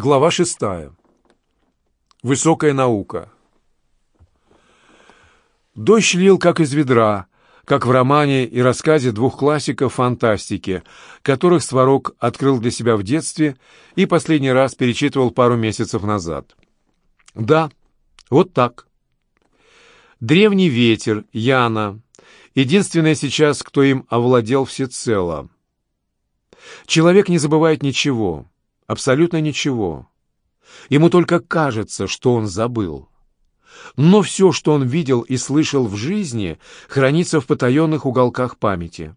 Глава шестая. Высокая наука. Дождь лил как из ведра, как в романе и рассказе двух классиков фантастики, которых Сварог открыл для себя в детстве и последний раз перечитывал пару месяцев назад. Да, вот так. Древний ветер, Яна, единственная сейчас, кто им овладел всецело. Человек не забывает ничего, абсолютно ничего. Ему только кажется, что он забыл. Но все, что он видел и слышал в жизни, хранится в потаенных уголках памяти.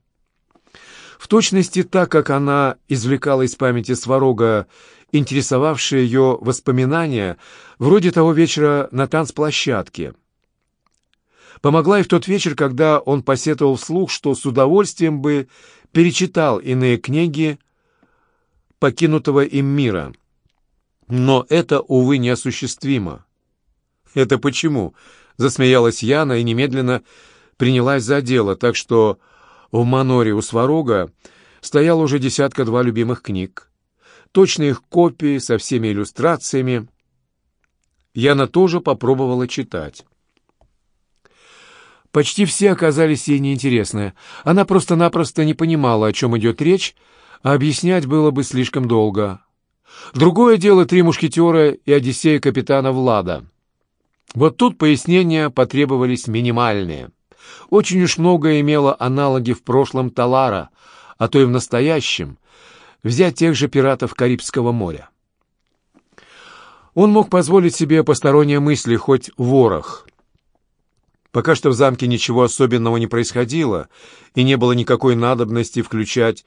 В точности так, как она извлекала из памяти Сварога интересовавшие ее воспоминания, вроде того вечера на танцплощадке. Помогла и в тот вечер, когда он посетовал вслух, что с удовольствием бы перечитал иные книги покинутого им мира. Но это, увы, неосуществимо. «Это почему?» — засмеялась Яна и немедленно принялась за дело, так что в маноре у Сварога стоял уже десятка-два любимых книг. Точные их копии со всеми иллюстрациями. Яна тоже попробовала читать. Почти все оказались ей неинтересны. Она просто-напросто не понимала, о чем идет речь, объяснять было бы слишком долго. Другое дело «Три мушкетера» и «Одиссея капитана Влада». Вот тут пояснения потребовались минимальные. Очень уж многое имело аналоги в прошлом Талара, а то и в настоящем. Взять тех же пиратов Карибского моря. Он мог позволить себе посторонние мысли, хоть ворох. Пока что в замке ничего особенного не происходило, и не было никакой надобности включать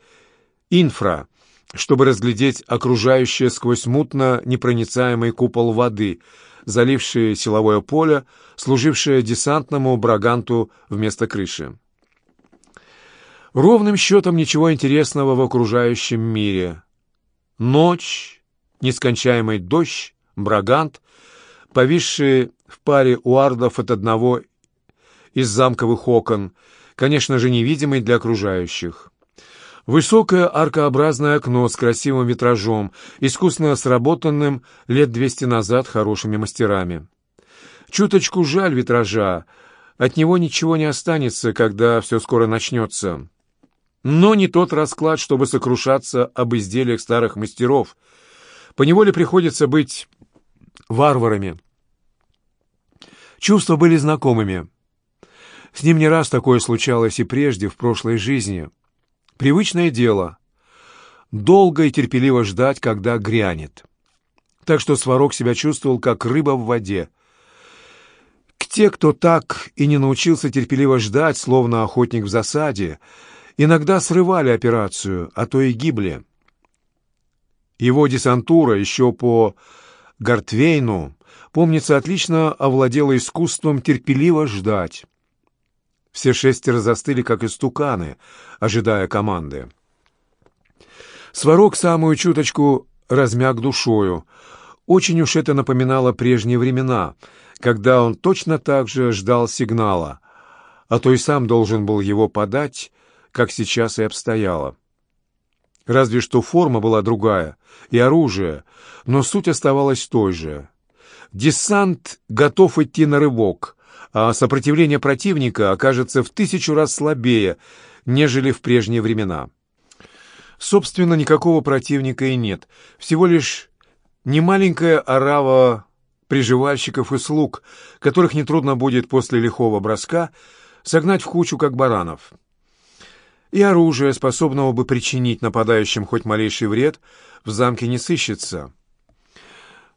инфра, чтобы разглядеть окружающее сквозь мутно непроницаемый купол воды, заливший силовое поле, служившее десантному браганту вместо крыши. Ровным счетом ничего интересного в окружающем мире. Ночь, нескончаемый дождь, брагант, повисшие в паре уардов от одного из замковых окон, конечно же, невидимый для окружающих. Высокое аркообразное окно с красивым витражом, искусно сработанным лет двести назад хорошими мастерами. Чуточку жаль витража, от него ничего не останется, когда все скоро начнется. Но не тот расклад, чтобы сокрушаться об изделиях старых мастеров. Поневоле приходится быть варварами. Чувства были знакомыми. С ним не раз такое случалось и прежде, в прошлой жизни — Привычное дело. Долго и терпеливо ждать, когда грянет. Так что Сварог себя чувствовал, как рыба в воде. К те, кто так и не научился терпеливо ждать, словно охотник в засаде, иногда срывали операцию, а то и гибли. Его десантура еще по Гартвейну, помнится, отлично овладела искусством терпеливо ждать. Все шестеро застыли, как истуканы, ожидая команды. Сварог самую чуточку размяк душою. Очень уж это напоминало прежние времена, когда он точно так же ждал сигнала, а то и сам должен был его подать, как сейчас и обстояло. Разве что форма была другая, и оружие, но суть оставалась той же. Десант готов идти на рывок, а сопротивление противника окажется в тысячу раз слабее, нежели в прежние времена. Собственно, никакого противника и нет, всего лишь немаленькая орава приживальщиков и слуг, которых нетрудно будет после лихого броска согнать в кучу, как баранов. И оружие, способного бы причинить нападающим хоть малейший вред, в замке не сыщется.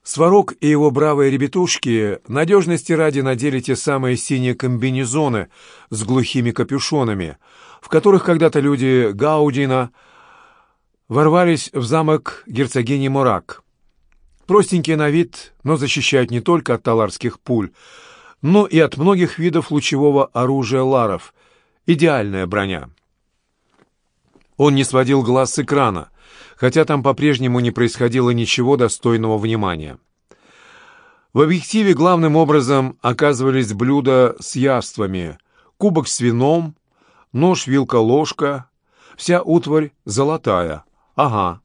Сварог и его бравые ребятушки надежности ради надели те самые синие комбинезоны с глухими капюшонами, в которых когда-то люди Гаудина ворвались в замок герцогини Мурак. Простенькие на вид, но защищают не только от таларских пуль, но и от многих видов лучевого оружия ларов. Идеальная броня. Он не сводил глаз с экрана — хотя там по-прежнему не происходило ничего достойного внимания. В объективе главным образом оказывались блюда с яствами, кубок с вином, нож, вилка, ложка, вся утварь золотая. Ага,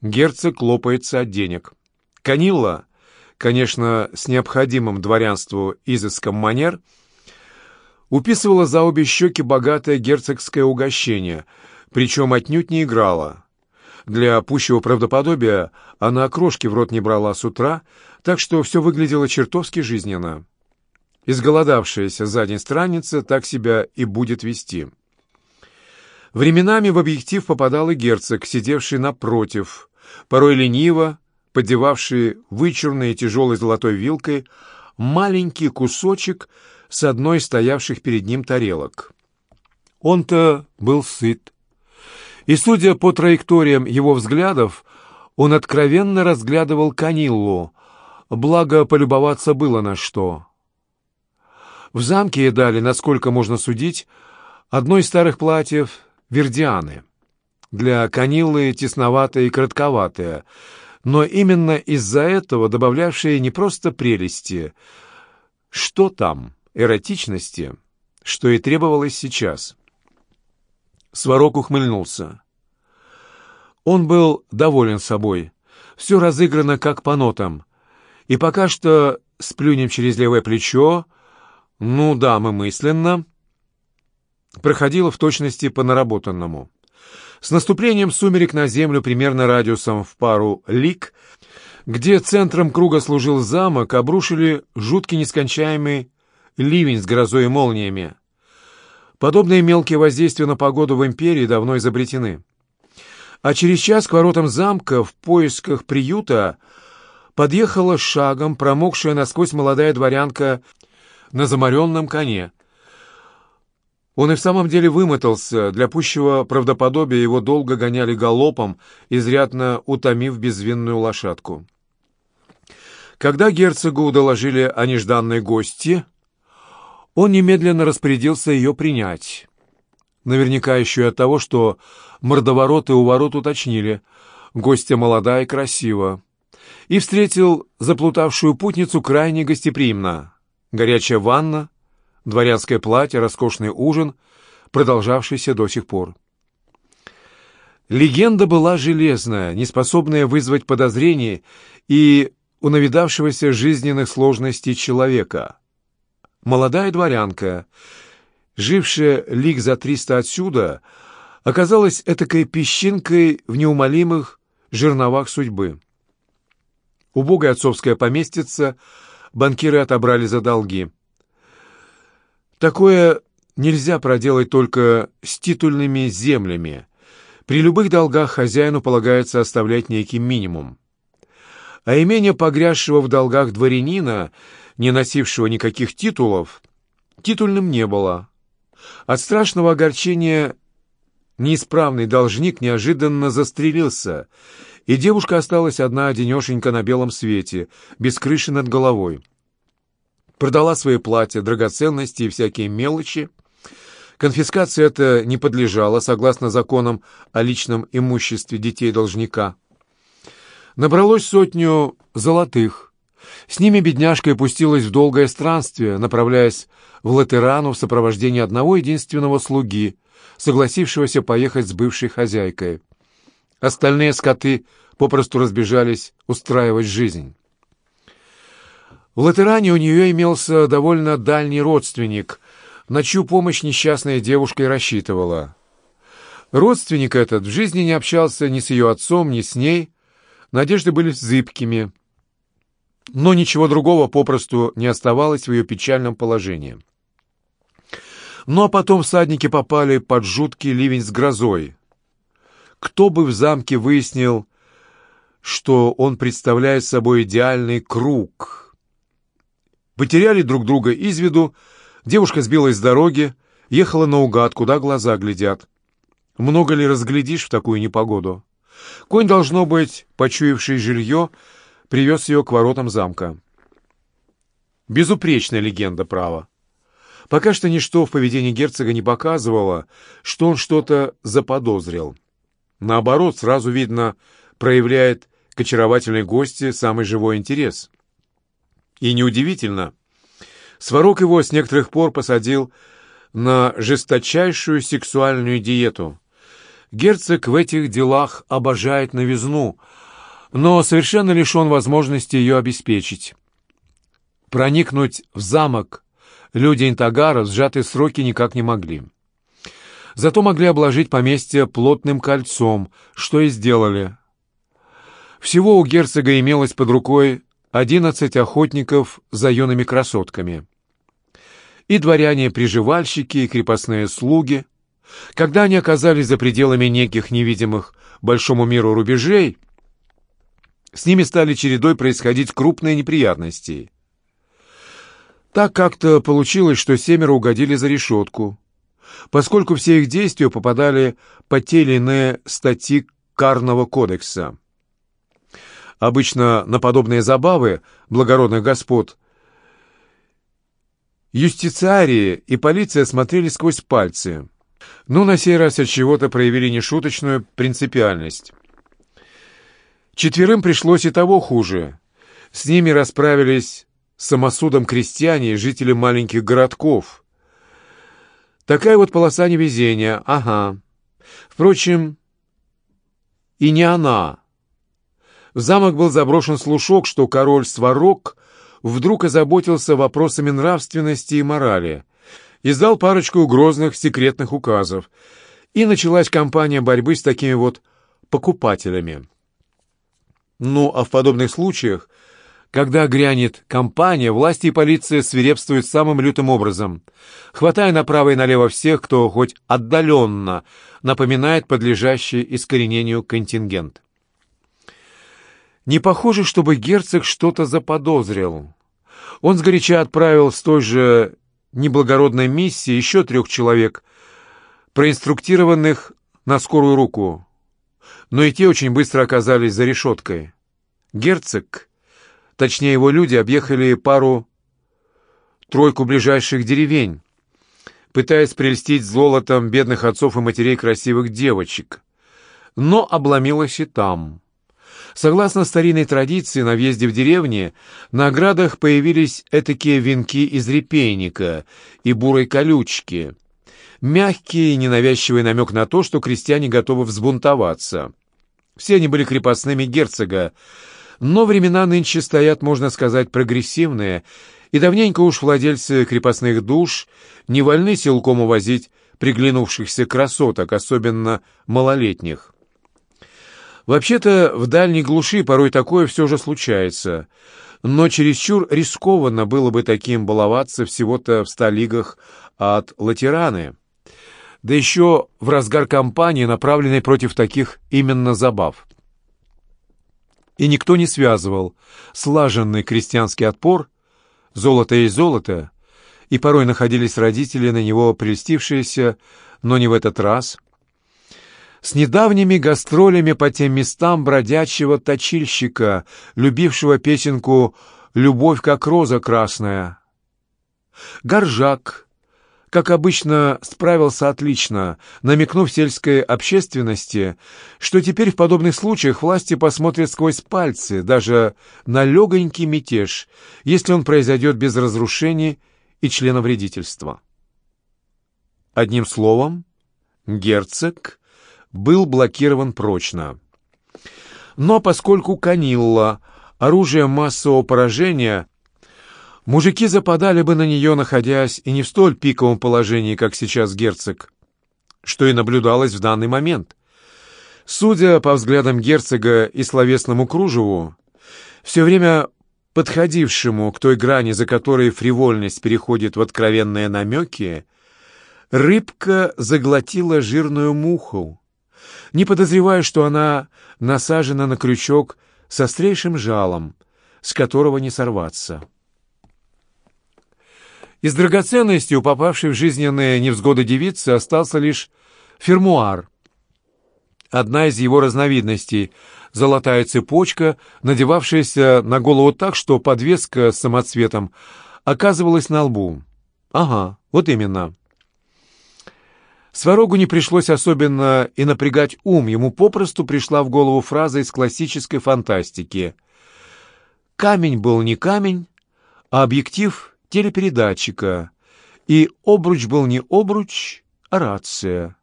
герцог лопается от денег. Канилла, конечно, с необходимым дворянству изыском манер, уписывала за обе щеки богатое герцогское угощение, причем отнюдь не играла. Для пущего правдоподобия она окрошки в рот не брала с утра, так что все выглядело чертовски жизненно. Изголодавшаяся за день странница так себя и будет вести. Временами в объектив попадал и герцог, сидевший напротив, порой лениво, поддевавший вычурной и тяжелой золотой вилкой маленький кусочек с одной стоявших перед ним тарелок. Он-то был сыт. И, судя по траекториям его взглядов, он откровенно разглядывал Каниллу, благо полюбоваться было на что. В замке дали, насколько можно судить, одно из старых платьев Вердианы. Для Каниллы тесноватое и кратковатое, но именно из-за этого добавлявшее не просто прелести, что там, эротичности, что и требовалось сейчас. Сварог ухмыльнулся. Он был доволен собой. Все разыграно как по нотам. И пока что сплюнем через левое плечо, ну да, мы мысленно, проходило в точности по наработанному. С наступлением сумерек на землю примерно радиусом в пару лик, где центром круга служил замок, обрушили жуткий нескончаемый ливень с грозой и молниями. Подобные мелкие воздействия на погоду в империи давно изобретены. А через час к воротам замка в поисках приюта подъехала шагом промокшая насквозь молодая дворянка на заморенном коне. Он и в самом деле вымотался, для пущего правдоподобия его долго гоняли галопом, изрядно утомив безвинную лошадку. Когда герцогу доложили о нежданной гости, он немедленно распорядился ее принять. Наверняка еще и от того, что мордовороты у ворот уточнили. Гостья молода и красива. И встретил заплутавшую путницу крайне гостеприимно. Горячая ванна, дворянское платье, роскошный ужин, продолжавшийся до сих пор. Легенда была железная, неспособная вызвать подозрений и у навидавшегося жизненных сложностей человека — Молодая дворянка, жившая лик за триста отсюда, оказалась этакой песчинкой в неумолимых жерновах судьбы. Убогая отцовская поместица банкиры отобрали за долги. Такое нельзя проделать только с титульными землями. При любых долгах хозяину полагается оставлять некий минимум. А имение погрязшего в долгах дворянина – не носившего никаких титулов, титульным не было. От страшного огорчения неисправный должник неожиданно застрелился, и девушка осталась одна одинешенька на белом свете, без крыши над головой. Продала свои платья, драгоценности и всякие мелочи. Конфискация эта не подлежала, согласно законам о личном имуществе детей должника. Набралось сотню золотых – с ними бедняжка и пустилась в долгое странствие, направляясь в Латерану в сопровождении одного единственного слуги, согласившегося поехать с бывшей хозяйкой. Остальные скоты попросту разбежались устраивать жизнь. В Латеране у нее имелся довольно дальний родственник, на чью помощь несчастная девушка и рассчитывала. Родственник этот в жизни не общался ни с ее отцом, ни с ней, надежды были зыбкими — но ничего другого попросту не оставалось в ее печальном положении. Ну а потом всадники попали под жуткий ливень с грозой. Кто бы в замке выяснил, что он представляет собой идеальный круг. Потеряли друг друга из виду, девушка сбилась с дороги, ехала наугад, куда глаза глядят. Много ли разглядишь в такую непогоду? Конь, должно быть, почуявший жилье, привез ее к воротам замка. Безупречная легенда, право. Пока что ничто в поведении герцога не показывало, что он что-то заподозрил. Наоборот, сразу видно, проявляет к очаровательной гости самый живой интерес. И неудивительно, Сварог его с некоторых пор посадил на жесточайшую сексуальную диету. Герцог в этих делах обожает новизну — но совершенно лишен возможности ее обеспечить. Проникнуть в замок люди Интагара в сжатые сроки никак не могли. Зато могли обложить поместье плотным кольцом, что и сделали. Всего у герцога имелось под рукой одиннадцать охотников за юными красотками. И дворяне-приживальщики, и крепостные слуги. Когда они оказались за пределами неких невидимых большому миру рубежей, с ними стали чередой происходить крупные неприятности. Так как-то получилось, что семеро угодили за решетку, поскольку все их действия попадали под те или иные статьи Карного кодекса. Обычно на подобные забавы благородных господ юстициарии и полиция смотрели сквозь пальцы, но на сей раз от чего-то проявили нешуточную принципиальность. Четверым пришлось и того хуже. С ними расправились самосудом крестьяне и жители маленьких городков. Такая вот полоса невезения, ага. Впрочем, и не она. В замок был заброшен слушок, что король Сварог вдруг озаботился вопросами нравственности и морали, издал парочку грозных секретных указов, и началась кампания борьбы с такими вот покупателями. Ну, а в подобных случаях, когда грянет кампания, власти и полиция свирепствуют самым лютым образом, хватая направо и налево всех, кто хоть отдаленно напоминает подлежащий искоренению контингент. Не похоже, чтобы герцог что-то заподозрил. Он сгоряча отправил с той же неблагородной миссии еще трех человек, проинструктированных на скорую руку но и те очень быстро оказались за решеткой. Герцог, точнее его люди, объехали пару-тройку ближайших деревень, пытаясь прельстить золотом бедных отцов и матерей красивых девочек. Но обломилось и там. Согласно старинной традиции, на въезде в деревни на оградах появились этакие венки из репейника и бурой колючки. Мягкий и ненавязчивый намек на то, что крестьяне готовы взбунтоваться. Все они были крепостными герцога, но времена нынче стоят, можно сказать, прогрессивные, и давненько уж владельцы крепостных душ не вольны силком увозить приглянувшихся красоток, особенно малолетних. Вообще-то в дальней глуши порой такое все же случается, но чересчур рискованно было бы таким баловаться всего-то в ста лигах от Латераны да еще в разгар кампании, направленной против таких именно забав. И никто не связывал слаженный крестьянский отпор, золото и золото, и порой находились родители, на него прельстившиеся, но не в этот раз, с недавними гастролями по тем местам бродячего точильщика, любившего песенку «Любовь, как роза красная». Горжак, как обычно, справился отлично, намекнув сельской общественности, что теперь в подобных случаях власти посмотрят сквозь пальцы даже на легонький мятеж, если он произойдет без разрушений и членовредительства. Одним словом, герцог был блокирован прочно. Но поскольку Канилла – оружие массового поражения – Мужики западали бы на нее, находясь и не в столь пиковом положении, как сейчас герцог, что и наблюдалось в данный момент. Судя по взглядам герцога и словесному кружеву, все время подходившему к той грани, за которой фривольность переходит в откровенные намеки, рыбка заглотила жирную муху, не подозревая, что она насажена на крючок с острейшим жалом, с которого не сорваться. Из драгоценностей у попавшей в жизненные невзгоды девицы остался лишь фермуар. Одна из его разновидностей — золотая цепочка, надевавшаяся на голову так, что подвеска с самоцветом оказывалась на лбу. Ага, вот именно. Сварогу не пришлось особенно и напрягать ум, ему попросту пришла в голову фраза из классической фантастики. «Камень был не камень, а объектив — телепередатчика, и обруч был не обруч, а рация.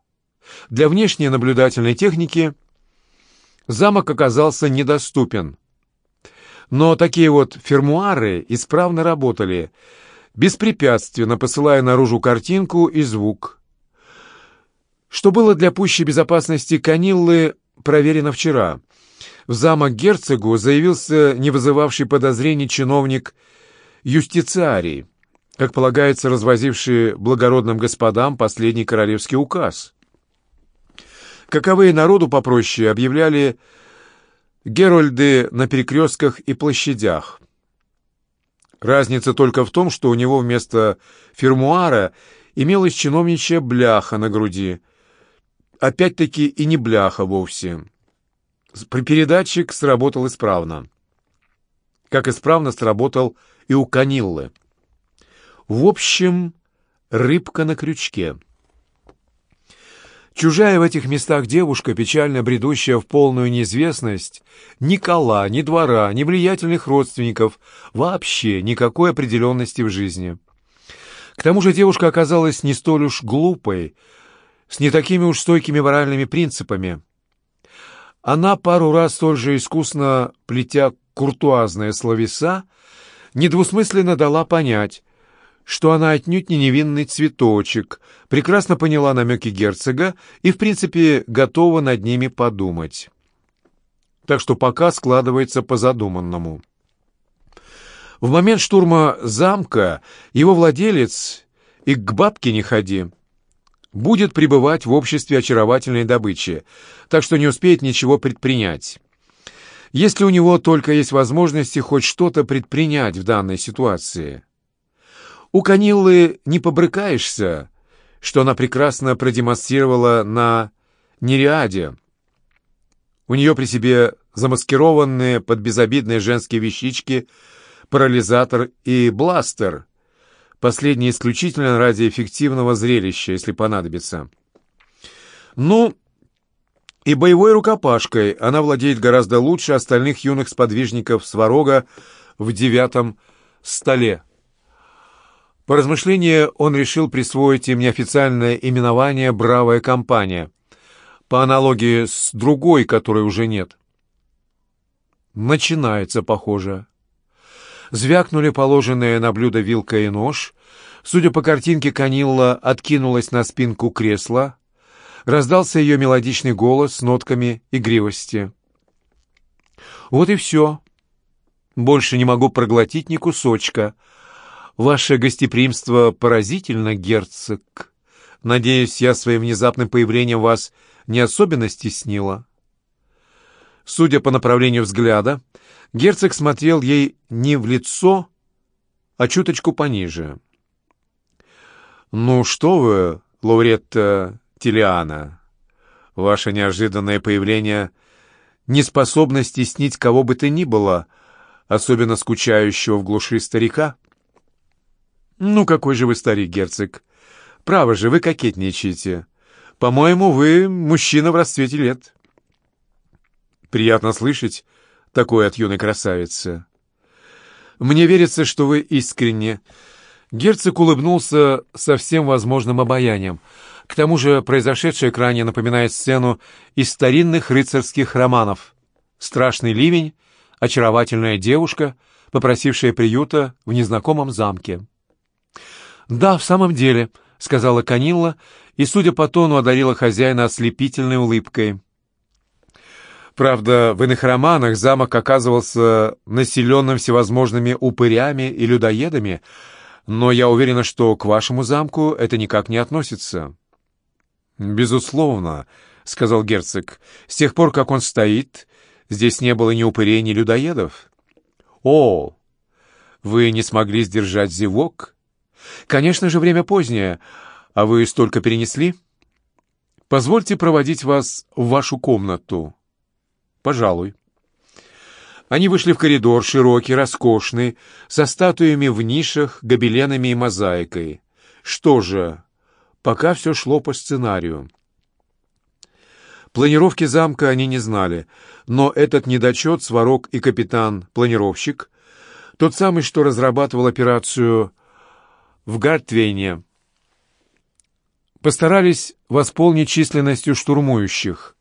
Для внешней наблюдательной техники замок оказался недоступен. Но такие вот фермуары исправно работали, беспрепятственно посылая наружу картинку и звук. Что было для пущей безопасности Каниллы проверено вчера. В замок герцогу заявился не вызывавший подозрений чиновник юстициарий, как полагается, развозивший благородным господам последний королевский указ. Каковые народу попроще объявляли герольды на перекрестках и площадях. Разница только в том, что у него вместо фермуара имелась чиновничья бляха на груди. Опять-таки и не бляха вовсе. Передатчик сработал исправно. Как исправно сработал и у Каниллы. В общем, рыбка на крючке. Чужая в этих местах девушка, печально бредущая в полную неизвестность, ни кола, ни двора, ни влиятельных родственников, вообще никакой определенности в жизни. К тому же девушка оказалась не столь уж глупой, с не такими уж стойкими моральными принципами. Она пару раз столь же искусно, плетя куртуазные словеса, недвусмысленно дала понять, что она отнюдь не невинный цветочек, прекрасно поняла намеки герцога и, в принципе, готова над ними подумать. Так что пока складывается по задуманному. В момент штурма замка его владелец, и к бабке не ходи, будет пребывать в обществе очаровательной добычи, так что не успеет ничего предпринять. Если у него только есть возможности хоть что-то предпринять в данной ситуации – у Каниллы не побрыкаешься, что она прекрасно продемонстрировала на Нериаде. У нее при себе замаскированные под безобидные женские вещички парализатор и бластер, последний исключительно ради эффективного зрелища, если понадобится. Ну, и боевой рукопашкой она владеет гораздо лучше остальных юных сподвижников Сварога в девятом столе. По размышлению он решил присвоить им неофициальное именование «Бравая компания», по аналогии с другой, которой уже нет. Начинается, похоже. Звякнули положенные на блюдо вилка и нож. Судя по картинке, Канилла откинулась на спинку кресла. Раздался ее мелодичный голос с нотками игривости. «Вот и все. Больше не могу проглотить ни кусочка», «Ваше гостеприимство поразительно, герцог. Надеюсь, я своим внезапным появлением вас не особенно стеснила». Судя по направлению взгляда, герцог смотрел ей не в лицо, а чуточку пониже. «Ну что вы, лауреатта Тилиана, ваше неожиданное появление не способно стеснить кого бы то ни было, особенно скучающего в глуши старика». «Ну, какой же вы старик, герцог! Право же, вы кокетничаете. По-моему, вы мужчина в расцвете лет». «Приятно слышать такое от юной красавицы. Мне верится, что вы искренне». Герцог улыбнулся со всем возможным обаянием. К тому же произошедшее крайне напоминает сцену из старинных рыцарских романов. Страшный ливень, очаровательная девушка, попросившая приюта в незнакомом замке. «Да, в самом деле», — сказала Канилла, и, судя по тону, одарила хозяина ослепительной улыбкой. Правда, в иных романах замок оказывался населенным всевозможными упырями и людоедами, но я уверена, что к вашему замку это никак не относится. «Безусловно», — сказал герцог, — «с тех пор, как он стоит, здесь не было ни упырей, ни людоедов». «О, вы не смогли сдержать зевок?» Конечно же, время позднее, а вы столько перенесли? Позвольте проводить вас в вашу комнату. Пожалуй. Они вышли в коридор, широкий, роскошный, со статуями в нишах, гобеленами и мозаикой. Что же, пока все шло по сценарию. Планировки замка они не знали, но этот недочет, Сварог и капитан-планировщик, тот самый, что разрабатывал операцию в Гартвейне постарались восполнить численностью штурмующих.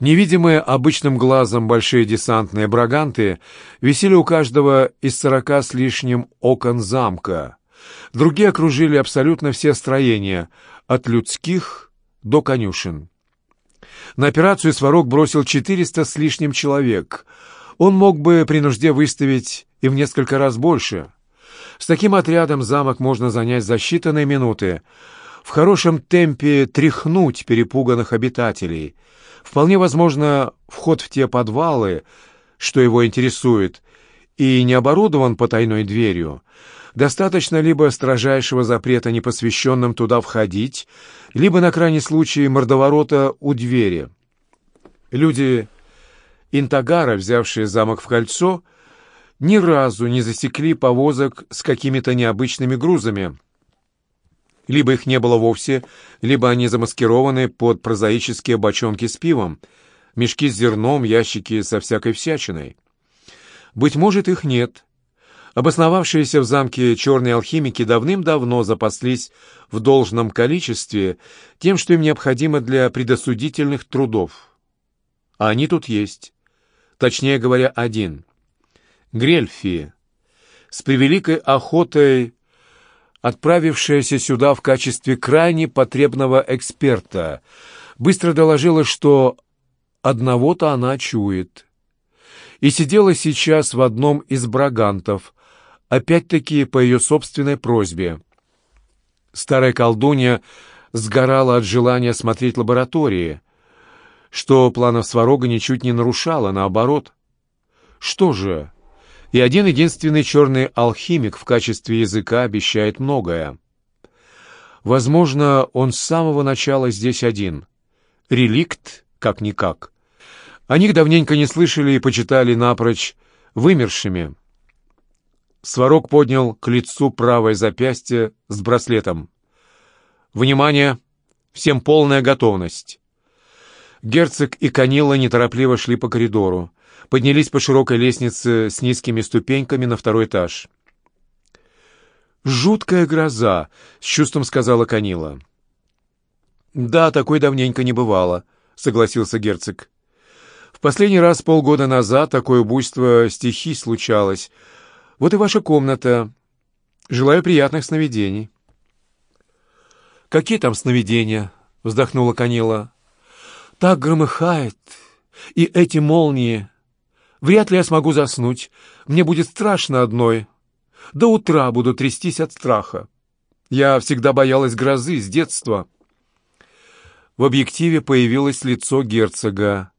Невидимые обычным глазом большие десантные браганты висели у каждого из сорока с лишним окон замка. Другие окружили абсолютно все строения, от людских до конюшен. На операцию Сварог бросил 400 с лишним человек. Он мог бы при нужде выставить и в несколько раз больше. С таким отрядом замок можно занять за считанные минуты, в хорошем темпе тряхнуть перепуганных обитателей — Вполне возможно, вход в те подвалы, что его интересует, и не оборудован потайной дверью. Достаточно либо строжайшего запрета непосвященным туда входить, либо, на крайний случай, мордоворота у двери. Люди Интагара, взявшие замок в кольцо, ни разу не засекли повозок с какими-то необычными грузами — либо их не было вовсе, либо они замаскированы под прозаические бочонки с пивом, мешки с зерном, ящики со всякой всячиной. Быть может, их нет. Обосновавшиеся в замке черные алхимики давным-давно запаслись в должном количестве тем, что им необходимо для предосудительных трудов. А они тут есть. Точнее говоря, один. Грельфи. С превеликой охотой отправившаяся сюда в качестве крайне потребного эксперта, быстро доложила, что одного-то она чует. И сидела сейчас в одном из брагантов, опять-таки по ее собственной просьбе. Старая колдунья сгорала от желания смотреть лаборатории, что планов Сварога ничуть не нарушало, наоборот. Что же, и один единственный черный алхимик в качестве языка обещает многое. Возможно, он с самого начала здесь один. Реликт, как-никак. О них давненько не слышали и почитали напрочь вымершими. Сварог поднял к лицу правое запястье с браслетом. «Внимание! Всем полная готовность!» Герцог и Канила неторопливо шли по коридору поднялись по широкой лестнице с низкими ступеньками на второй этаж. «Жуткая гроза», — с чувством сказала Канила. «Да, такой давненько не бывало», — согласился герцог. «В последний раз полгода назад такое буйство стихий случалось. Вот и ваша комната. Желаю приятных сновидений». «Какие там сновидения?» — вздохнула Канила. «Так громыхает, и эти молнии...» Вряд ли я смогу заснуть. Мне будет страшно одной. До утра буду трястись от страха. Я всегда боялась грозы с детства. В объективе появилось лицо герцога.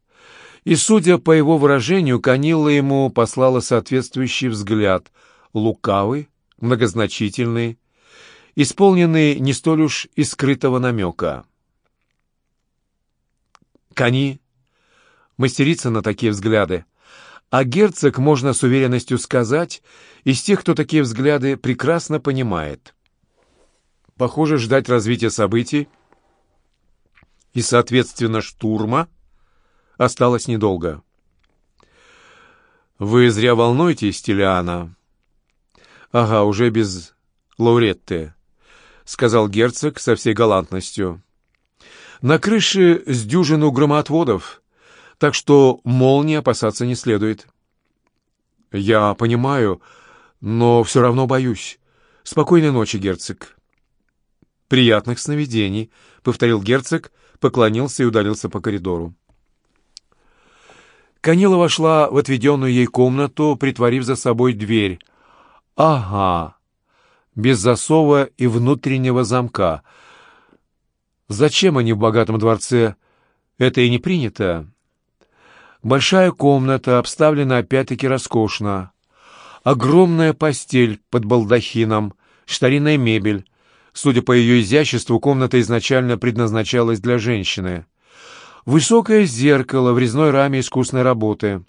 И, судя по его выражению, Канилла ему послала соответствующий взгляд. Лукавый, многозначительный, исполненный не столь уж и скрытого намека. Кани мастерица на такие взгляды. А герцог, можно с уверенностью сказать, из тех, кто такие взгляды прекрасно понимает. Похоже, ждать развития событий и, соответственно, штурма осталось недолго. «Вы зря волнуетесь, Стилиана?» «Ага, уже без лауретты», — сказал герцог со всей галантностью. «На крыше с дюжину громоотводов» так что молнии опасаться не следует. Я понимаю, но все равно боюсь. Спокойной ночи, герцог. Приятных сновидений, повторил герцог, поклонился и удалился по коридору. Канила вошла в отведенную ей комнату, притворив за собой дверь. Ага, без засова и внутреннего замка. Зачем они в богатом дворце? Это и не принято. Большая комната, обставлена опять-таки роскошно. Огромная постель под балдахином, старинная мебель. Судя по ее изяществу, комната изначально предназначалась для женщины. Высокое зеркало в резной раме искусной работы.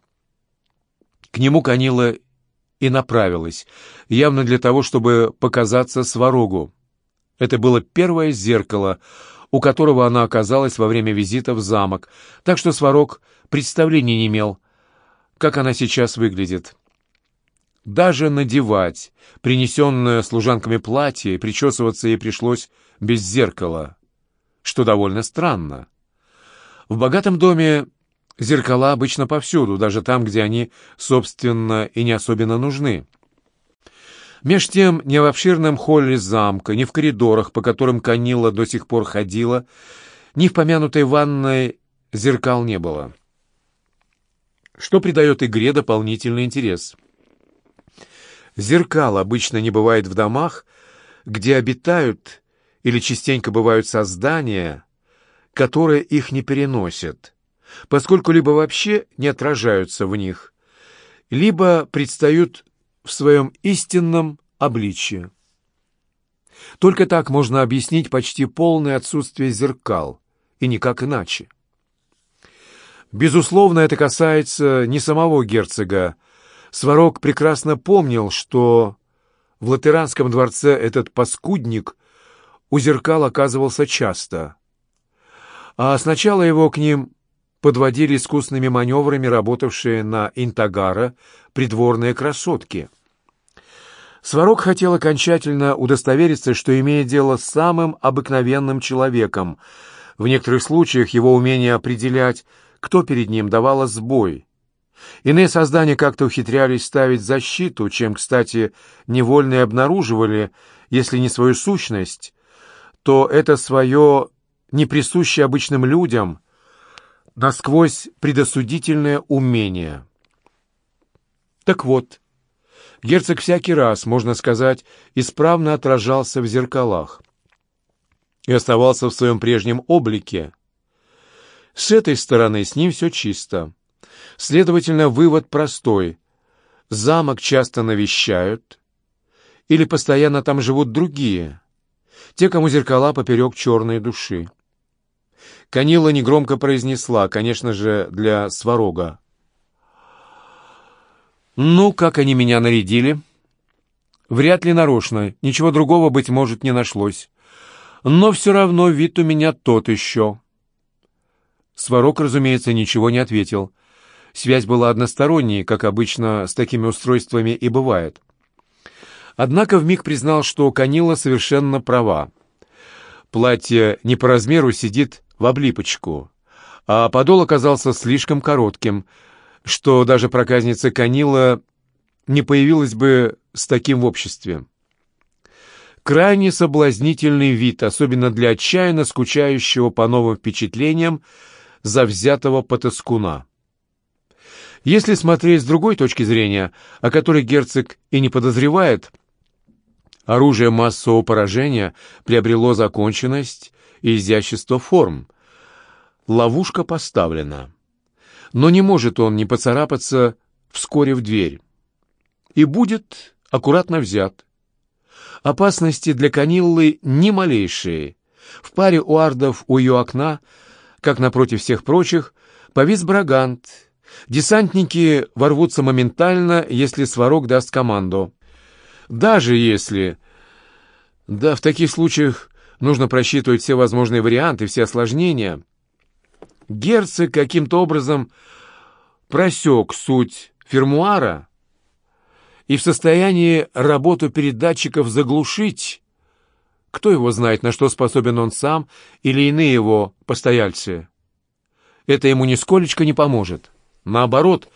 К нему Канила и направилась, явно для того, чтобы показаться Сварогу. Это было первое зеркало, у которого она оказалась во время визита в замок, так что Сварог представления не имел, как она сейчас выглядит. Даже надевать принесенное служанками платье и причесываться ей пришлось без зеркала, что довольно странно. В богатом доме Зеркала обычно повсюду, даже там, где они, собственно, и не особенно нужны. Меж тем, ни в обширном холле замка, ни в коридорах, по которым Канила до сих пор ходила, ни в помянутой ванной зеркал не было. Что придает игре дополнительный интерес. Зеркал обычно не бывает в домах, где обитают или частенько бывают создания, которые их не переносят поскольку либо вообще не отражаются в них, либо предстают в своем истинном обличье. Только так можно объяснить почти полное отсутствие зеркал, и никак иначе. Безусловно, это касается не самого герцога. Сварог прекрасно помнил, что в Латеранском дворце этот паскудник у зеркал оказывался часто. А сначала его к ним подводили искусными маневрами работавшие на Интагара придворные красотки. Сварог хотел окончательно удостовериться, что имеет дело с самым обыкновенным человеком. В некоторых случаях его умение определять, кто перед ним, давало сбой. Иные создания как-то ухитрялись ставить защиту, чем, кстати, невольно и обнаруживали, если не свою сущность, то это свое неприсущее обычным людям, насквозь предосудительное умение. Так вот, герцог всякий раз, можно сказать, исправно отражался в зеркалах и оставался в своем прежнем облике. С этой стороны с ним все чисто. Следовательно, вывод простой. Замок часто навещают, или постоянно там живут другие, те, кому зеркала поперек черной души. Канила негромко произнесла, конечно же, для сварога. «Ну, как они меня нарядили?» «Вряд ли нарочно. Ничего другого, быть может, не нашлось. Но все равно вид у меня тот еще». Сварог, разумеется, ничего не ответил. Связь была односторонней, как обычно с такими устройствами и бывает. Однако вмиг признал, что Канила совершенно права. Платье не по размеру сидит в облипочку, а подол оказался слишком коротким, что даже проказница Канила не появилась бы с таким в обществе. Крайне соблазнительный вид, особенно для отчаянно скучающего по новым впечатлениям завзятого потаскуна. Если смотреть с другой точки зрения, о которой герцог и не подозревает, оружие массового поражения приобрело законченность изящество форм. Ловушка поставлена. Но не может он не поцарапаться вскоре в дверь. И будет аккуратно взят. Опасности для Каниллы ни малейшие. В паре уардов у ее окна, как напротив всех прочих, повис брагант. Десантники ворвутся моментально, если Сварог даст команду. Даже если... Да, в таких случаях Нужно просчитывать все возможные варианты, все осложнения. Герцог каким-то образом просек суть фермуара и в состоянии работу передатчиков заглушить. Кто его знает, на что способен он сам или иные его постояльцы? Это ему нисколечко не поможет. Наоборот,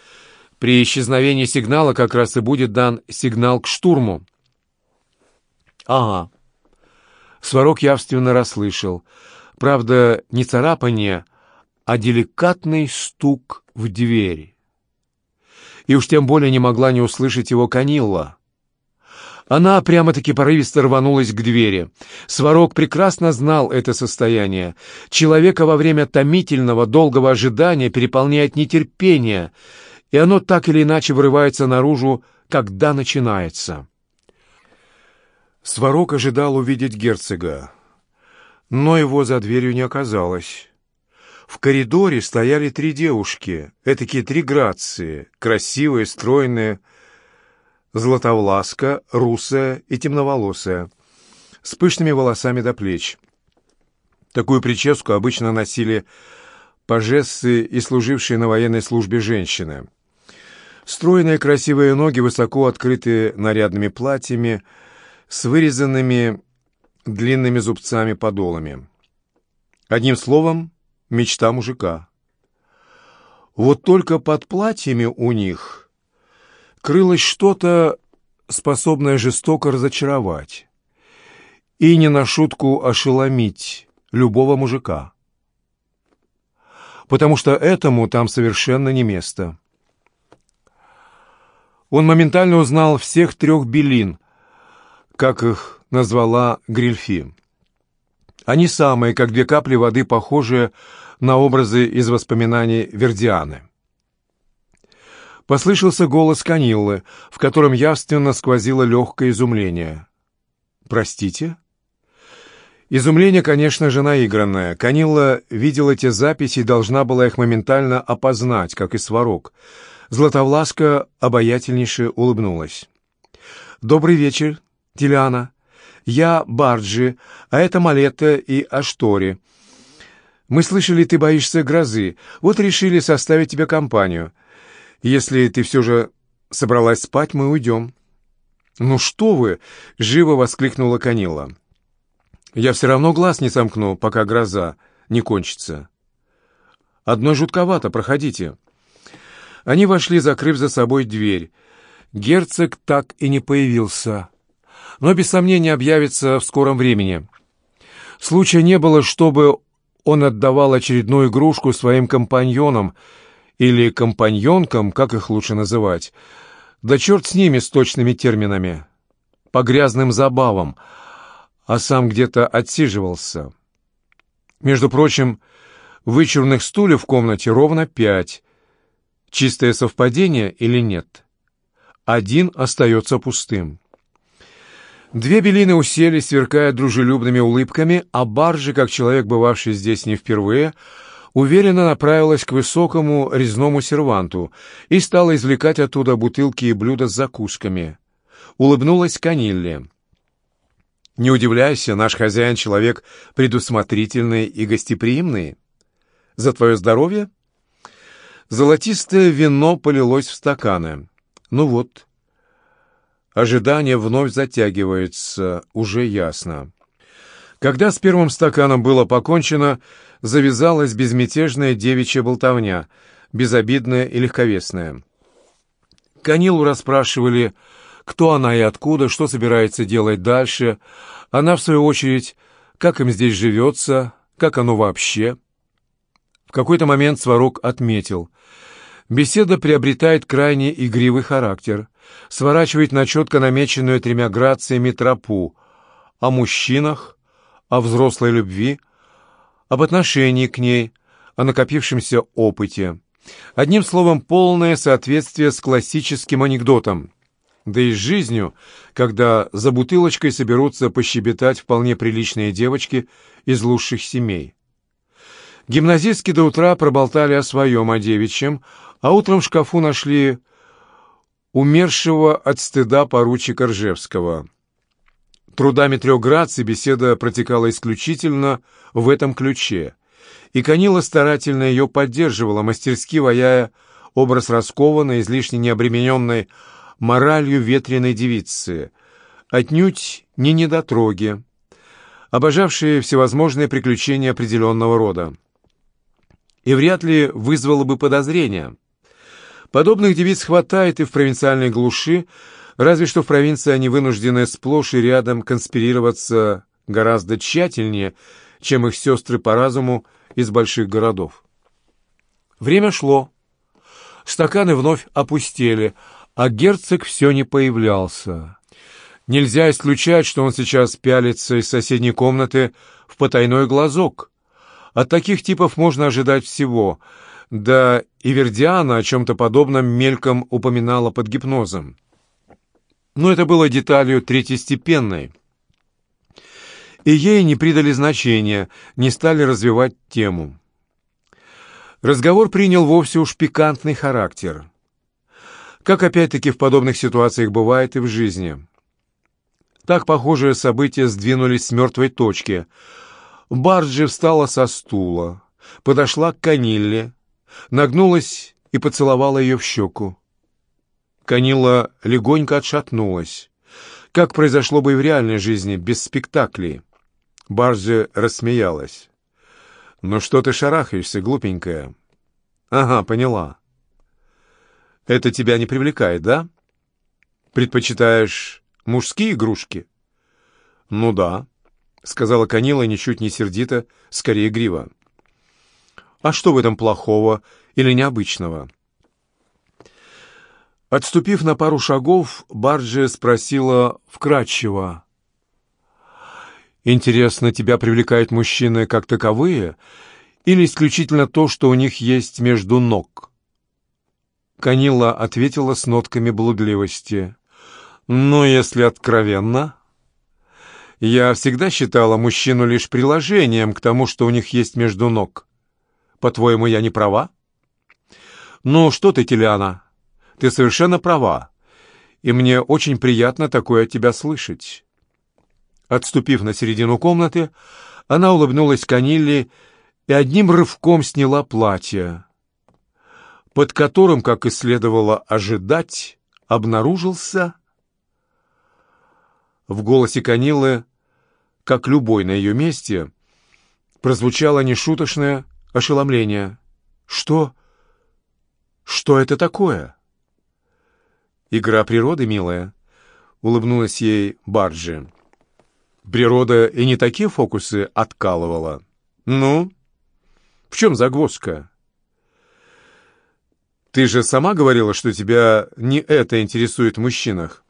при исчезновении сигнала как раз и будет дан сигнал к штурму. Ага, Сварог явственно расслышал. Правда, не царапание, а деликатный стук в двери. И уж тем более не могла не услышать его Канилла. Она прямо-таки порывисто рванулась к двери. Сварог прекрасно знал это состояние. Человека во время томительного, долгого ожидания переполняет нетерпение, и оно так или иначе вырывается наружу, когда начинается. Сварог ожидал увидеть герцога, но его за дверью не оказалось. В коридоре стояли три девушки, этакие три грации, красивые, стройные, златовласка, русая и темноволосая, с пышными волосами до плеч. Такую прическу обычно носили пажессы и служившие на военной службе женщины. Стройные красивые ноги, высоко открытые нарядными платьями — с вырезанными длинными зубцами подолами. Одним словом, мечта мужика. Вот только под платьями у них крылось что-то, способное жестоко разочаровать и не на шутку ошеломить любого мужика. Потому что этому там совершенно не место. Он моментально узнал всех трех белин, как их назвала Грильфи. Они самые, как две капли воды, похожие на образы из воспоминаний Вердианы. Послышался голос Каниллы, в котором явственно сквозило легкое изумление. «Простите?» Изумление, конечно же, наигранное. Канилла видела те записи и должна была их моментально опознать, как и сварог. Златовласка обаятельнейше улыбнулась. «Добрый вечер, Тиляна. Я Барджи, а это Малетта и Аштори. Мы слышали, ты боишься грозы, вот решили составить тебе компанию. Если ты все же собралась спать, мы уйдем». «Ну что вы!» — живо воскликнула Канила. «Я все равно глаз не сомкну, пока гроза не кончится». «Одной жутковато, проходите». Они вошли, закрыв за собой дверь. Герцог так и не появился, но без сомнения объявится в скором времени. Случая не было, чтобы он отдавал очередную игрушку своим компаньонам или компаньонкам, как их лучше называть. Да черт с ними, с точными терминами. По грязным забавам, а сам где-то отсиживался. Между прочим, вычурных стульев в комнате ровно пять. Чистое совпадение или нет? Один остается пустым. Две белины усели, сверкая дружелюбными улыбками, а баржи, как человек, бывавший здесь не впервые, уверенно направилась к высокому резному серванту и стала извлекать оттуда бутылки и блюда с закусками. Улыбнулась Канилле. «Не удивляйся, наш хозяин — человек предусмотрительный и гостеприимный. За твое здоровье?» Золотистое вино полилось в стаканы. «Ну вот, Ожидание вновь затягивается, уже ясно. Когда с первым стаканом было покончено, завязалась безмятежная девичья болтовня, безобидная и легковесная. Канилу расспрашивали, кто она и откуда, что собирается делать дальше. Она, в свою очередь, как им здесь живется, как оно вообще. В какой-то момент Сварог отметил. Беседа приобретает крайне игривый характер сворачивает на четко намеченную тремя грациями тропу о мужчинах, о взрослой любви, об отношении к ней, о накопившемся опыте. Одним словом, полное соответствие с классическим анекдотом. Да и с жизнью, когда за бутылочкой соберутся пощебетать вполне приличные девочки из лучших семей. Гимназистки до утра проболтали о своем, о девичьем, а утром в шкафу нашли умершего от стыда поручика Ржевского. Трудами трех граций беседа протекала исключительно в этом ключе, и Канила старательно ее поддерживала, мастерски ваяя образ раскованной, излишне необремененной моралью ветреной девицы, отнюдь не недотроги, обожавшие всевозможные приключения определенного рода. И вряд ли вызвало бы подозрения – Подобных девиц хватает и в провинциальной глуши, разве что в провинции они вынуждены сплошь и рядом конспирироваться гораздо тщательнее, чем их сестры по разуму из больших городов. Время шло. Стаканы вновь опустели, а герцог все не появлялся. Нельзя исключать, что он сейчас пялится из соседней комнаты в потайной глазок. От таких типов можно ожидать всего — да и Вердиана о чем-то подобном мельком упоминала под гипнозом. Но это было деталью третьестепенной. И ей не придали значения, не стали развивать тему. Разговор принял вовсе уж пикантный характер. Как опять-таки в подобных ситуациях бывает и в жизни. Так похожие события сдвинулись с мертвой точки. Барджи встала со стула, подошла к Канилле, нагнулась и поцеловала ее в щеку. Канила легонько отшатнулась. Как произошло бы и в реальной жизни, без спектаклей. Барзи рассмеялась. «Ну что ты шарахаешься, глупенькая? Ага, поняла. Это тебя не привлекает, да? Предпочитаешь мужские игрушки? Ну да, сказала Канила ничуть не сердито, скорее игриво. А что в этом плохого или необычного? Отступив на пару шагов, Барджи спросила вкратчиво. «Интересно, тебя привлекают мужчины как таковые или исключительно то, что у них есть между ног?» Канила ответила с нотками блудливости. «Ну, если откровенно...» «Я всегда считала мужчину лишь приложением к тому, что у них есть между ног. По-твоему, я не права?» «Ну, что ты, Теляна?» Ты совершенно права, и мне очень приятно такое от тебя слышать». Отступив на середину комнаты, она улыбнулась Канилле и одним рывком сняла платье, под которым, как и следовало ожидать, обнаружился... В голосе Канилы, как любой на ее месте, прозвучало нешуточное ошеломление. «Что? Что это такое?» «Игра природы, милая», — улыбнулась ей Барджи. «Природа и не такие фокусы откалывала. Ну, в чем загвоздка?» «Ты же сама говорила, что тебя не это интересует в мужчинах».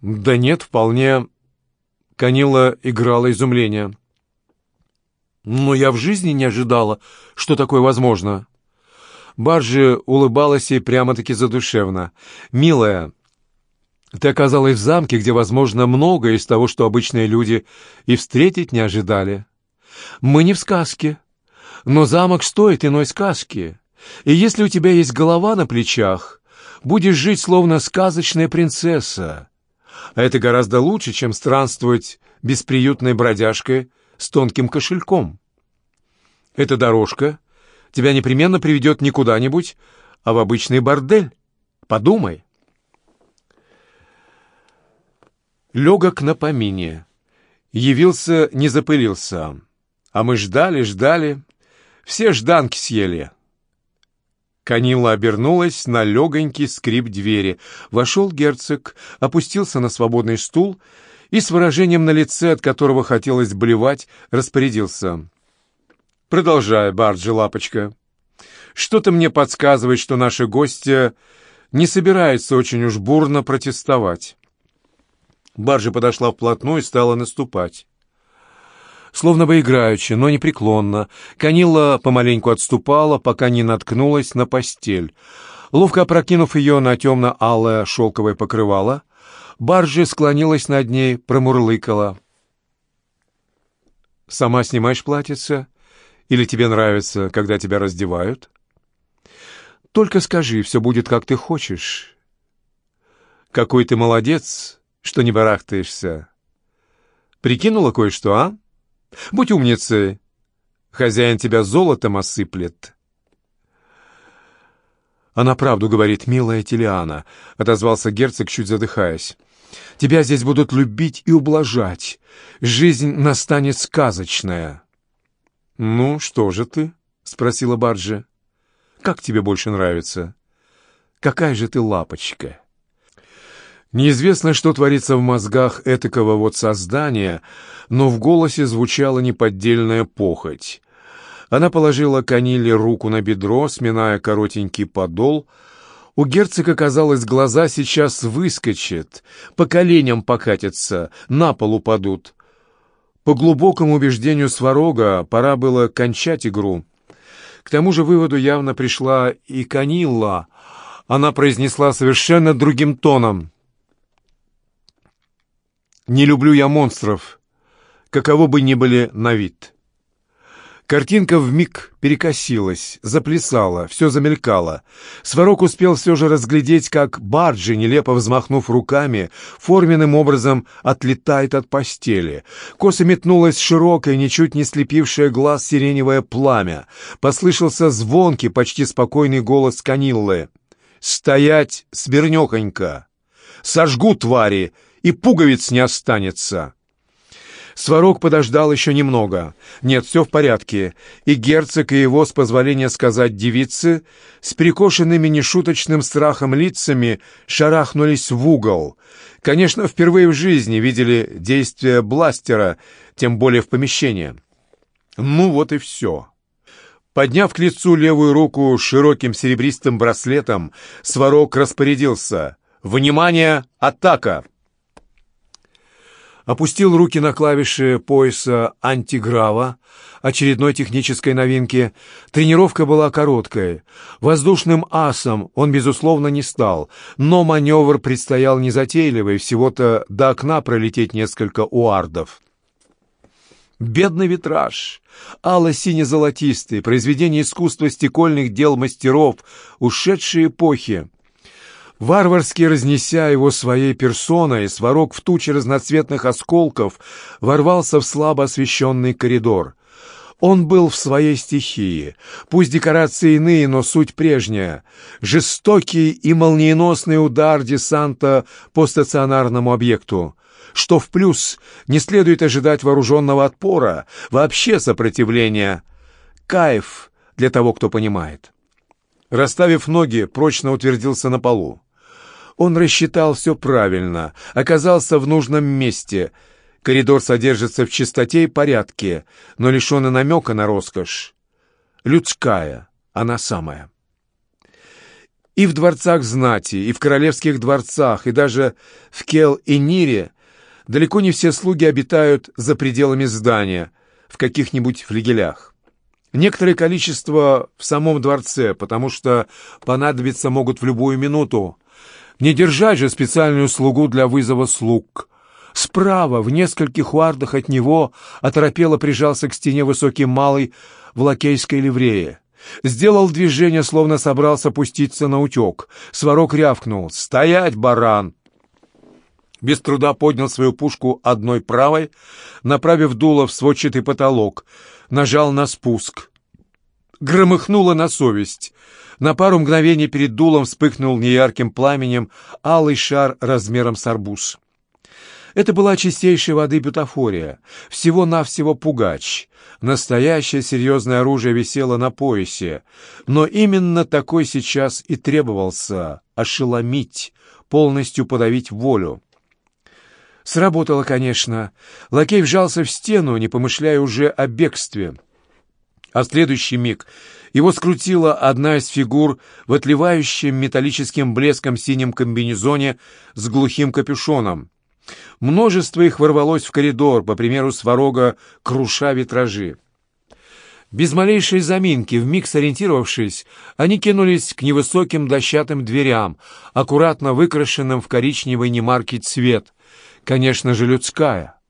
«Да нет, вполне...» Канила играла изумление. «Но я в жизни не ожидала, что такое возможно». Баржи улыбалась ей прямо-таки задушевно. «Милая, ты оказалась в замке, где, возможно, многое из того, что обычные люди и встретить не ожидали. Мы не в сказке, но замок стоит иной сказки. И если у тебя есть голова на плечах, будешь жить словно сказочная принцесса. А это гораздо лучше, чем странствовать бесприютной бродяжкой с тонким кошельком. Эта дорожка — тебя непременно приведет не куда-нибудь, а в обычный бордель. Подумай. Легок на помине. Явился, не запылился. А мы ждали, ждали. Все жданки съели. Канила обернулась на легонький скрип двери. Вошел герцог, опустился на свободный стул и с выражением на лице, от которого хотелось блевать, распорядился — Продолжай, Барджи, лапочка. Что-то мне подсказывает, что наши гости не собираются очень уж бурно протестовать. Барджи подошла вплотную и стала наступать. Словно бы играючи, но непреклонно, Канила помаленьку отступала, пока не наткнулась на постель. Ловко опрокинув ее на темно-алое шелковое покрывало, Барджи склонилась над ней, промурлыкала. «Сама снимаешь платьице?» Или тебе нравится, когда тебя раздевают? Только скажи, все будет, как ты хочешь. Какой ты молодец, что не барахтаешься. Прикинула кое-что, а? Будь умницей. Хозяин тебя золотом осыплет. Она правду говорит, милая Телиана, — отозвался герцог, чуть задыхаясь. Тебя здесь будут любить и ублажать. Жизнь настанет сказочная. «Ну, что же ты?» — спросила Барджи. «Как тебе больше нравится? Какая же ты лапочка?» Неизвестно, что творится в мозгах этакого вот создания, но в голосе звучала неподдельная похоть. Она положила Каниле руку на бедро, сминая коротенький подол. У герцога, казалось, глаза сейчас выскочат, по коленям покатятся, на пол упадут. По глубокому убеждению Сварога, пора было кончать игру. К тому же выводу явно пришла и Канилла. Она произнесла совершенно другим тоном. «Не люблю я монстров, каково бы ни были на вид». Картинка вмиг перекосилась, заплясала, все замелькало. Сварог успел все же разглядеть, как Барджи, нелепо взмахнув руками, форменным образом отлетает от постели. Косо метнулась широкое, ничуть не слепившее глаз сиреневое пламя. Послышался звонкий, почти спокойный голос Каниллы. «Стоять, свернехонько! Сожгу твари, и пуговиц не останется!» Сварог подождал еще немного. Нет, все в порядке. И герцог, и его, с позволения сказать девицы, с перекошенными нешуточным страхом лицами шарахнулись в угол. Конечно, впервые в жизни видели действия бластера, тем более в помещении. Ну вот и все. Подняв к лицу левую руку широким серебристым браслетом, Сварог распорядился. «Внимание! Атака!» Опустил руки на клавиши пояса антиграва, очередной технической новинки. Тренировка была короткой. Воздушным асом он, безусловно, не стал, но маневр предстоял незатейливый, всего-то до окна пролететь несколько уардов. Бедный витраж, ало-сине-золотистый, произведение искусства стекольных дел мастеров ушедшей эпохи. Варварски разнеся его своей персоной, сварог в туче разноцветных осколков ворвался в слабо освещенный коридор. Он был в своей стихии. Пусть декорации иные, но суть прежняя. Жестокий и молниеносный удар десанта по стационарному объекту. Что в плюс не следует ожидать вооруженного отпора, вообще сопротивления. Кайф для того, кто понимает. Расставив ноги, прочно утвердился на полу. Он рассчитал все правильно, оказался в нужном месте. Коридор содержится в чистоте и порядке, но лишен и намека на роскошь. Людская, она самая. И в дворцах знати, и в королевских дворцах, и даже в Кел и Нире далеко не все слуги обитают за пределами здания, в каких-нибудь флигелях. Некоторое количество в самом дворце, потому что понадобиться могут в любую минуту, не держать же специальную слугу для вызова слуг. Справа, в нескольких уардах от него, оторопело прижался к стене высокий малый в лакейской ливрее. Сделал движение, словно собрался пуститься на утек. Сварог рявкнул «Стоять, баран!» Без труда поднял свою пушку одной правой, направив дуло в сводчатый потолок, нажал на спуск. Громыхнуло на совесть — на пару мгновений перед дулом вспыхнул неярким пламенем алый шар размером с арбуз. Это была чистейшей воды бутафория, всего-навсего пугач. Настоящее серьезное оружие висело на поясе, но именно такой сейчас и требовался — ошеломить, полностью подавить волю. Сработало, конечно. Лакей вжался в стену, не помышляя уже о бегстве. А следующий миг его скрутила одна из фигур в отливающем металлическим блеском синем комбинезоне с глухим капюшоном. Множество их ворвалось в коридор, по примеру сварога, круша витражи. Без малейшей заминки, вмиг сориентировавшись, они кинулись к невысоким дощатым дверям, аккуратно выкрашенным в коричневый немаркий цвет. Конечно же, людская.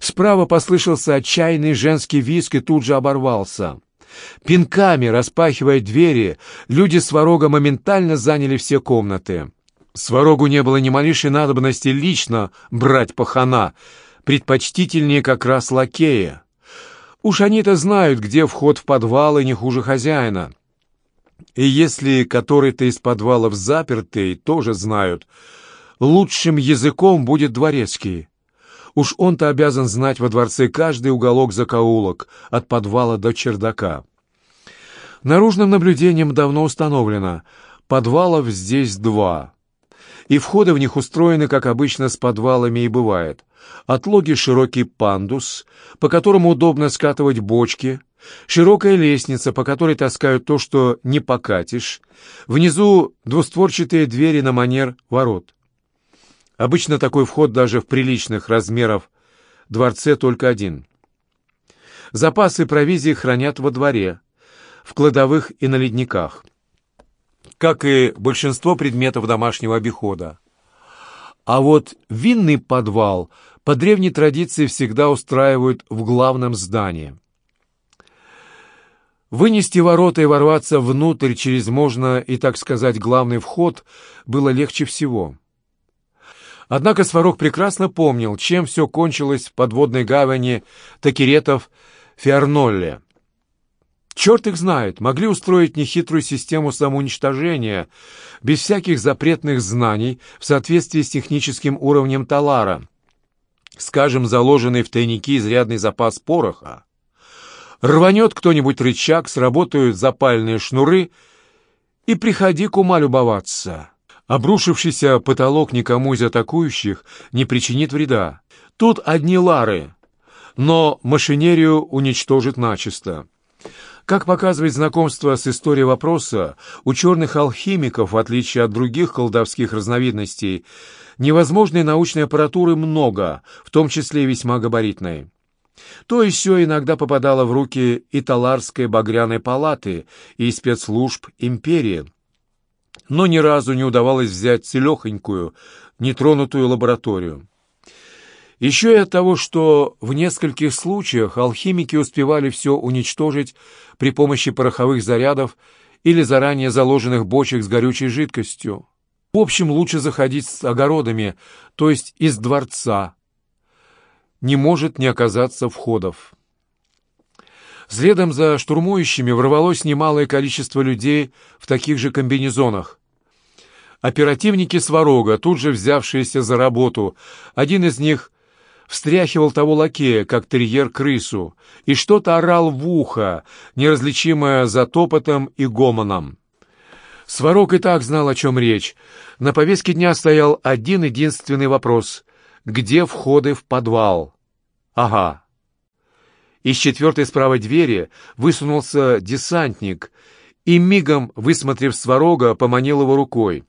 Справа послышался отчаянный женский визг и тут же оборвался. Пинками распахивая двери, люди Сварога моментально заняли все комнаты. Сварогу не было ни малейшей надобности лично брать пахана, предпочтительнее как раз лакея. Уж они-то знают, где вход в подвалы не хуже хозяина. И если который-то из подвалов запертый, тоже знают, лучшим языком будет дворецкий. Уж он-то обязан знать во дворце каждый уголок закоулок, от подвала до чердака. Наружным наблюдением давно установлено, подвалов здесь два. И входы в них устроены, как обычно, с подвалами и бывает. Отлоги широкий пандус, по которому удобно скатывать бочки, широкая лестница, по которой таскают то, что не покатишь, внизу двустворчатые двери на манер ворот. Обычно такой вход даже в приличных размеров дворце только один. Запасы провизии хранят во дворе, в кладовых и на ледниках, как и большинство предметов домашнего обихода. А вот винный подвал по древней традиции всегда устраивают в главном здании. Вынести ворота и ворваться внутрь через, можно и так сказать, главный вход было легче всего. Однако Сварог прекрасно помнил, чем все кончилось в подводной гавани Такеретов Фиарнолле. Черт их знает, могли устроить нехитрую систему самоуничтожения, без всяких запретных знаний, в соответствии с техническим уровнем Талара. скажем, заложенный в тайники изрядный запас пороха, рванет кто-нибудь рычаг, сработают запальные шнуры, и приходи к ума любоваться. Обрушившийся потолок никому из атакующих не причинит вреда. Тут одни лары, но машинерию уничтожит начисто. Как показывает знакомство с историей вопроса, у черных алхимиков, в отличие от других колдовских разновидностей, невозможной научной аппаратуры много, в том числе и весьма габаритной. То есть все иногда попадало в руки и Таларской багряной палаты, и спецслужб империи, но ни разу не удавалось взять целехонькую, нетронутую лабораторию. Еще и от того, что в нескольких случаях алхимики успевали все уничтожить при помощи пороховых зарядов или заранее заложенных бочек с горючей жидкостью. В общем, лучше заходить с огородами, то есть из дворца. Не может не оказаться входов. Следом за штурмующими ворвалось немалое количество людей в таких же комбинезонах. Оперативники Сварога, тут же взявшиеся за работу, один из них встряхивал того лакея, как терьер крысу, и что-то орал в ухо, неразличимое за топотом и гомоном. Сварог и так знал, о чем речь. На повестке дня стоял один единственный вопрос — где входы в подвал? Ага. Из четвертой справа двери высунулся десантник и, мигом высмотрев Сварога, поманил его рукой.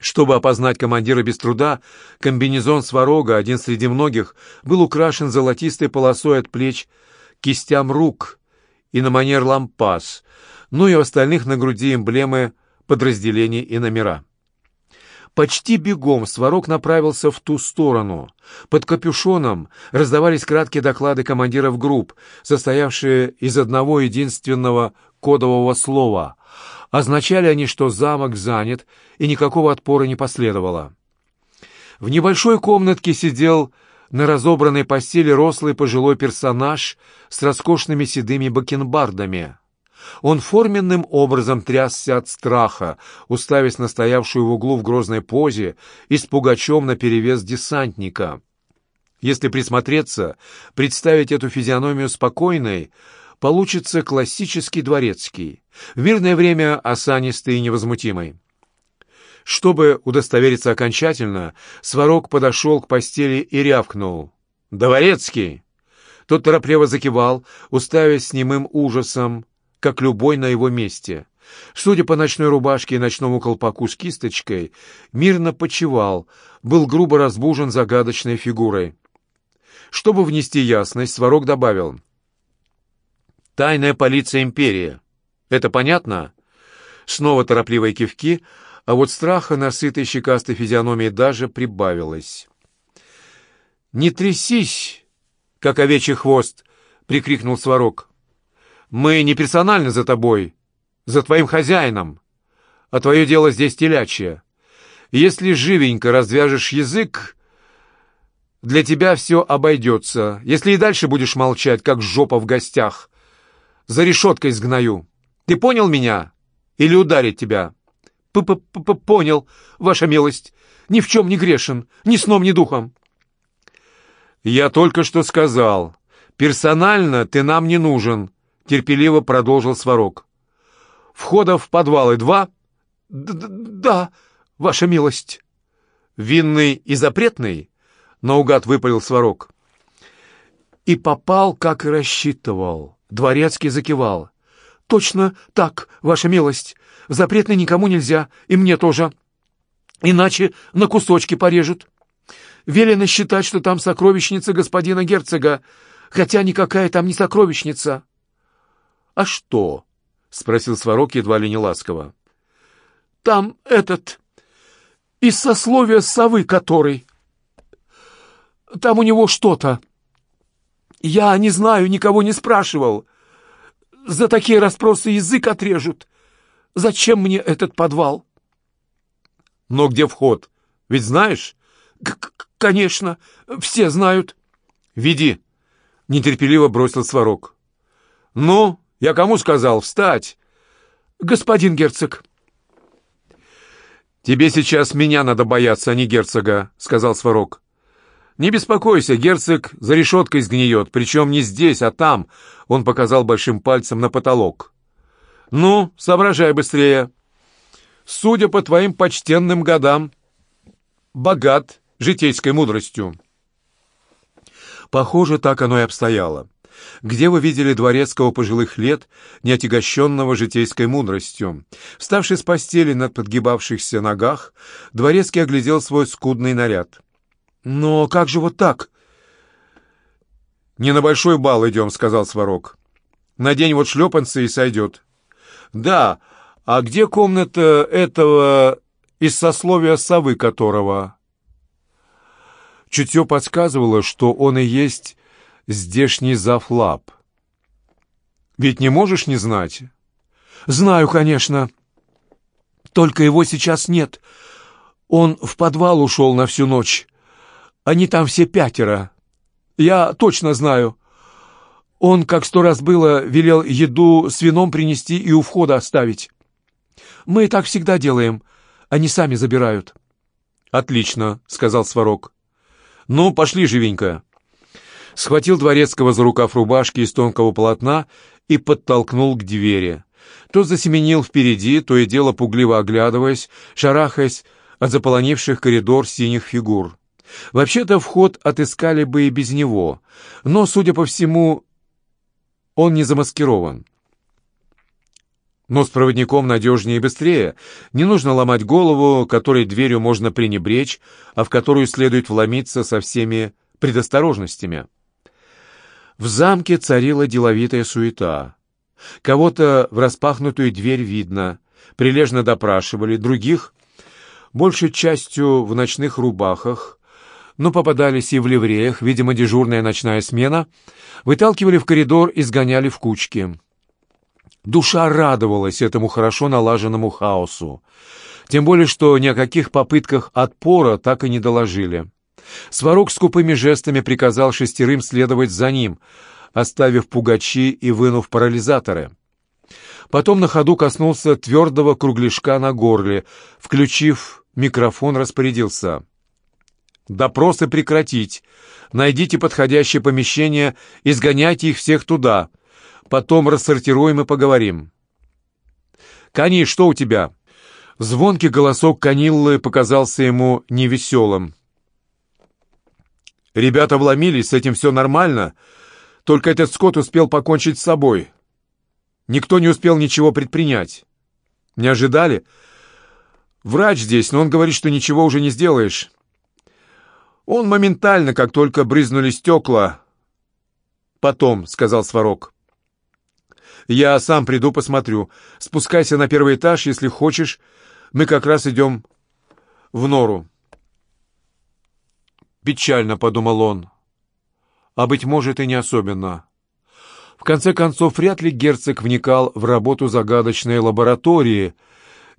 Чтобы опознать командира без труда, комбинезон сварога, один среди многих, был украшен золотистой полосой от плеч кистям рук и на манер лампас, ну и у остальных на груди эмблемы подразделений и номера. Почти бегом Сварог направился в ту сторону. Под капюшоном раздавались краткие доклады командиров групп, состоявшие из одного единственного кодового слова — Означали они, что замок занят, и никакого отпора не последовало. В небольшой комнатке сидел на разобранной постели рослый пожилой персонаж с роскошными седыми бакенбардами. Он форменным образом трясся от страха, уставясь на стоявшую в углу в грозной позе и с пугачом наперевес десантника. Если присмотреться, представить эту физиономию спокойной, получится классический дворецкий, в мирное время осанистый и невозмутимый. Чтобы удостовериться окончательно, Сварог подошел к постели и рявкнул. «Дворецкий!» Тот торопливо закивал, уставясь с немым ужасом, как любой на его месте. Судя по ночной рубашке и ночному колпаку с кисточкой, мирно почевал, был грубо разбужен загадочной фигурой. Чтобы внести ясность, Сварог добавил. Тайная полиция империи. Это понятно? Снова торопливые кивки, а вот страха на сытой щекастой физиономии даже прибавилось. «Не трясись, как овечий хвост!» — прикрикнул Сварог. «Мы не персонально за тобой, за твоим хозяином, а твое дело здесь телячье. Если живенько развяжешь язык, для тебя все обойдется. Если и дальше будешь молчать, как жопа в гостях, за решеткой сгною. Ты понял меня? Или ударить тебя? П -п -п Понял, ваша милость. Ни в чем не грешен, ни сном, ни духом. Я только что сказал. Персонально ты нам не нужен, терпеливо продолжил Сварог. Входа в подвалы два? Д -д да, ваша милость. Винный и запретный? Наугад выпалил Сварог. И попал, как и рассчитывал. Дворецкий закивал. «Точно так, ваша милость. В запретный никому нельзя, и мне тоже. Иначе на кусочки порежут. Велено считать, что там сокровищница господина герцога, хотя никакая там не сокровищница». «А что?» — спросил Сварог едва ли не ласково. «Там этот... из сословия совы который. Там у него что-то...» Я не знаю, никого не спрашивал. За такие расспросы язык отрежут. Зачем мне этот подвал? Но где вход? Ведь знаешь? К Конечно, все знают. Веди. Нетерпеливо бросил Сварог. Ну, я кому сказал? Встать. Господин герцог. Тебе сейчас меня надо бояться, а не герцога, сказал Сварог. «Не беспокойся, герцог за решеткой сгниет, причем не здесь, а там», — он показал большим пальцем на потолок. «Ну, соображай быстрее. Судя по твоим почтенным годам, богат житейской мудростью». Похоже, так оно и обстояло. Где вы видели дворецкого пожилых лет, не отягощенного житейской мудростью? Вставший с постели на подгибавшихся ногах, дворецкий оглядел свой скудный наряд. «Но как же вот так?» «Не на большой бал идем», — сказал Сварог. «На день вот шлепанцы и сойдет». «Да, а где комната этого из сословия совы которого?» Чутье подсказывало, что он и есть здешний зафлаб. «Ведь не можешь не знать?» «Знаю, конечно. Только его сейчас нет. Он в подвал ушел на всю ночь». Они там все пятеро. Я точно знаю. Он, как сто раз было, велел еду с вином принести и у входа оставить. Мы так всегда делаем. Они сами забирают. «Отлично», — сказал Сварог. «Ну, пошли живенько». Схватил Дворецкого за рукав рубашки из тонкого полотна и подтолкнул к двери. Тот засеменил впереди, то и дело пугливо оглядываясь, шарахаясь от заполонивших коридор синих фигур. Вообще-то вход отыскали бы и без него, но, судя по всему, он не замаскирован. Но с проводником надежнее и быстрее. Не нужно ломать голову, которой дверью можно пренебречь, а в которую следует вломиться со всеми предосторожностями. В замке царила деловитая суета. Кого-то в распахнутую дверь видно, прилежно допрашивали, других, большей частью в ночных рубахах, но попадались и в ливреях, видимо, дежурная ночная смена, выталкивали в коридор и сгоняли в кучки. Душа радовалась этому хорошо налаженному хаосу. Тем более, что ни о каких попытках отпора так и не доложили. Сварог скупыми жестами приказал шестерым следовать за ним, оставив пугачи и вынув парализаторы. Потом на ходу коснулся твердого кругляшка на горле, включив микрофон, распорядился — Допросы прекратить. Найдите подходящее помещение и сгоняйте их всех туда. Потом рассортируем и поговорим. «Кани, что у тебя?» Звонкий голосок Каниллы показался ему невеселым. «Ребята вломились, с этим все нормально, только этот скот успел покончить с собой. Никто не успел ничего предпринять. Не ожидали? Врач здесь, но он говорит, что ничего уже не сделаешь». Он моментально, как только брызнули стекла... «Потом», — сказал Сварог. «Я сам приду, посмотрю. Спускайся на первый этаж, если хочешь. Мы как раз идем в нору». «Печально», — подумал он. «А, быть может, и не особенно». В конце концов, вряд ли герцог вникал в работу загадочной лаборатории.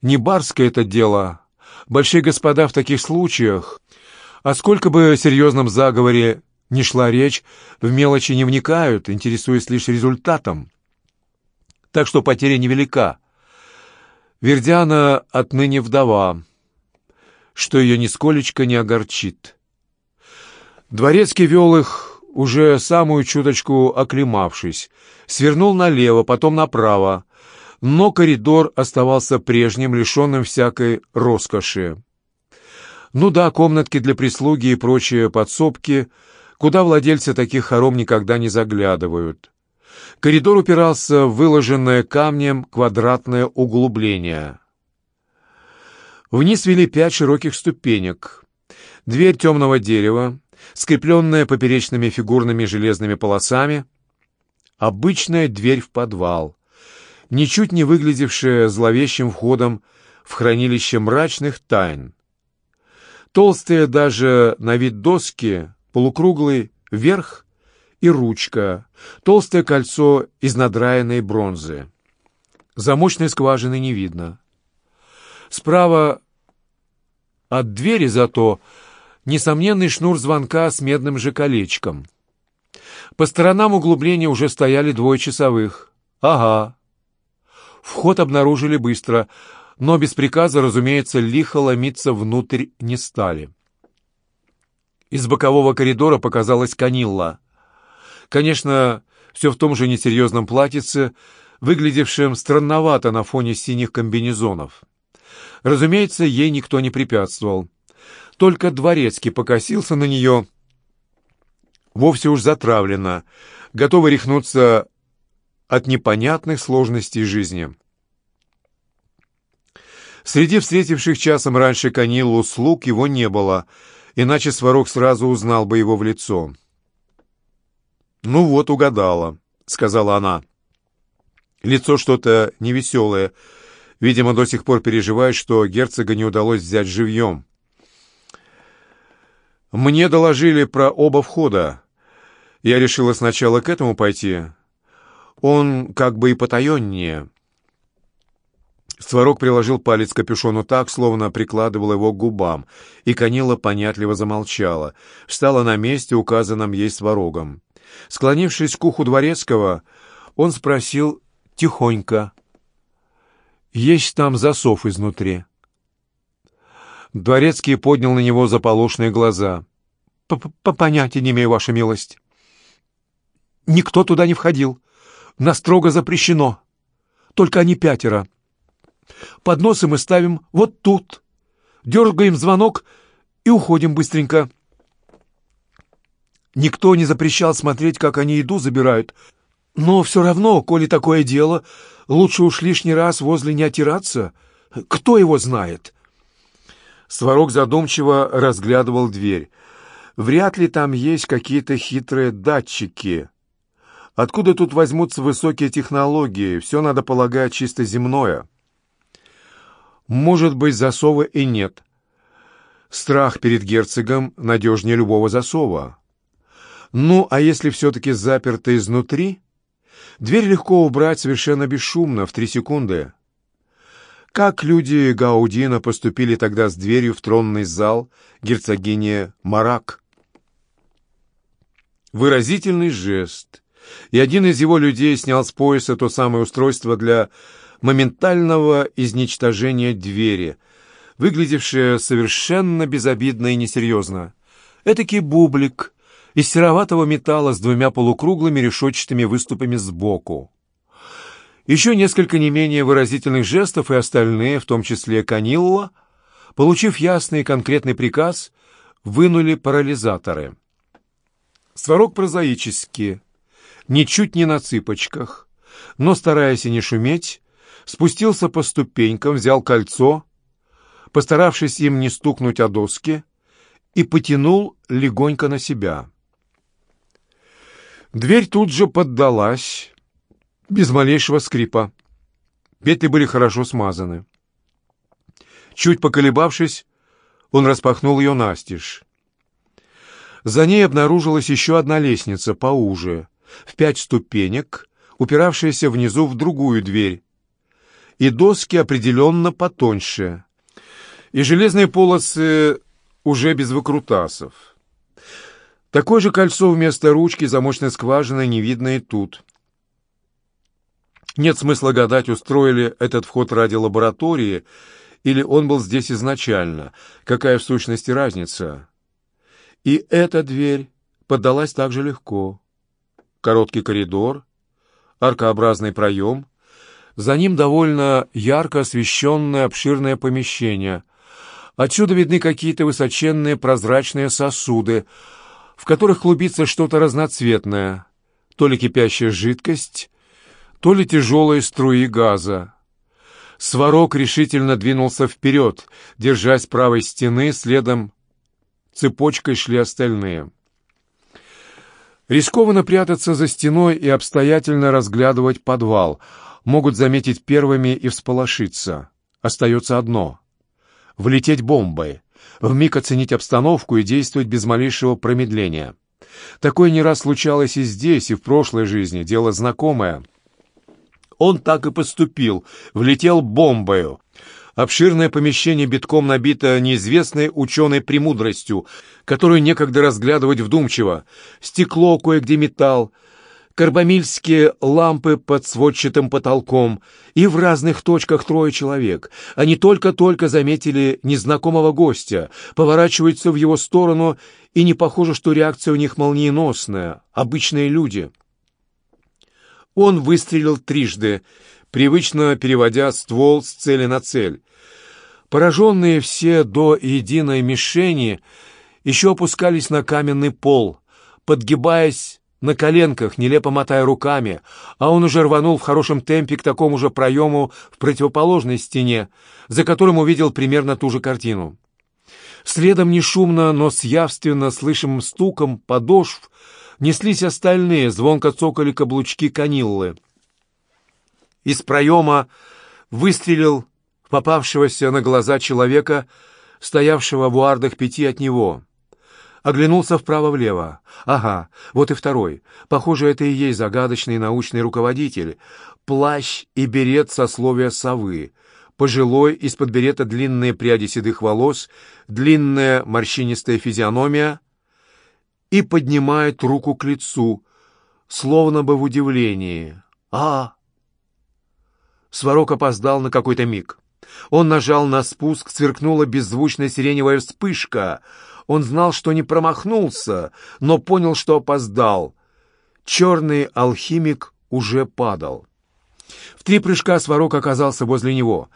Не барское это дело. Большие господа в таких случаях а сколько бы о серьезном заговоре ни шла речь, в мелочи не вникают, интересуясь лишь результатом. Так что потеря невелика. Вердиана отныне вдова, что ее нисколечко не огорчит. Дворецкий вел их, уже самую чуточку оклемавшись, свернул налево, потом направо, но коридор оставался прежним, лишенным всякой роскоши. Ну да, комнатки для прислуги и прочие подсобки, куда владельцы таких хором никогда не заглядывают. Коридор упирался в выложенное камнем квадратное углубление. Вниз вели пять широких ступенек. Дверь темного дерева, скрепленная поперечными фигурными железными полосами. Обычная дверь в подвал, ничуть не выглядевшая зловещим входом в хранилище мрачных тайн. Толстые даже на вид доски, полукруглый верх и ручка, толстое кольцо из надраенной бронзы. Замочной скважины не видно. Справа от двери зато несомненный шнур звонка с медным же колечком. По сторонам углубления уже стояли двое часовых. Ага. Вход обнаружили быстро — но без приказа, разумеется, лихо ломиться внутрь не стали. Из бокового коридора показалась Канилла. Конечно, все в том же несерьезном платьице, выглядевшем странновато на фоне синих комбинезонов. Разумеется, ей никто не препятствовал. Только дворецкий покосился на нее, вовсе уж затравленно, готовый рехнуться от непонятных сложностей жизни. Среди встретивших часом раньше Канилу слуг его не было, иначе Сварог сразу узнал бы его в лицо. «Ну вот, угадала», — сказала она. Лицо что-то невеселое. Видимо, до сих пор переживает, что герцога не удалось взять живьем. «Мне доложили про оба входа. Я решила сначала к этому пойти. Он как бы и потаеннее». Сварог приложил палец к капюшону так, словно прикладывал его к губам, и Канила понятливо замолчала, встала на месте, указанном ей Сварогом. Склонившись к уху дворецкого, он спросил тихонько, «Есть там засов изнутри?» Дворецкий поднял на него заполошные глаза. «По понятия не имею, ваша милость. Никто туда не входил. Нас строго запрещено. Только они пятеро». Подносы мы ставим вот тут. Дергаем звонок и уходим быстренько. Никто не запрещал смотреть, как они еду забирают. Но все равно, коли такое дело, лучше уж лишний раз возле не отираться. Кто его знает?» Сварог задумчиво разглядывал дверь. «Вряд ли там есть какие-то хитрые датчики. Откуда тут возьмутся высокие технологии? Все, надо полагать, чисто земное». Может быть, засова и нет. Страх перед герцогом надежнее любого засова. Ну, а если все-таки заперто изнутри, дверь легко убрать совершенно бесшумно, в три секунды. Как люди Гаудина поступили тогда с дверью в тронный зал герцогини Марак? Выразительный жест, и один из его людей снял с пояса то самое устройство для моментального изничтожения двери, выглядевшее совершенно безобидно и несерьезно. Этакий бублик из сероватого металла с двумя полукруглыми решетчатыми выступами сбоку. Еще несколько не менее выразительных жестов и остальные, в том числе Канилла, получив ясный и конкретный приказ, вынули парализаторы. Сварог прозаически, ничуть не на цыпочках, но, стараясь и не шуметь, спустился по ступенькам, взял кольцо, постаравшись им не стукнуть о доски, и потянул легонько на себя. Дверь тут же поддалась, без малейшего скрипа. Петли были хорошо смазаны. Чуть поколебавшись, он распахнул ее настежь. За ней обнаружилась еще одна лестница поуже, в пять ступенек, упиравшаяся внизу в другую дверь, и доски определенно потоньше, и железные полосы уже без выкрутасов. Такое же кольцо вместо ручки замочной скважины не видно и тут. Нет смысла гадать, устроили этот вход ради лаборатории, или он был здесь изначально. Какая в сущности разница? И эта дверь поддалась так же легко. Короткий коридор, аркообразный проем — за ним довольно ярко освещенное обширное помещение. Отсюда видны какие-то высоченные прозрачные сосуды, в которых клубится что-то разноцветное, то ли кипящая жидкость, то ли тяжелые струи газа. Сварог решительно двинулся вперед, держась правой стены, следом цепочкой шли остальные. Рискованно прятаться за стеной и обстоятельно разглядывать подвал — могут заметить первыми и всполошиться. Остается одно — влететь бомбой, вмиг оценить обстановку и действовать без малейшего промедления. Такое не раз случалось и здесь, и в прошлой жизни, дело знакомое. Он так и поступил, влетел бомбою. Обширное помещение битком набито неизвестной ученой премудростью, которую некогда разглядывать вдумчиво. Стекло, кое-где металл, карбамильские лампы под сводчатым потолком, и в разных точках трое человек. Они только-только заметили незнакомого гостя, поворачиваются в его сторону, и не похоже, что реакция у них молниеносная, обычные люди. Он выстрелил трижды, привычно переводя ствол с цели на цель. Пораженные все до единой мишени еще опускались на каменный пол, подгибаясь на коленках, нелепо мотая руками, а он уже рванул в хорошем темпе к такому же проему в противоположной стене, за которым увидел примерно ту же картину. Следом не шумно, но с явственно слышимым стуком подошв неслись остальные, звонко цокали каблучки каниллы. Из проема выстрелил попавшегося на глаза человека, стоявшего в уардах пяти от него. Оглянулся вправо-влево. Ага, вот и второй. Похоже, это и есть загадочный научный руководитель. Плащ и берет сословия совы. Пожилой, из-под берета длинные пряди седых волос, длинная морщинистая физиономия и поднимает руку к лицу, словно бы в удивлении. «А!» Сварог опоздал на какой-то миг. Он нажал на спуск, сверкнула беззвучная сиреневая вспышка. Он знал, что не промахнулся, но понял, что опоздал. Черный алхимик уже падал. В три прыжка Сварог оказался возле него.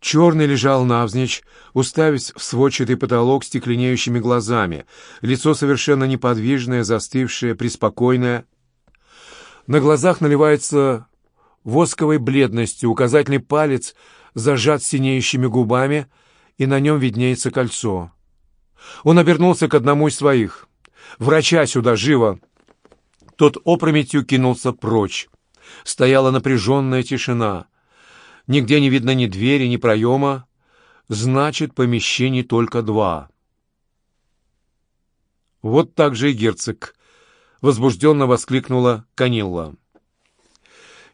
Черный лежал навзничь, уставясь в сводчатый потолок стекленеющими глазами. Лицо совершенно неподвижное, застывшее, преспокойное. На глазах наливается восковой бледностью, указательный палец зажат синеющими губами, и на нем виднеется кольцо. Он обернулся к одному из своих. «Врача сюда, живо!» Тот опрометью кинулся прочь. Стояла напряженная тишина. Нигде не видно ни двери, ни проема. Значит, помещений только два. Вот так же и герцог. Возбужденно воскликнула Канилла.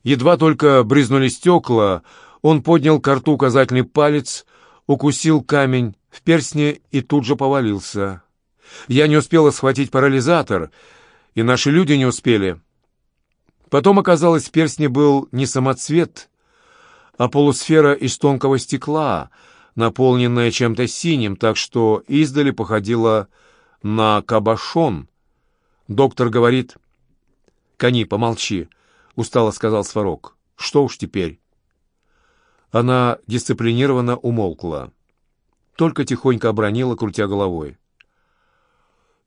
Едва только брызнули стекла, он поднял к рту указательный палец, укусил камень в перстне и тут же повалился. Я не успела схватить парализатор, и наши люди не успели. Потом оказалось, в перстне был не самоцвет, а полусфера из тонкого стекла, наполненная чем-то синим, так что издали походила на кабошон. Доктор говорит... «Кони, помолчи», — устало сказал Сварог. «Что уж теперь?» Она дисциплинированно умолкла. Только тихонько обронила, крутя головой.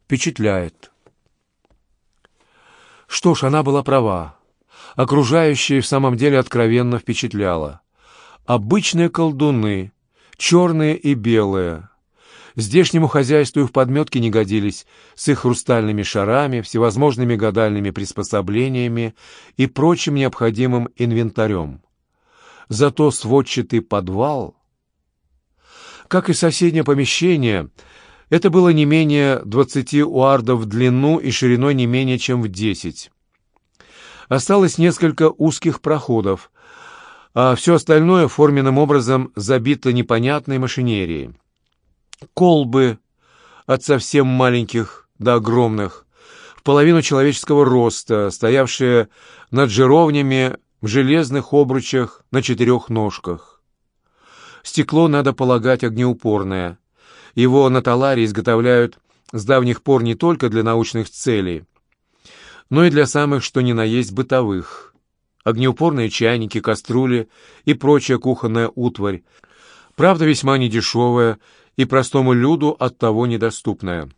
«Впечатляет». Что ж, она была права. Окружающее в самом деле откровенно впечатляло. Обычные колдуны, черные и белые. Здешнему хозяйству и в подметке не годились с их хрустальными шарами, всевозможными гадальными приспособлениями и прочим необходимым инвентарем. Зато сводчатый подвал, как и соседнее помещение, это было не менее 20 уардов в длину и шириной не менее чем в 10. Осталось несколько узких проходов, а все остальное форменным образом забито непонятной машинерией. Колбы от совсем маленьких до огромных, в половину человеческого роста, стоявшие над жировнями в железных обручах на четырех ножках. Стекло, надо полагать, огнеупорное. Его на таларе изготовляют с давних пор не только для научных целей, но и для самых что ни на есть бытовых. Огнеупорные чайники, кастрюли и прочая кухонная утварь, правда весьма недешевая и простому люду оттого недоступная.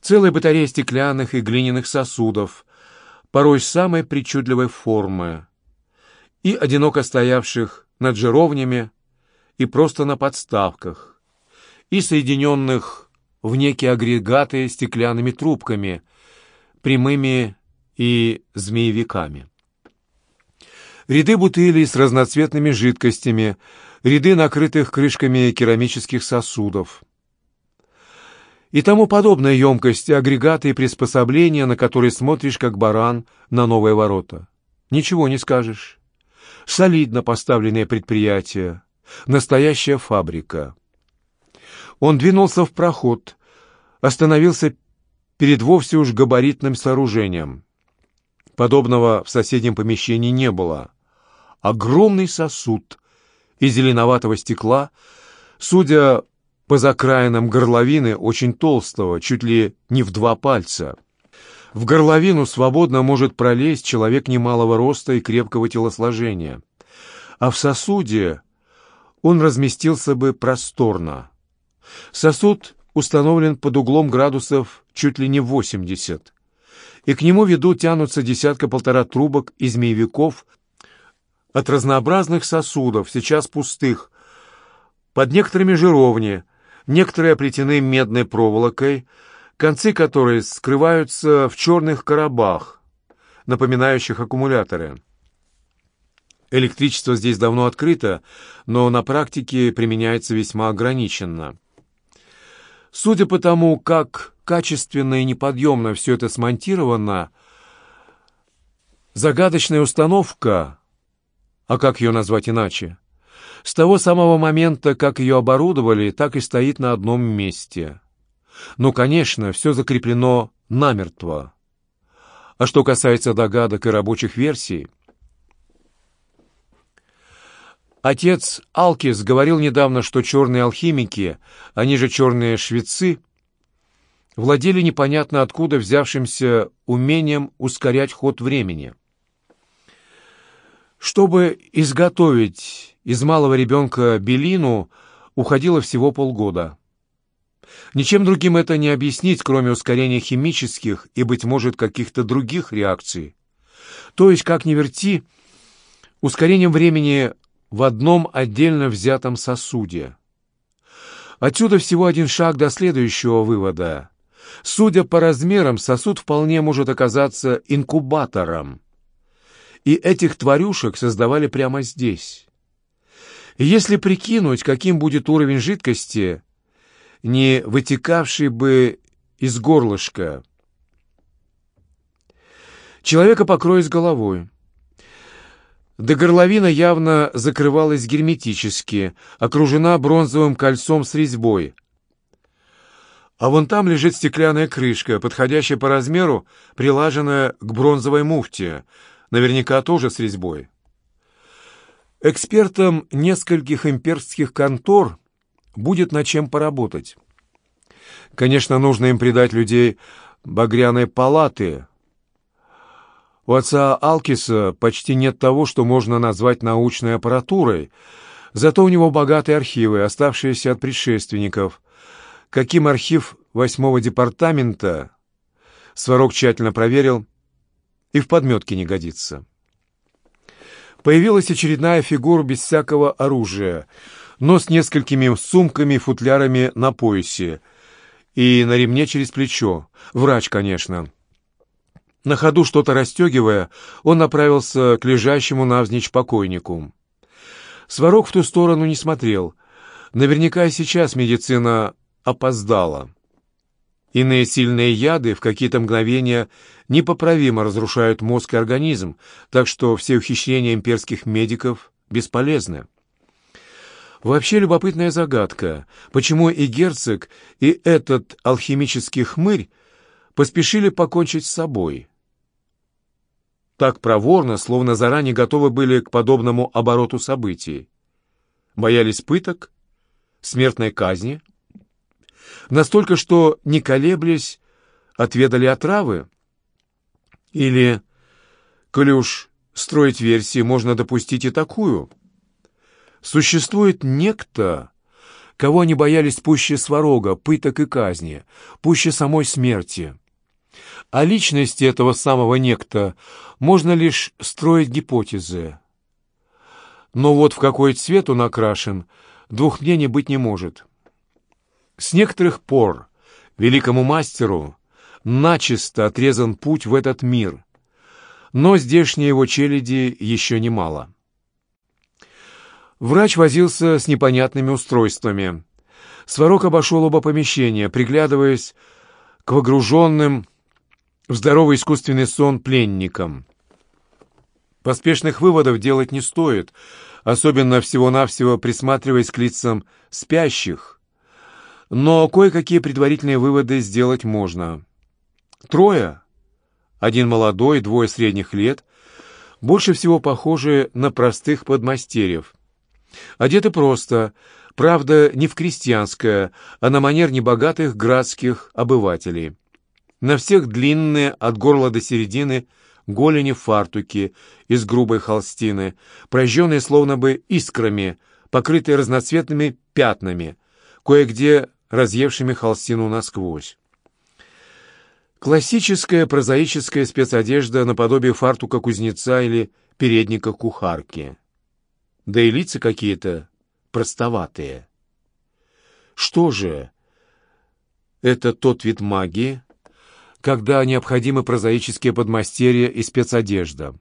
Целая батарея стеклянных и глиняных сосудов, порой самой причудливой формы, и одиноко стоявших над жировнями и просто на подставках, и соединенных в некие агрегаты стеклянными трубками, прямыми и змеевиками. Ряды бутылей с разноцветными жидкостями, ряды накрытых крышками керамических сосудов — и тому подобные емкости, агрегаты и приспособления, на которые смотришь, как баран, на новые ворота. Ничего не скажешь. Солидно поставленное предприятие. Настоящая фабрика. Он двинулся в проход, остановился перед вовсе уж габаритным сооружением. Подобного в соседнем помещении не было. Огромный сосуд из зеленоватого стекла, судя по закраинам горловины, очень толстого, чуть ли не в два пальца. В горловину свободно может пролезть человек немалого роста и крепкого телосложения. А в сосуде он разместился бы просторно. Сосуд установлен под углом градусов чуть ли не 80, и к нему ведут тянутся десятка-полтора трубок и змеевиков от разнообразных сосудов, сейчас пустых, под некоторыми жировни, некоторые оплетены медной проволокой, концы которой скрываются в черных коробах, напоминающих аккумуляторы. Электричество здесь давно открыто, но на практике применяется весьма ограниченно. Судя по тому, как качественно и неподъемно все это смонтировано, загадочная установка, а как ее назвать иначе, с того самого момента, как ее оборудовали, так и стоит на одном месте. Ну, конечно, все закреплено намертво. А что касается догадок и рабочих версий, Отец Алкис говорил недавно, что черные алхимики, они же черные швецы, владели непонятно откуда взявшимся умением ускорять ход времени. Чтобы изготовить из малого ребенка белину, уходило всего полгода. Ничем другим это не объяснить, кроме ускорения химических и, быть может, каких-то других реакций. То есть, как ни верти, ускорением времени в одном отдельно взятом сосуде. Отсюда всего один шаг до следующего вывода. Судя по размерам, сосуд вполне может оказаться инкубатором. И этих тварюшек создавали прямо здесь. Если прикинуть, каким будет уровень жидкости, не вытекавший бы из горлышка, человека покроет головой. Да горловина явно закрывалась герметически, окружена бронзовым кольцом с резьбой. А вон там лежит стеклянная крышка, подходящая по размеру, прилаженная к бронзовой муфте, наверняка тоже с резьбой. Экспертам нескольких имперских контор будет над чем поработать. Конечно, нужно им придать людей багряной палаты, у отца Алкиса почти нет того, что можно назвать научной аппаратурой, зато у него богатые архивы, оставшиеся от предшественников. Каким архив восьмого департамента, Сварог тщательно проверил, и в подметке не годится. Появилась очередная фигура без всякого оружия, но с несколькими сумками и футлярами на поясе и на ремне через плечо. Врач, конечно. На ходу что-то расстегивая, он направился к лежащему навзничь покойнику. Сварог в ту сторону не смотрел. Наверняка и сейчас медицина опоздала. Иные сильные яды в какие-то мгновения непоправимо разрушают мозг и организм, так что все ухищрения имперских медиков бесполезны. Вообще любопытная загадка, почему и герцог, и этот алхимический хмырь поспешили покончить с собой так проворно, словно заранее готовы были к подобному обороту событий. Боялись пыток, смертной казни, настолько, что, не колеблясь, отведали отравы? Или, коли уж строить версии, можно допустить и такую? Существует некто, кого они боялись пуще сварога, пыток и казни, пуще самой смерти. О личности этого самого некто можно лишь строить гипотезы. Но вот в какой цвет он окрашен, двух мнений быть не может. С некоторых пор великому мастеру начисто отрезан путь в этот мир, но здешней его челяди еще немало. Врач возился с непонятными устройствами. Сварог обошел оба помещения, приглядываясь к выгруженным здоровый искусственный сон пленникам. Поспешных выводов делать не стоит, особенно всего-навсего присматриваясь к лицам спящих. Но кое-какие предварительные выводы сделать можно. Трое, один молодой, двое средних лет, больше всего похожи на простых подмастерьев. Одеты просто, правда, не в крестьянское, а на манер небогатых градских обывателей. На всех длинные, от горла до середины, голени фартуки из грубой холстины, прожженные словно бы искрами, покрытые разноцветными пятнами, кое-где разъевшими холстину насквозь. Классическая прозаическая спецодежда наподобие фартука кузнеца или передника кухарки. Да и лица какие-то простоватые. Что же, это тот вид магии, когда необходимы прозаические подмастерья и спецодежда.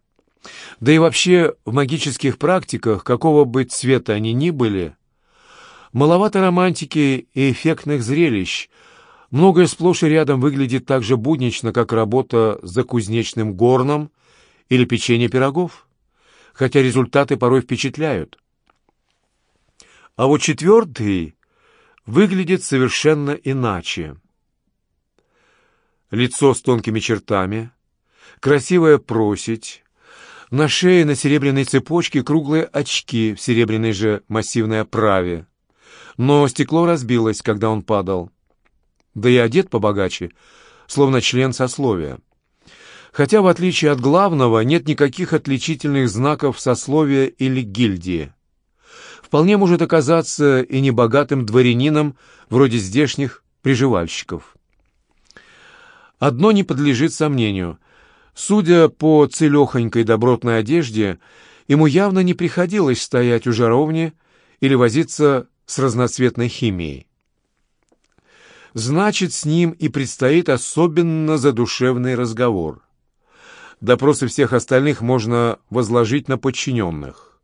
Да и вообще в магических практиках, какого бы цвета они ни были, маловато романтики и эффектных зрелищ, многое сплошь и рядом выглядит так же буднично, как работа за кузнечным горном или печенье пирогов, хотя результаты порой впечатляют. А вот четвертый выглядит совершенно иначе. Лицо с тонкими чертами, красивая просить, на шее на серебряной цепочке круглые очки в серебряной же массивной оправе. Но стекло разбилось, когда он падал. Да и одет побогаче, словно член сословия. Хотя, в отличие от главного, нет никаких отличительных знаков сословия или гильдии вполне может оказаться и небогатым дворянином вроде здешних приживальщиков. Одно не подлежит сомнению. Судя по целехонькой добротной одежде, ему явно не приходилось стоять у жаровни или возиться с разноцветной химией. Значит, с ним и предстоит особенно задушевный разговор. Допросы всех остальных можно возложить на подчиненных.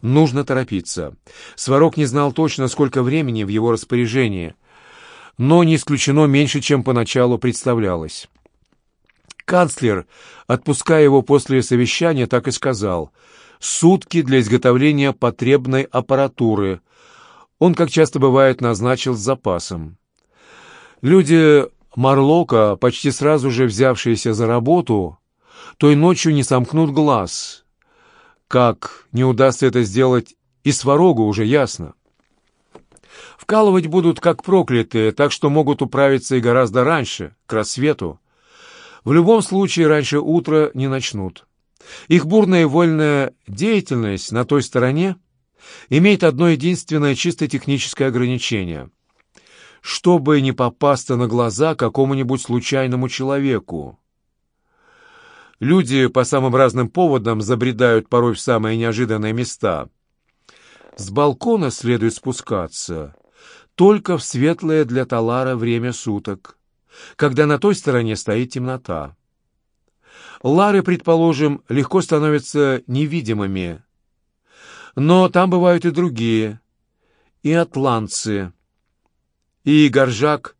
Нужно торопиться. Сварог не знал точно, сколько времени в его распоряжении, но не исключено меньше, чем поначалу представлялось. Канцлер, отпуская его после совещания, так и сказал. «Сутки для изготовления потребной аппаратуры». Он, как часто бывает, назначил с запасом. Люди Марлока, почти сразу же взявшиеся за работу, той ночью не сомкнут глаз — как не удастся это сделать и сварогу, уже ясно. Вкалывать будут как проклятые, так что могут управиться и гораздо раньше, к рассвету. В любом случае раньше утра не начнут. Их бурная и вольная деятельность на той стороне имеет одно единственное чисто техническое ограничение. Чтобы не попасться на глаза какому-нибудь случайному человеку. Люди по самым разным поводам забредают порой в самые неожиданные места. С балкона следует спускаться только в светлое для Талара время суток, когда на той стороне стоит темнота. Лары, предположим, легко становятся невидимыми, но там бывают и другие, и атланцы, и горжак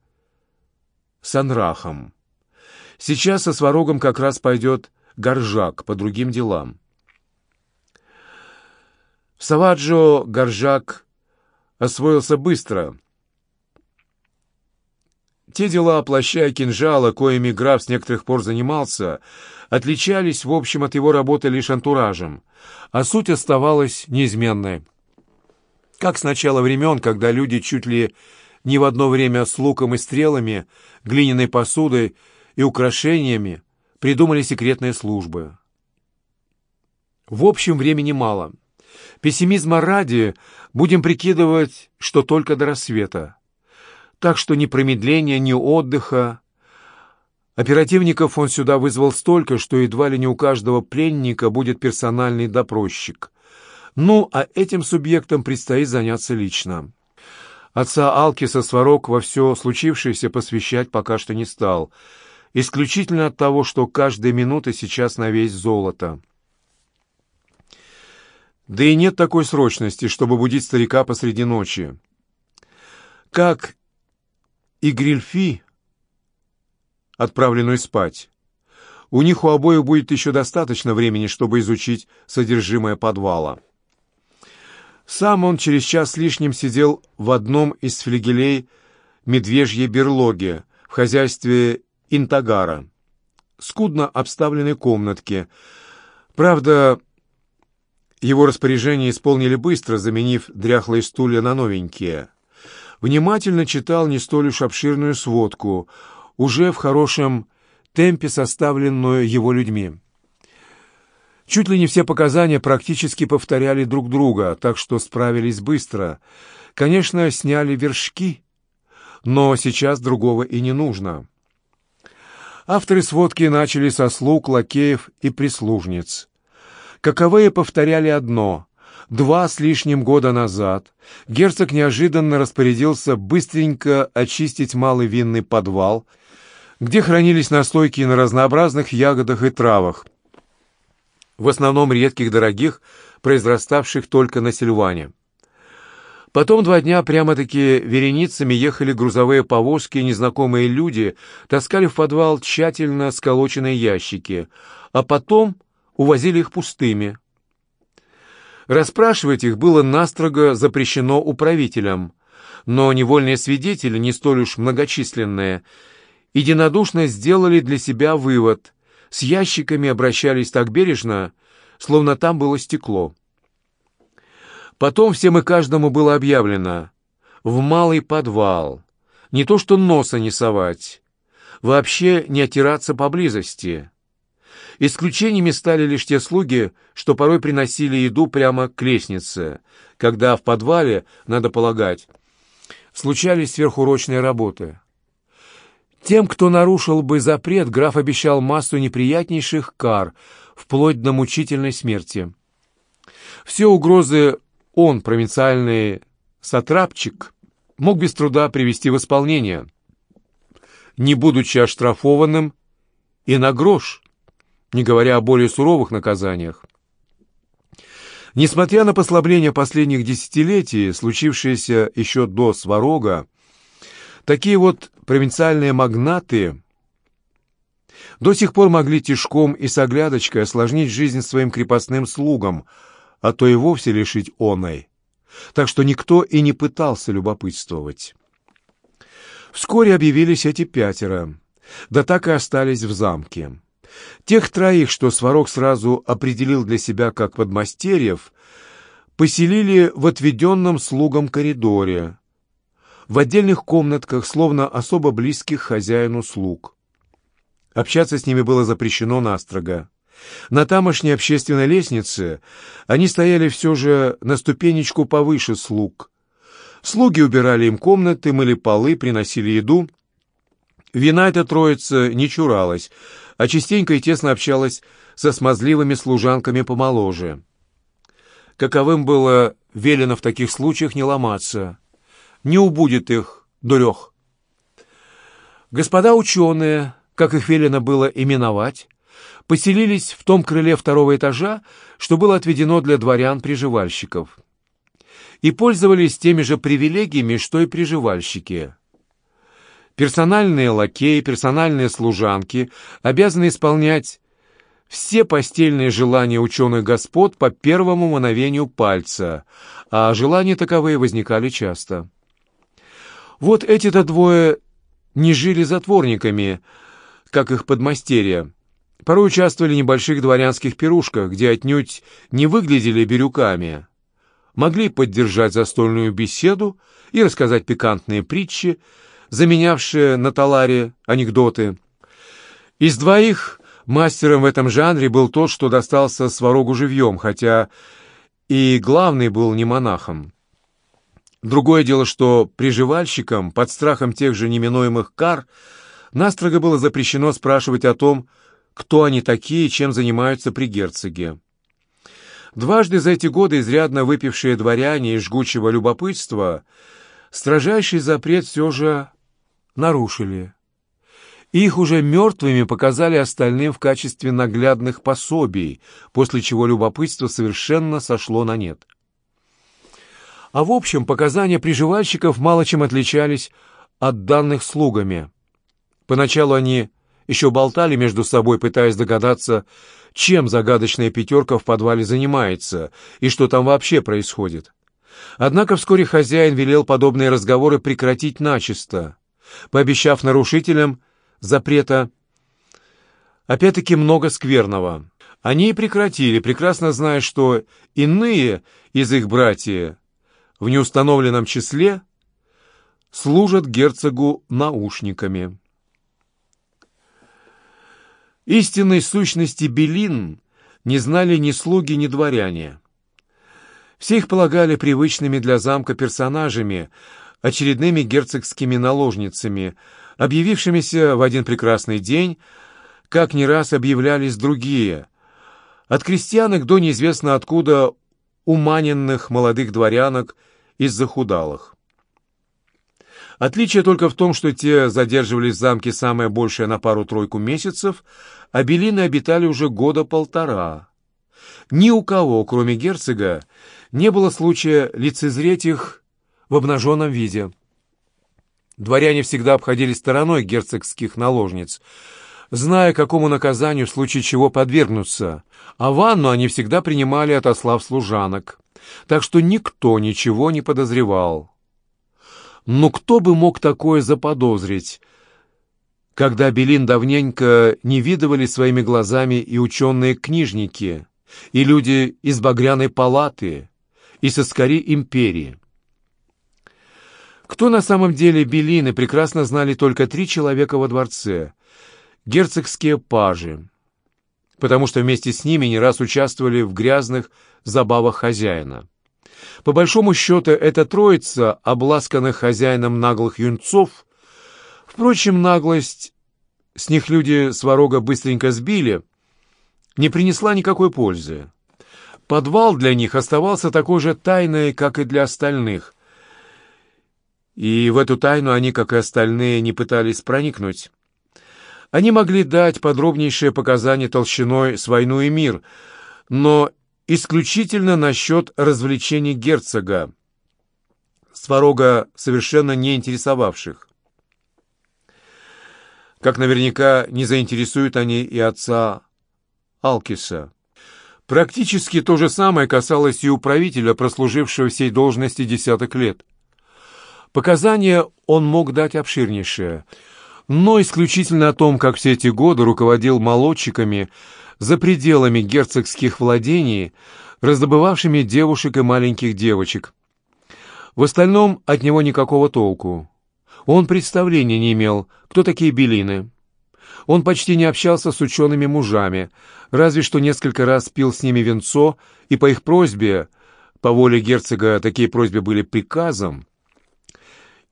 с анрахом. Сейчас со сварогом как раз пойдет горжак по другим делам. В Саваджо горжак освоился быстро. Те дела, плаща и кинжала, коими граф с некоторых пор занимался, отличались, в общем, от его работы лишь антуражем, а суть оставалась неизменной. Как с начала времен, когда люди чуть ли не в одно время с луком и стрелами, глиняной посудой и украшениями придумали секретные службы. В общем, времени мало. Пессимизма ради будем прикидывать, что только до рассвета. Так что ни промедления, ни отдыха. Оперативников он сюда вызвал столько, что едва ли не у каждого пленника будет персональный допросчик. Ну, а этим субъектам предстоит заняться лично. Отца Алкиса Сварог во все случившееся посвящать пока что не стал — исключительно от того, что каждая минута сейчас на весь золото. Да и нет такой срочности, чтобы будить старика посреди ночи. Как и Грильфи, отправленную спать. У них у обоих будет еще достаточно времени, чтобы изучить содержимое подвала. Сам он через час с лишним сидел в одном из флигелей медвежьей берлоги в хозяйстве Интагара. скудно обставленной комнатке. Правда, его распоряжение исполнили быстро, заменив дряхлые стулья на новенькие. Внимательно читал не столь уж обширную сводку, уже в хорошем темпе составленную его людьми. Чуть ли не все показания практически повторяли друг друга, так что справились быстро. Конечно, сняли вершки, но сейчас другого и не нужно. Авторы сводки начали со слуг, лакеев и прислужниц. Каковые повторяли одно. Два с лишним года назад герцог неожиданно распорядился быстренько очистить малый винный подвал, где хранились настойки на разнообразных ягодах и травах, в основном редких, дорогих, произраставших только на Сильване. Потом два дня прямо-таки вереницами ехали грузовые повозки, незнакомые люди таскали в подвал тщательно сколоченные ящики, а потом увозили их пустыми. Расспрашивать их было настрого запрещено управителям, но невольные свидетели, не столь уж многочисленные, единодушно сделали для себя вывод. С ящиками обращались так бережно, словно там было стекло. Потом всем и каждому было объявлено «в малый подвал». Не то что носа не совать, вообще не отираться поблизости. Исключениями стали лишь те слуги, что порой приносили еду прямо к лестнице, когда в подвале, надо полагать, случались сверхурочные работы. Тем, кто нарушил бы запрет, граф обещал массу неприятнейших кар, вплоть до мучительной смерти. Все угрозы он, провинциальный сатрапчик, мог без труда привести в исполнение, не будучи оштрафованным и на грош, не говоря о более суровых наказаниях. Несмотря на послабление последних десятилетий, случившееся еще до Сварога, такие вот провинциальные магнаты до сих пор могли тишком и с оглядочкой осложнить жизнь своим крепостным слугам, а то и вовсе лишить оной. Так что никто и не пытался любопытствовать. Вскоре объявились эти пятеро, да так и остались в замке. Тех троих, что Сварог сразу определил для себя как подмастерьев, поселили в отведенном слугам коридоре, в отдельных комнатках, словно особо близких хозяину слуг. Общаться с ними было запрещено настрого. На тамошней общественной лестнице они стояли все же на ступенечку повыше слуг. Слуги убирали им комнаты, мыли полы, приносили еду. Вина эта троица не чуралась, а частенько и тесно общалась со смазливыми служанками помоложе. Каковым было велено в таких случаях не ломаться. Не убудет их дурех. Господа ученые, как их велено было именовать, поселились в том крыле второго этажа, что было отведено для дворян-приживальщиков, и пользовались теми же привилегиями, что и приживальщики. Персональные лакеи, персональные служанки обязаны исполнять все постельные желания ученых господ по первому мановению пальца, а желания таковые возникали часто. Вот эти-то двое не жили затворниками, как их подмастерья. Порой участвовали в небольших дворянских пирушках, где отнюдь не выглядели бирюками. Могли поддержать застольную беседу и рассказать пикантные притчи, заменявшие на таларе анекдоты. Из двоих мастером в этом жанре был тот, что достался Сварогу живьем, хотя и главный был не монахом. Другое дело, что приживальщикам, под страхом тех же неминуемых кар, настрого было запрещено спрашивать о том, кто они такие и чем занимаются при герцоге. Дважды за эти годы изрядно выпившие дворяне из жгучего любопытства строжайший запрет все же нарушили. Их уже мертвыми показали остальным в качестве наглядных пособий, после чего любопытство совершенно сошло на нет. А в общем, показания приживальщиков мало чем отличались от данных слугами. Поначалу они еще болтали между собой, пытаясь догадаться, чем загадочная пятерка в подвале занимается и что там вообще происходит. Однако вскоре хозяин велел подобные разговоры прекратить начисто, пообещав нарушителям запрета опять-таки много скверного. Они и прекратили, прекрасно зная, что иные из их братьев в неустановленном числе служат герцогу наушниками. Истинной сущности Белин не знали ни слуги, ни дворяне. Все их полагали привычными для замка персонажами, очередными герцогскими наложницами, объявившимися в один прекрасный день, как не раз объявлялись другие, от крестьянок до неизвестно откуда уманенных молодых дворянок из захудалых. Отличие только в том, что те задерживались в замке самое большее на пару-тройку месяцев, а Белины обитали уже года полтора. Ни у кого, кроме герцога, не было случая лицезреть их в обнаженном виде. Дворяне всегда обходили стороной герцогских наложниц, зная, какому наказанию в случае чего подвергнуться, а ванну они всегда принимали, отослав служанок. Так что никто ничего не подозревал. Но кто бы мог такое заподозрить, когда Белин давненько не видывали своими глазами и ученые-книжники, и люди из Багряной палаты, и соскари империи? Кто на самом деле Белины, прекрасно знали только три человека во дворце — герцогские пажи, потому что вместе с ними не раз участвовали в грязных забавах хозяина. По большому счету, эта троица, обласканных хозяином наглых юнцов, впрочем, наглость с них люди сварога быстренько сбили, не принесла никакой пользы. Подвал для них оставался такой же тайной, как и для остальных. И в эту тайну они, как и остальные, не пытались проникнуть. Они могли дать подробнейшие показания толщиной с войну и мир, но исключительно насчет развлечений герцога, Сварога совершенно не интересовавших. Как наверняка не заинтересуют они и отца Алкиса. Практически то же самое касалось и управителя, прослужившего всей должности десяток лет. Показания он мог дать обширнейшее, но исключительно о том, как все эти годы руководил молодчиками, за пределами герцогских владений, раздобывавшими девушек и маленьких девочек. В остальном от него никакого толку. Он представления не имел, кто такие белины. Он почти не общался с учеными мужами, разве что несколько раз пил с ними венцо, и по их просьбе, по воле герцога такие просьбы были приказом,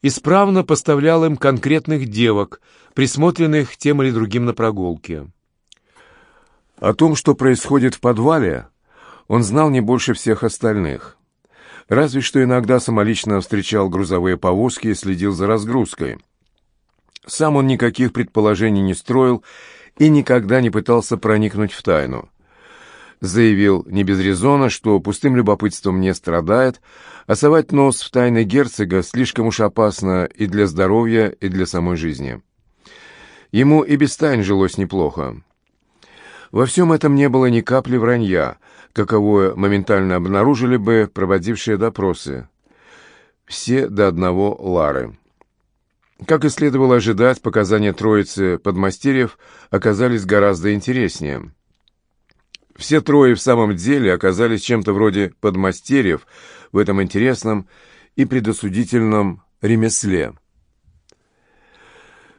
исправно поставлял им конкретных девок, присмотренных тем или другим на прогулке. О том, что происходит в подвале, он знал не больше всех остальных. Разве что иногда самолично встречал грузовые повозки и следил за разгрузкой. Сам он никаких предположений не строил и никогда не пытался проникнуть в тайну. Заявил не без резона, что пустым любопытством не страдает, а совать нос в тайны герцога слишком уж опасно и для здоровья, и для самой жизни. Ему и без тайн жилось неплохо. Во всем этом не было ни капли вранья, каковое моментально обнаружили бы проводившие допросы. Все до одного Лары. Как и следовало ожидать, показания троицы подмастерьев оказались гораздо интереснее. Все трое в самом деле оказались чем-то вроде подмастерьев в этом интересном и предосудительном ремесле.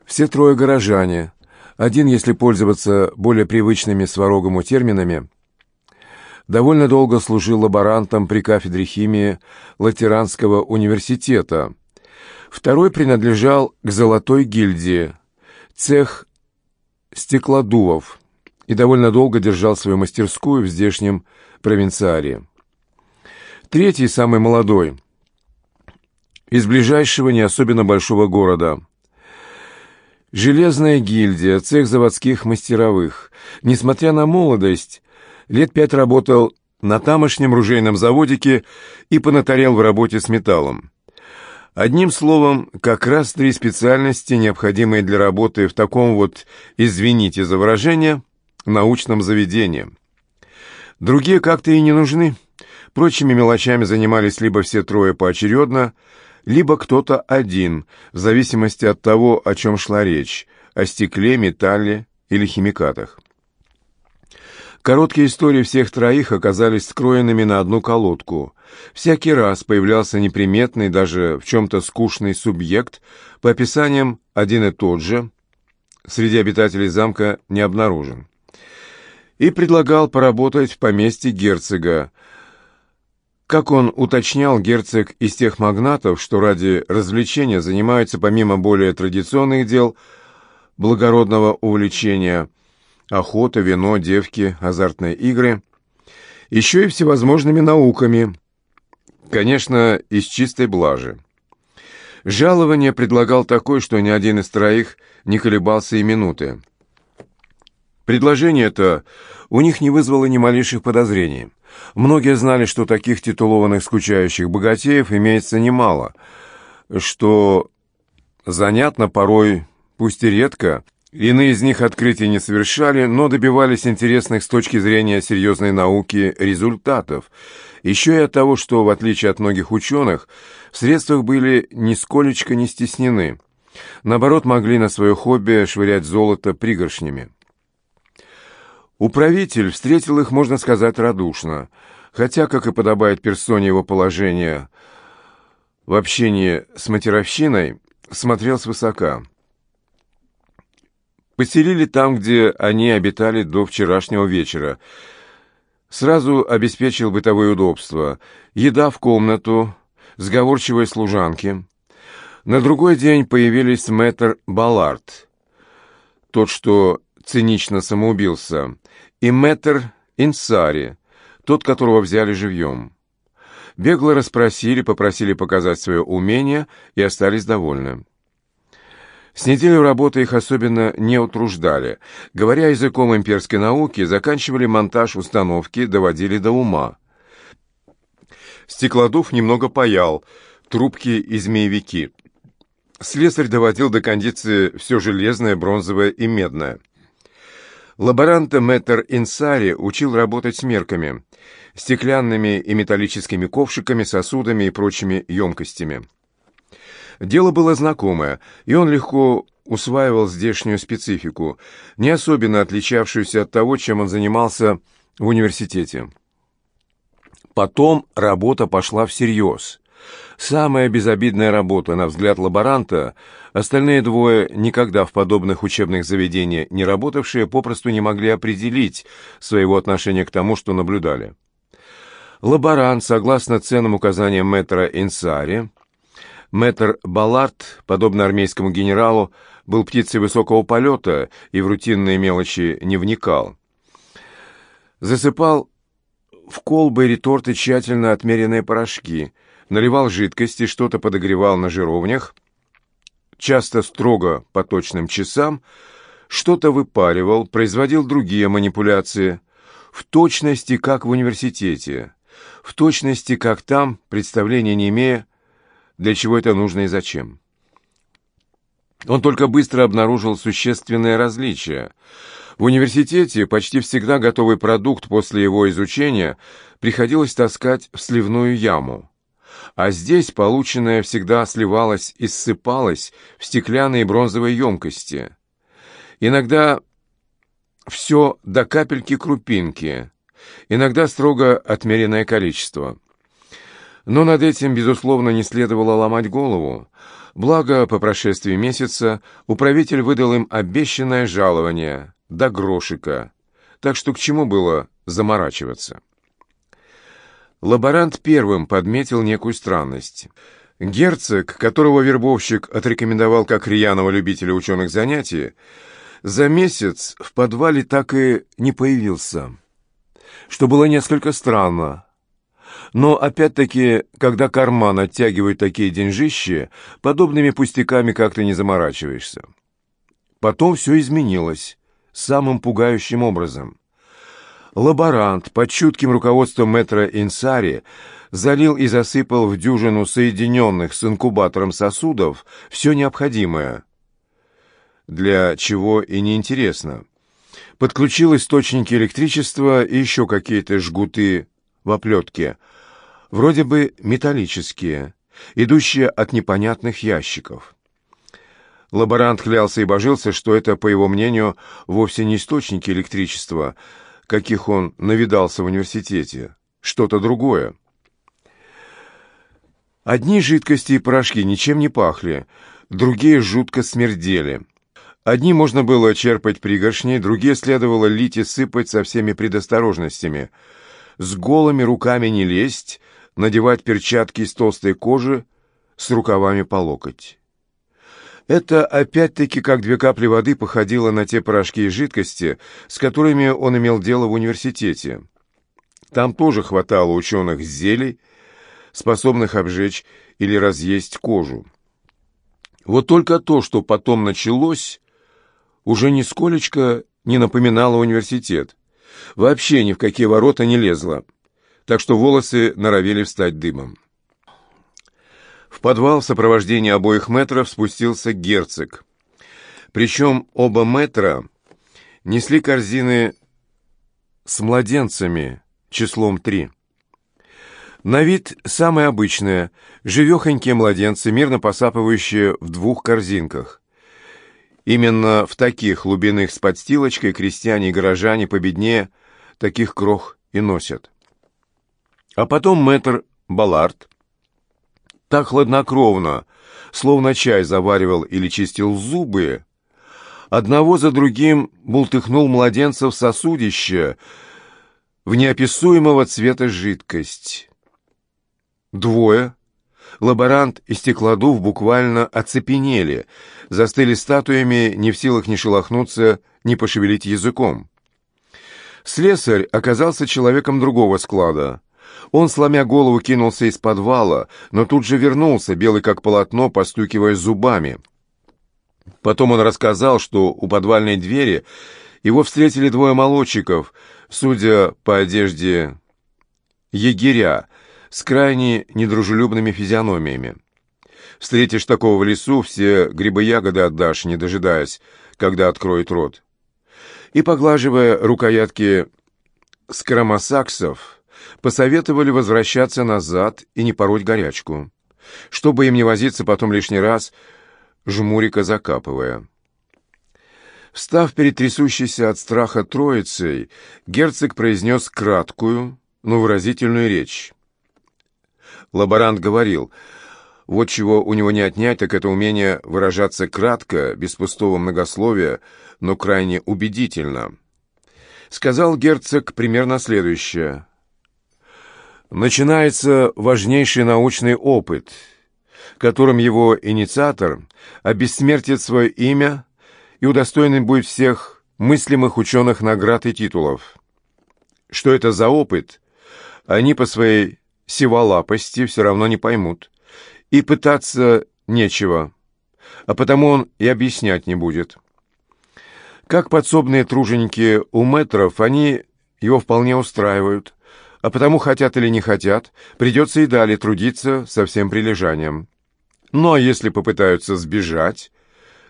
Все трое горожане, один, если пользоваться более привычными сварогому терминами, довольно долго служил лаборантом при кафедре химии Латеранского университета. Второй принадлежал к Золотой гильдии, цех стеклодувов, и довольно долго держал свою мастерскую в здешнем провинциарии. Третий, самый молодой, из ближайшего не особенно большого города – Железная гильдия, цех заводских мастеровых. Несмотря на молодость, лет пять работал на тамошнем ружейном заводике и понатарел в работе с металлом. Одним словом, как раз три специальности, необходимые для работы в таком вот, извините за выражение, научном заведении. Другие как-то и не нужны. Прочими мелочами занимались либо все трое поочередно, либо кто-то один, в зависимости от того, о чем шла речь, о стекле, металле или химикатах. Короткие истории всех троих оказались скроенными на одну колодку. Всякий раз появлялся неприметный, даже в чем-то скучный субъект, по описаниям один и тот же, среди обитателей замка не обнаружен. И предлагал поработать в поместье герцога. Как он уточнял, герцог из тех магнатов, что ради развлечения занимаются помимо более традиционных дел благородного увлечения – охота, вино, девки, азартные игры, еще и всевозможными науками, конечно, из чистой блажи. Жалование предлагал такое, что ни один из троих не колебался и минуты. Предложение это у них не вызвало ни малейших подозрений. Многие знали, что таких титулованных скучающих богатеев имеется немало, что занятно порой, пусть и редко, Иные из них открытий не совершали, но добивались интересных с точки зрения серьезной науки результатов. Еще и от того, что, в отличие от многих ученых, в средствах были нисколечко не стеснены. Наоборот, могли на свое хобби швырять золото пригоршнями. Управитель встретил их, можно сказать, радушно, хотя, как и подобает персоне его положения, в общении с матеровщиной смотрел свысока. Поселили там, где они обитали до вчерашнего вечера. Сразу обеспечил бытовое удобство. Еда в комнату, сговорчивые служанки. На другой день появились мэтр Баллард, тот, что цинично самоубился, и мэтр Инсари, тот, которого взяли живьем. Бегло расспросили, попросили показать свое умение и остались довольны. С неделю работы их особенно не утруждали. Говоря языком имперской науки, заканчивали монтаж установки, доводили до ума. Стеклодув немного паял, трубки и змеевики. Слесарь доводил до кондиции все железное, бронзовое и медное. Лаборанта Мэтр Инсари учил работать с мерками, стеклянными и металлическими ковшиками, сосудами и прочими емкостями. Дело было знакомое, и он легко усваивал здешнюю специфику, не особенно отличавшуюся от того, чем он занимался в университете. Потом работа пошла всерьез. Самая безобидная работа, на взгляд лаборанта, остальные двое, никогда в подобных учебных заведениях не работавшие, попросту не могли определить своего отношения к тому, что наблюдали. Лаборант, согласно ценным указаниям мэтра Инсари, Мэтр Баллард, подобно армейскому генералу, был птицей высокого полета и в рутинные мелочи не вникал. Засыпал в колбы реторты тщательно отмеренные порошки, наливал жидкости, что-то подогревал на жировнях, часто строго по точным часам, что-то выпаривал, производил другие манипуляции, в точности, как в университете, в точности, как там, представления не имея, для чего это нужно и зачем. Он только быстро обнаружил существенное различие. В университете почти всегда готовый продукт после его изучения приходилось таскать в сливную яму. А здесь полученное всегда сливалось и ссыпалось в стеклянные бронзовые емкости. Иногда все до капельки крупинки, иногда строго отмеренное количество. Но над этим, безусловно, не следовало ломать голову. Благо, по прошествии месяца управитель выдал им обещанное жалование до грошика, так что к чему было заморачиваться? Лаборант первым подметил некую странность. Герцог, которого вербовщик отрекомендовал как рьяного любителя ученых занятий, за месяц в подвале так и не появился, что было несколько странно. Но опять-таки, когда карман оттягивает такие деньжищи, подобными пустяками как-то не заморачиваешься. Потом все изменилось самым пугающим образом. Лаборант под чутким руководством мэтра Инсари залил и засыпал в дюжину соединенных с инкубатором сосудов все необходимое, для чего и неинтересно. Подключил источники электричества и еще какие-то жгуты в оплетке – вроде бы металлические, идущие от непонятных ящиков. Лаборант клялся и божился, что это, по его мнению, вовсе не источники электричества, каких он навидался в университете. Что-то другое. Одни жидкости и порошки ничем не пахли, другие жутко смердели. Одни можно было черпать пригоршней, другие следовало лить и сыпать со всеми предосторожностями. С голыми руками не лезть, надевать перчатки из толстой кожи с рукавами по локоть. Это опять-таки как две капли воды походило на те порошки и жидкости, с которыми он имел дело в университете. Там тоже хватало ученых зелий, способных обжечь или разъесть кожу. Вот только то, что потом началось, уже нисколечко не напоминало университет. Вообще ни в какие ворота не лезло, так что волосы норовили встать дымом. Подвал в сопровождении обоих метров спустился герцог. Причем оба метра несли корзины с младенцами числом три. На вид самые обычные, живехонькие младенцы, мирно посапывающие в двух корзинках. Именно в таких глубинных с подстилочкой крестьяне и горожане победнее таких крох и носят. А потом мэтр Баллард так хладнокровно, словно чай заваривал или чистил зубы, одного за другим бултыхнул младенца в сосудище в неописуемого цвета жидкость. Двое, лаборант и стеклодув буквально оцепенели, застыли статуями, не в силах ни шелохнуться, ни пошевелить языком. Слесарь оказался человеком другого склада. Он, сломя голову, кинулся из подвала, но тут же вернулся, белый как полотно, постукивая зубами. Потом он рассказал, что у подвальной двери его встретили двое молодчиков, судя по одежде егеря, с крайне недружелюбными физиономиями. Встретишь такого в лесу, все грибы-ягоды отдашь, не дожидаясь, когда откроет рот. И, поглаживая рукоятки скромосаксов, посоветовали возвращаться назад и не пороть горячку, чтобы им не возиться потом лишний раз, жмурика закапывая. Встав перед трясущейся от страха троицей, герцог произнес краткую, но выразительную речь. Лаборант говорил, вот чего у него не отнять, так это умение выражаться кратко, без пустого многословия, но крайне убедительно. Сказал герцог примерно следующее. Начинается важнейший научный опыт, которым его инициатор обессмертит свое имя и удостоен будет всех мыслимых ученых наград и титулов. Что это за опыт, они по своей сиволапости все равно не поймут. И пытаться нечего, а потому он и объяснять не будет. Как подсобные труженики у метров, они его вполне устраивают, а потому, хотят или не хотят, придется и далее трудиться со всем прилежанием. А если попытаются сбежать,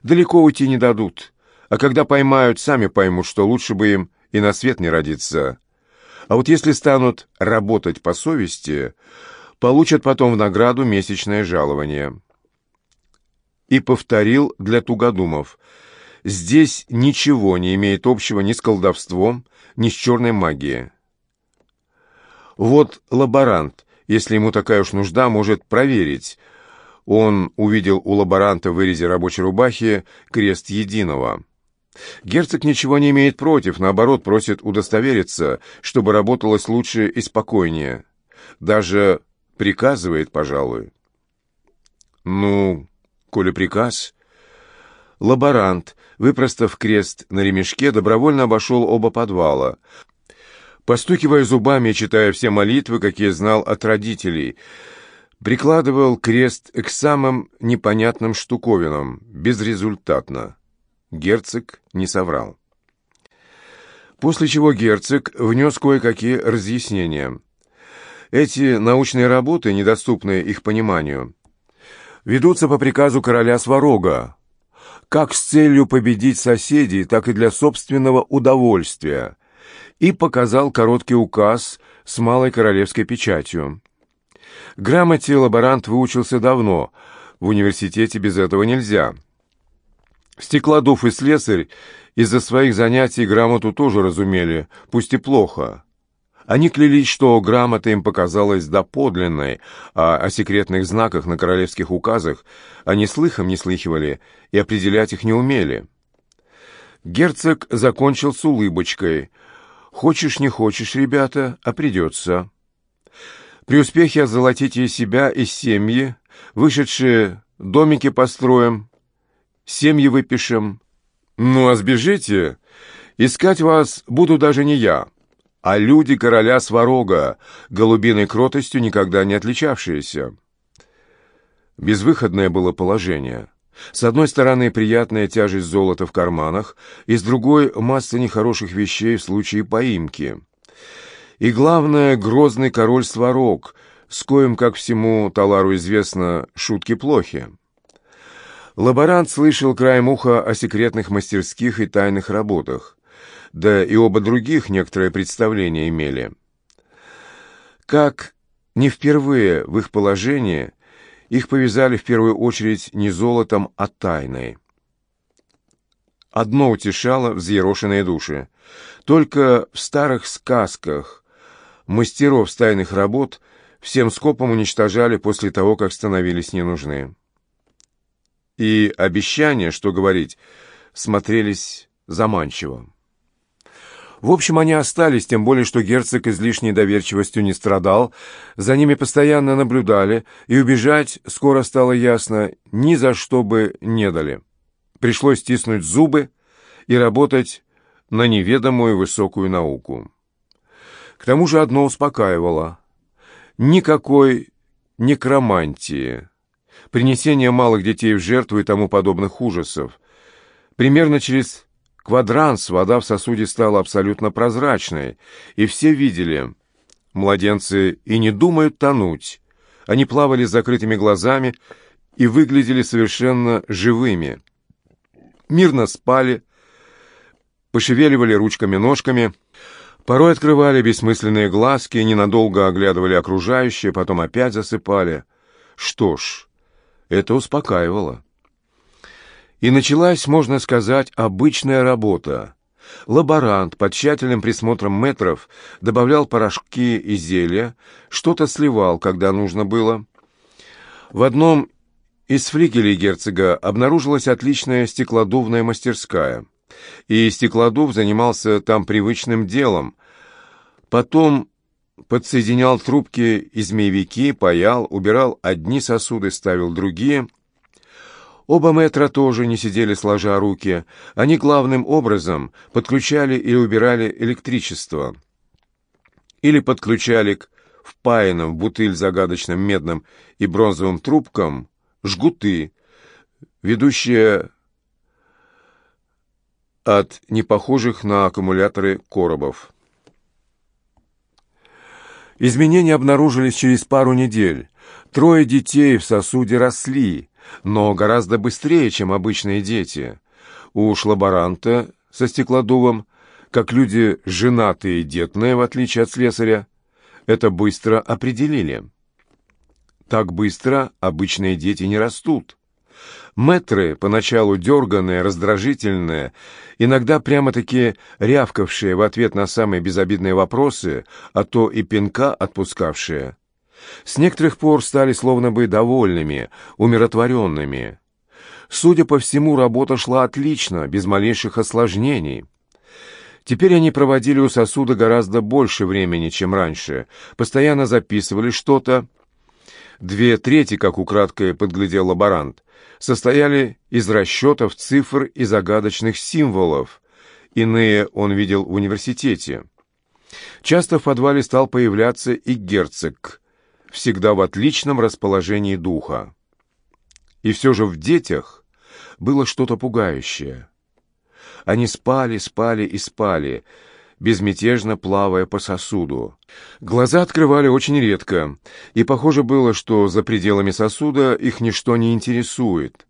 далеко уйти не дадут, а когда поймают, сами поймут, что лучше бы им и на свет не родиться. А вот если станут работать по совести, получат потом в награду месячное жалование. И повторил для тугодумов. Здесь ничего не имеет общего ни с колдовством, ни с черной магией. Вот лаборант, если ему такая уж нужда, может проверить. Он увидел у лаборанта в вырезе рабочей рубахи крест единого. Герцог ничего не имеет против, наоборот, просит удостовериться, чтобы работалось лучше и спокойнее. Даже приказывает, пожалуй. Ну, коли приказ... Лаборант, выпростав крест на ремешке, добровольно обошел оба подвала, постукивая зубами читая все молитвы, какие знал от родителей, прикладывал крест к самым непонятным штуковинам, безрезультатно. Герцог не соврал. После чего герцог внес кое-какие разъяснения. Эти научные работы, недоступные их пониманию, ведутся по приказу короля Сварога, как с целью победить соседей, так и для собственного удовольствия, и показал короткий указ с малой королевской печатью. Грамоте лаборант выучился давно, в университете без этого нельзя – Стеклодув и слесарь из-за своих занятий грамоту тоже разумели, пусть и плохо. Они клялись, что грамота им показалась доподлинной, а о секретных знаках на королевских указах они слыхом не слыхивали и определять их не умели. Герцог закончил с улыбочкой. «Хочешь, не хочешь, ребята, а придется». При успехе озолотите себя и семьи, вышедшие домики построим, семьи выпишем. Ну, а сбежите, искать вас буду даже не я, а люди короля Сварога, голубиной кротостью никогда не отличавшиеся. Безвыходное было положение. С одной стороны, приятная тяжесть золота в карманах, и с другой — масса нехороших вещей в случае поимки. И главное, грозный король Сварог, с коим, как всему Талару известно, шутки плохи. Лаборант слышал краем уха о секретных мастерских и тайных работах, да и оба других некоторое представление имели. Как не впервые в их положении их повязали в первую очередь не золотом, а тайной. Одно утешало взъерошенные души. Только в старых сказках мастеров с тайных работ всем скопом уничтожали после того, как становились не нужны и обещания, что говорить, смотрелись заманчиво. В общем, они остались, тем более, что герцог излишней доверчивостью не страдал, за ними постоянно наблюдали, и убежать, скоро стало ясно, ни за что бы не дали. Пришлось стиснуть зубы и работать на неведомую высокую науку. К тому же одно успокаивало. Никакой некромантии принесение малых детей в жертву и тому подобных ужасов. Примерно через квадранс вода в сосуде стала абсолютно прозрачной, и все видели. Младенцы и не думают тонуть. Они плавали с закрытыми глазами и выглядели совершенно живыми. Мирно спали, пошевеливали ручками-ножками, порой открывали бессмысленные глазки, ненадолго оглядывали окружающее, потом опять засыпали. Что ж, это успокаивало. И началась, можно сказать, обычная работа. Лаборант под тщательным присмотром метров добавлял порошки и зелья, что-то сливал, когда нужно было. В одном из флигелей герцога обнаружилась отличная стеклодувная мастерская, и стеклодув занимался там привычным делом. Потом подсоединял трубки и змеевики, паял, убирал одни сосуды, ставил другие. Оба метра тоже не сидели сложа руки. Они главным образом подключали или убирали электричество. Или подключали к впаянным в бутыль загадочным медным и бронзовым трубкам жгуты, ведущие от непохожих на аккумуляторы коробов. Изменения обнаружились через пару недель. Трое детей в сосуде росли, но гораздо быстрее, чем обычные дети. У лаборанта со стеклодувом, как люди женатые и детные, в отличие от слесаря, это быстро определили. Так быстро обычные дети не растут. Мэтры, поначалу дерганные, раздражительные, иногда прямо-таки рявкавшие в ответ на самые безобидные вопросы, а то и пинка отпускавшие, с некоторых пор стали словно бы довольными, умиротворенными. Судя по всему, работа шла отлично, без малейших осложнений. Теперь они проводили у сосуда гораздо больше времени, чем раньше, постоянно записывали что-то. Две трети, как украдкой подглядел лаборант, состояли из расчетов, цифр и загадочных символов. Иные он видел в университете. Часто в подвале стал появляться и герцог, всегда в отличном расположении духа. И все же в детях было что-то пугающее. Они спали, спали и спали, безмятежно плавая по сосуду. Глаза открывали очень редко, и похоже было, что за пределами сосуда их ничто не интересует.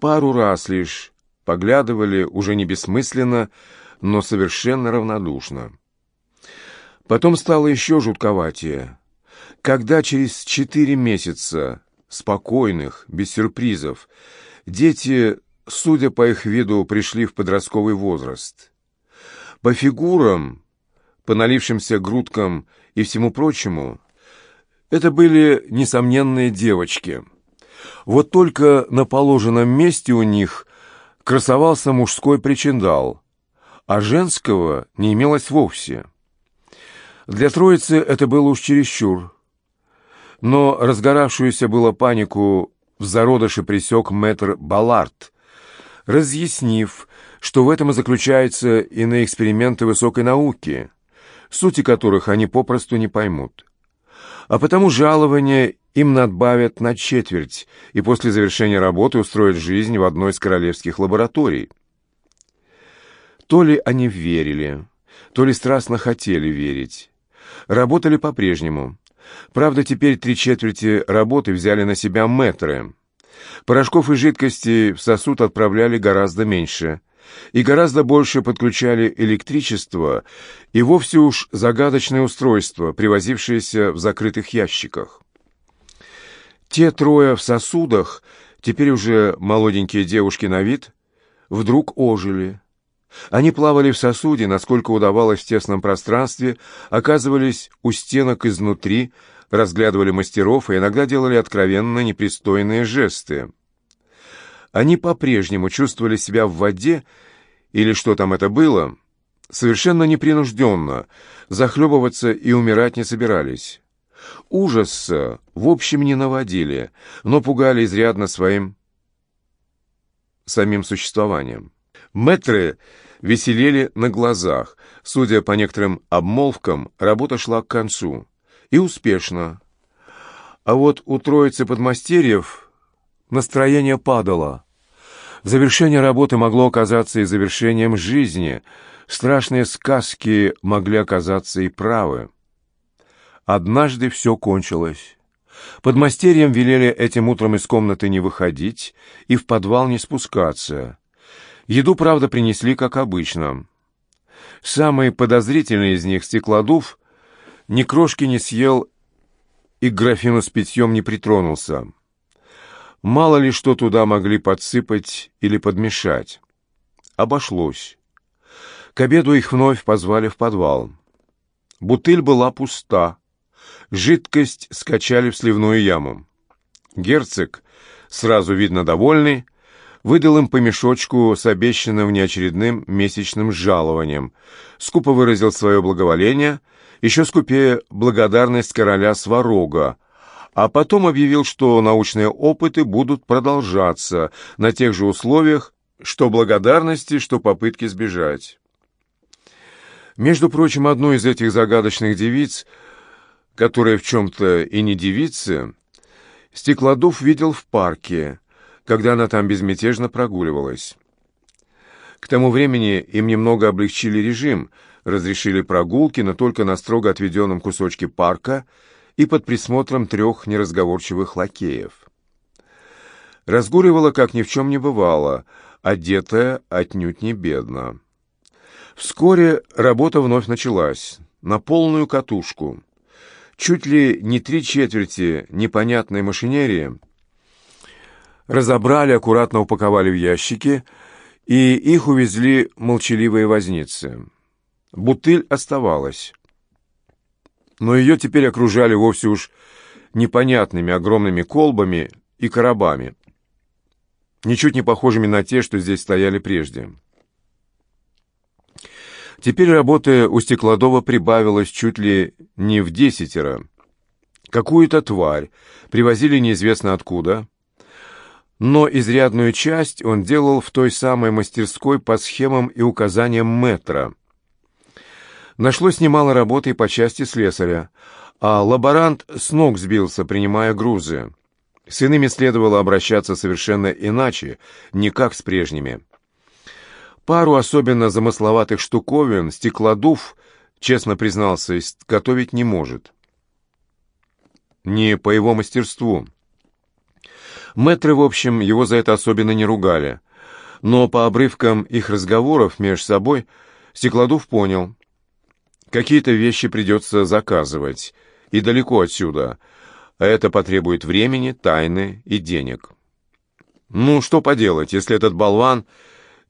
Пару раз лишь поглядывали уже не бессмысленно, но совершенно равнодушно. Потом стало еще жутковатее. Когда через четыре месяца, спокойных, без сюрпризов, дети судя по их виду, пришли в подростковый возраст. По фигурам, по налившимся грудкам и всему прочему, это были несомненные девочки. Вот только на положенном месте у них красовался мужской причиндал, а женского не имелось вовсе. Для троицы это было уж чересчур. Но разгоравшуюся было панику в зародыше пресек мэтр Баллард, разъяснив, что в этом и заключаются иные эксперименты высокой науки, сути которых они попросту не поймут. А потому жалование им надбавят на четверть и после завершения работы устроят жизнь в одной из королевских лабораторий. То ли они верили, то ли страстно хотели верить. Работали по-прежнему. Правда, теперь три четверти работы взяли на себя метры. Порошков и жидкости в сосуд отправляли гораздо меньше. И гораздо больше подключали электричество и вовсе уж загадочное устройство, привозившееся в закрытых ящиках. Те трое в сосудах, теперь уже молоденькие девушки на вид, вдруг ожили. Они плавали в сосуде, насколько удавалось в тесном пространстве, оказывались у стенок изнутри, разглядывали мастеров и иногда делали откровенно непристойные жесты. Они по-прежнему чувствовали себя в воде, или что там это было, совершенно непринужденно, захлебываться и умирать не собирались. Ужаса, в общем, не наводили, но пугали изрядно своим самим существованием. Мэтры веселели на глазах. Судя по некоторым обмолвкам, работа шла к концу. И успешно. А вот у троицы подмастерьев настроение падало. Завершение работы могло оказаться и завершением жизни. Страшные сказки могли оказаться и правы. Однажды все кончилось. Подмастерьям велели этим утром из комнаты не выходить и в подвал не спускаться. Еду, правда, принесли, как обычно. Самый подозрительный из них, стеклодув, ни крошки не съел и к графину с питьем не притронулся. Мало ли что туда могли подсыпать или подмешать. Обошлось. К обеду их вновь позвали в подвал. Бутыль была пуста. Жидкость скачали в сливную яму. Герцог, сразу видно довольный, выдал им по мешочку с обещанным внеочередным месячным жалованием, скупо выразил свое благоволение, еще скупее благодарность короля Сварога, а потом объявил, что научные опыты будут продолжаться на тех же условиях, что благодарности, что попытки сбежать. Между прочим, одну из этих загадочных девиц, которая в чем-то и не девица, Стеклодув видел в парке, когда она там безмятежно прогуливалась. К тому времени им немного облегчили режим, разрешили прогулки, но только на строго отведенном кусочке парка и под присмотром трех неразговорчивых лакеев. Разгуливала, как ни в чем не бывало, одетая отнюдь не бедно. Вскоре работа вновь началась, на полную катушку. Чуть ли не три четверти непонятной машинерии — разобрали, аккуратно упаковали в ящики, и их увезли молчаливые возницы. Бутыль оставалась. Но ее теперь окружали вовсе уж непонятными огромными колбами и коробами, ничуть не похожими на те, что здесь стояли прежде. Теперь работы у Стеклодова прибавилось чуть ли не в десятеро. Какую-то тварь привозили неизвестно откуда, но изрядную часть он делал в той самой мастерской по схемам и указаниям метра. Нашлось немало работы по части слесаря, а лаборант с ног сбился, принимая грузы. С иными следовало обращаться совершенно иначе, не как с прежними. Пару особенно замысловатых штуковин стеклодув, честно признался, готовить не может. Не по его мастерству. Мэтры, в общем, его за это особенно не ругали. Но по обрывкам их разговоров между собой Стеклодув понял. Какие-то вещи придется заказывать, и далеко отсюда, а это потребует времени, тайны и денег. Ну, что поделать, если этот болван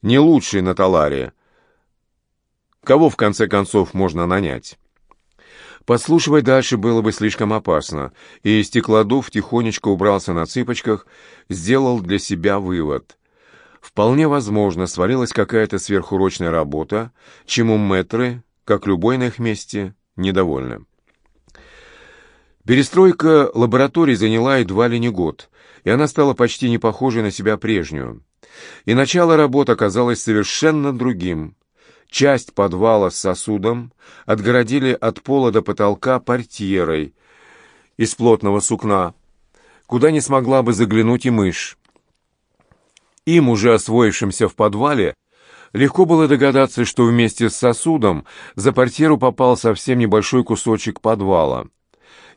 не лучший на Таларе? Кого, в конце концов, можно нанять? Подслушивать дальше было бы слишком опасно, и Стеклодув тихонечко убрался на цыпочках, сделал для себя вывод. Вполне возможно, свалилась какая-то сверхурочная работа, чему мэтры, как любой на их месте, недовольны. Перестройка лабораторий заняла едва ли не год, и она стала почти не похожей на себя прежнюю. И начало работы оказалось совершенно другим. Часть подвала с сосудом отгородили от пола до потолка портьерой из плотного сукна, куда не смогла бы заглянуть и мышь. Им, уже освоившимся в подвале, легко было догадаться, что вместе с сосудом за портьеру попал совсем небольшой кусочек подвала,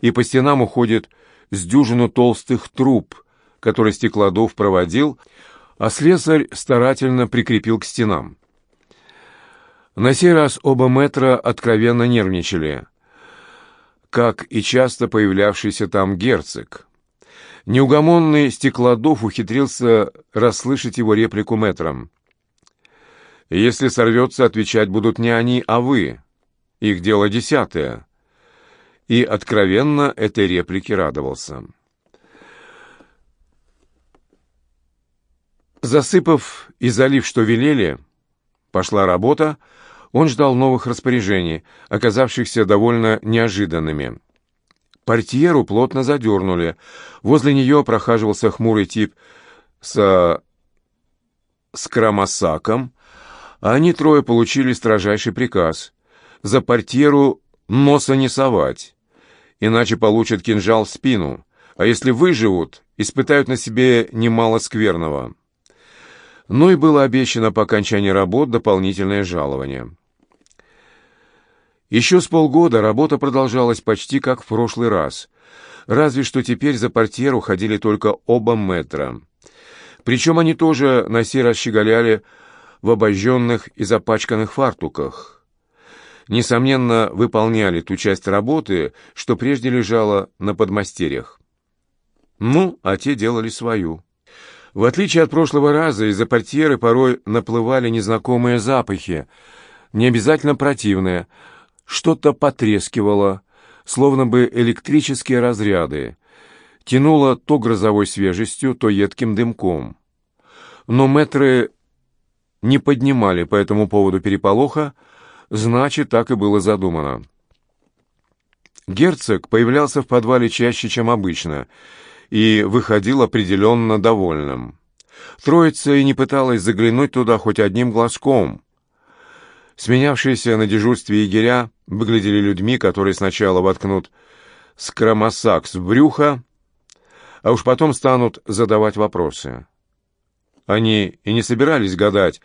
и по стенам уходит с дюжину толстых труб, который стеклодув проводил, а слесарь старательно прикрепил к стенам. На сей раз оба метра откровенно нервничали, как и часто появлявшийся там герцог. Неугомонный стеклодов ухитрился расслышать его реплику метром. «Если сорвется, отвечать будут не они, а вы. Их дело десятое». И откровенно этой реплике радовался. Засыпав и залив, что велели, пошла работа, он ждал новых распоряжений, оказавшихся довольно неожиданными. Портьеру плотно задернули. Возле нее прохаживался хмурый тип со скромосаком, а они трое получили строжайший приказ за портьеру носа не совать, иначе получат кинжал в спину, а если выживут, испытают на себе немало скверного. Ну и было обещано по окончании работ дополнительное жалование. Еще с полгода работа продолжалась почти как в прошлый раз, разве что теперь за портьеру ходили только оба метра. Причем они тоже на сей раз щеголяли в обожженных и запачканных фартуках. Несомненно, выполняли ту часть работы, что прежде лежала на подмастерьях. Ну, а те делали свою. В отличие от прошлого раза, из-за портьеры порой наплывали незнакомые запахи, не обязательно противные, что-то потрескивало, словно бы электрические разряды, тянуло то грозовой свежестью, то едким дымком. Но метры не поднимали по этому поводу переполоха, значит, так и было задумано. Герцог появлялся в подвале чаще, чем обычно, и выходил определенно довольным. Троица и не пыталась заглянуть туда хоть одним глазком. Сменявшиеся на дежурстве егеря выглядели людьми, которые сначала воткнут скромосакс в брюхо, а уж потом станут задавать вопросы. Они и не собирались гадать,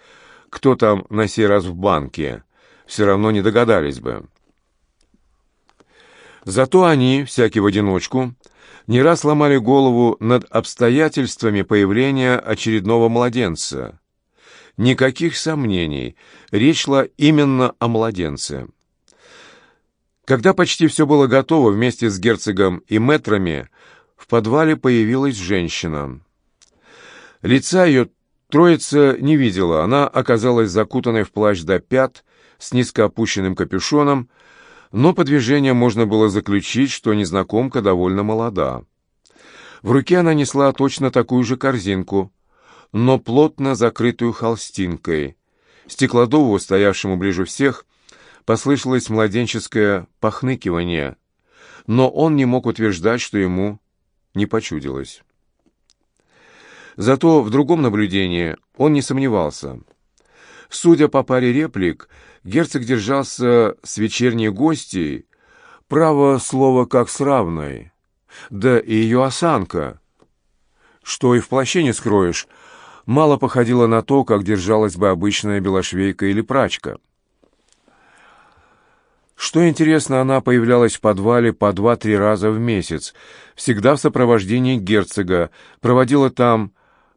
кто там на сей раз в банке, все равно не догадались бы. Зато они, всякий в одиночку, не раз ломали голову над обстоятельствами появления очередного младенца. Никаких сомнений, речь шла именно о младенце. Когда почти все было готово, вместе с герцогом и метрами в подвале появилась женщина. Лица ее троица не видела, она оказалась закутанной в плащ до пят, с низко опущенным капюшоном, но по движениям можно было заключить, что незнакомка довольно молода. В руке она несла точно такую же корзинку, но плотно закрытую холстинкой. Стеклодову, стоявшему ближе всех, послышалось младенческое похныкивание, но он не мог утверждать, что ему не почудилось. Зато в другом наблюдении он не сомневался. Судя по паре реплик, герцог держался с вечерней гостьей, право слово как с равной, да и ее осанка, что и в плаще не скроешь, мало походила на то, как держалась бы обычная белошвейка или прачка. Что интересно, она появлялась в подвале по два-три раза в месяц, всегда в сопровождении герцога, проводила там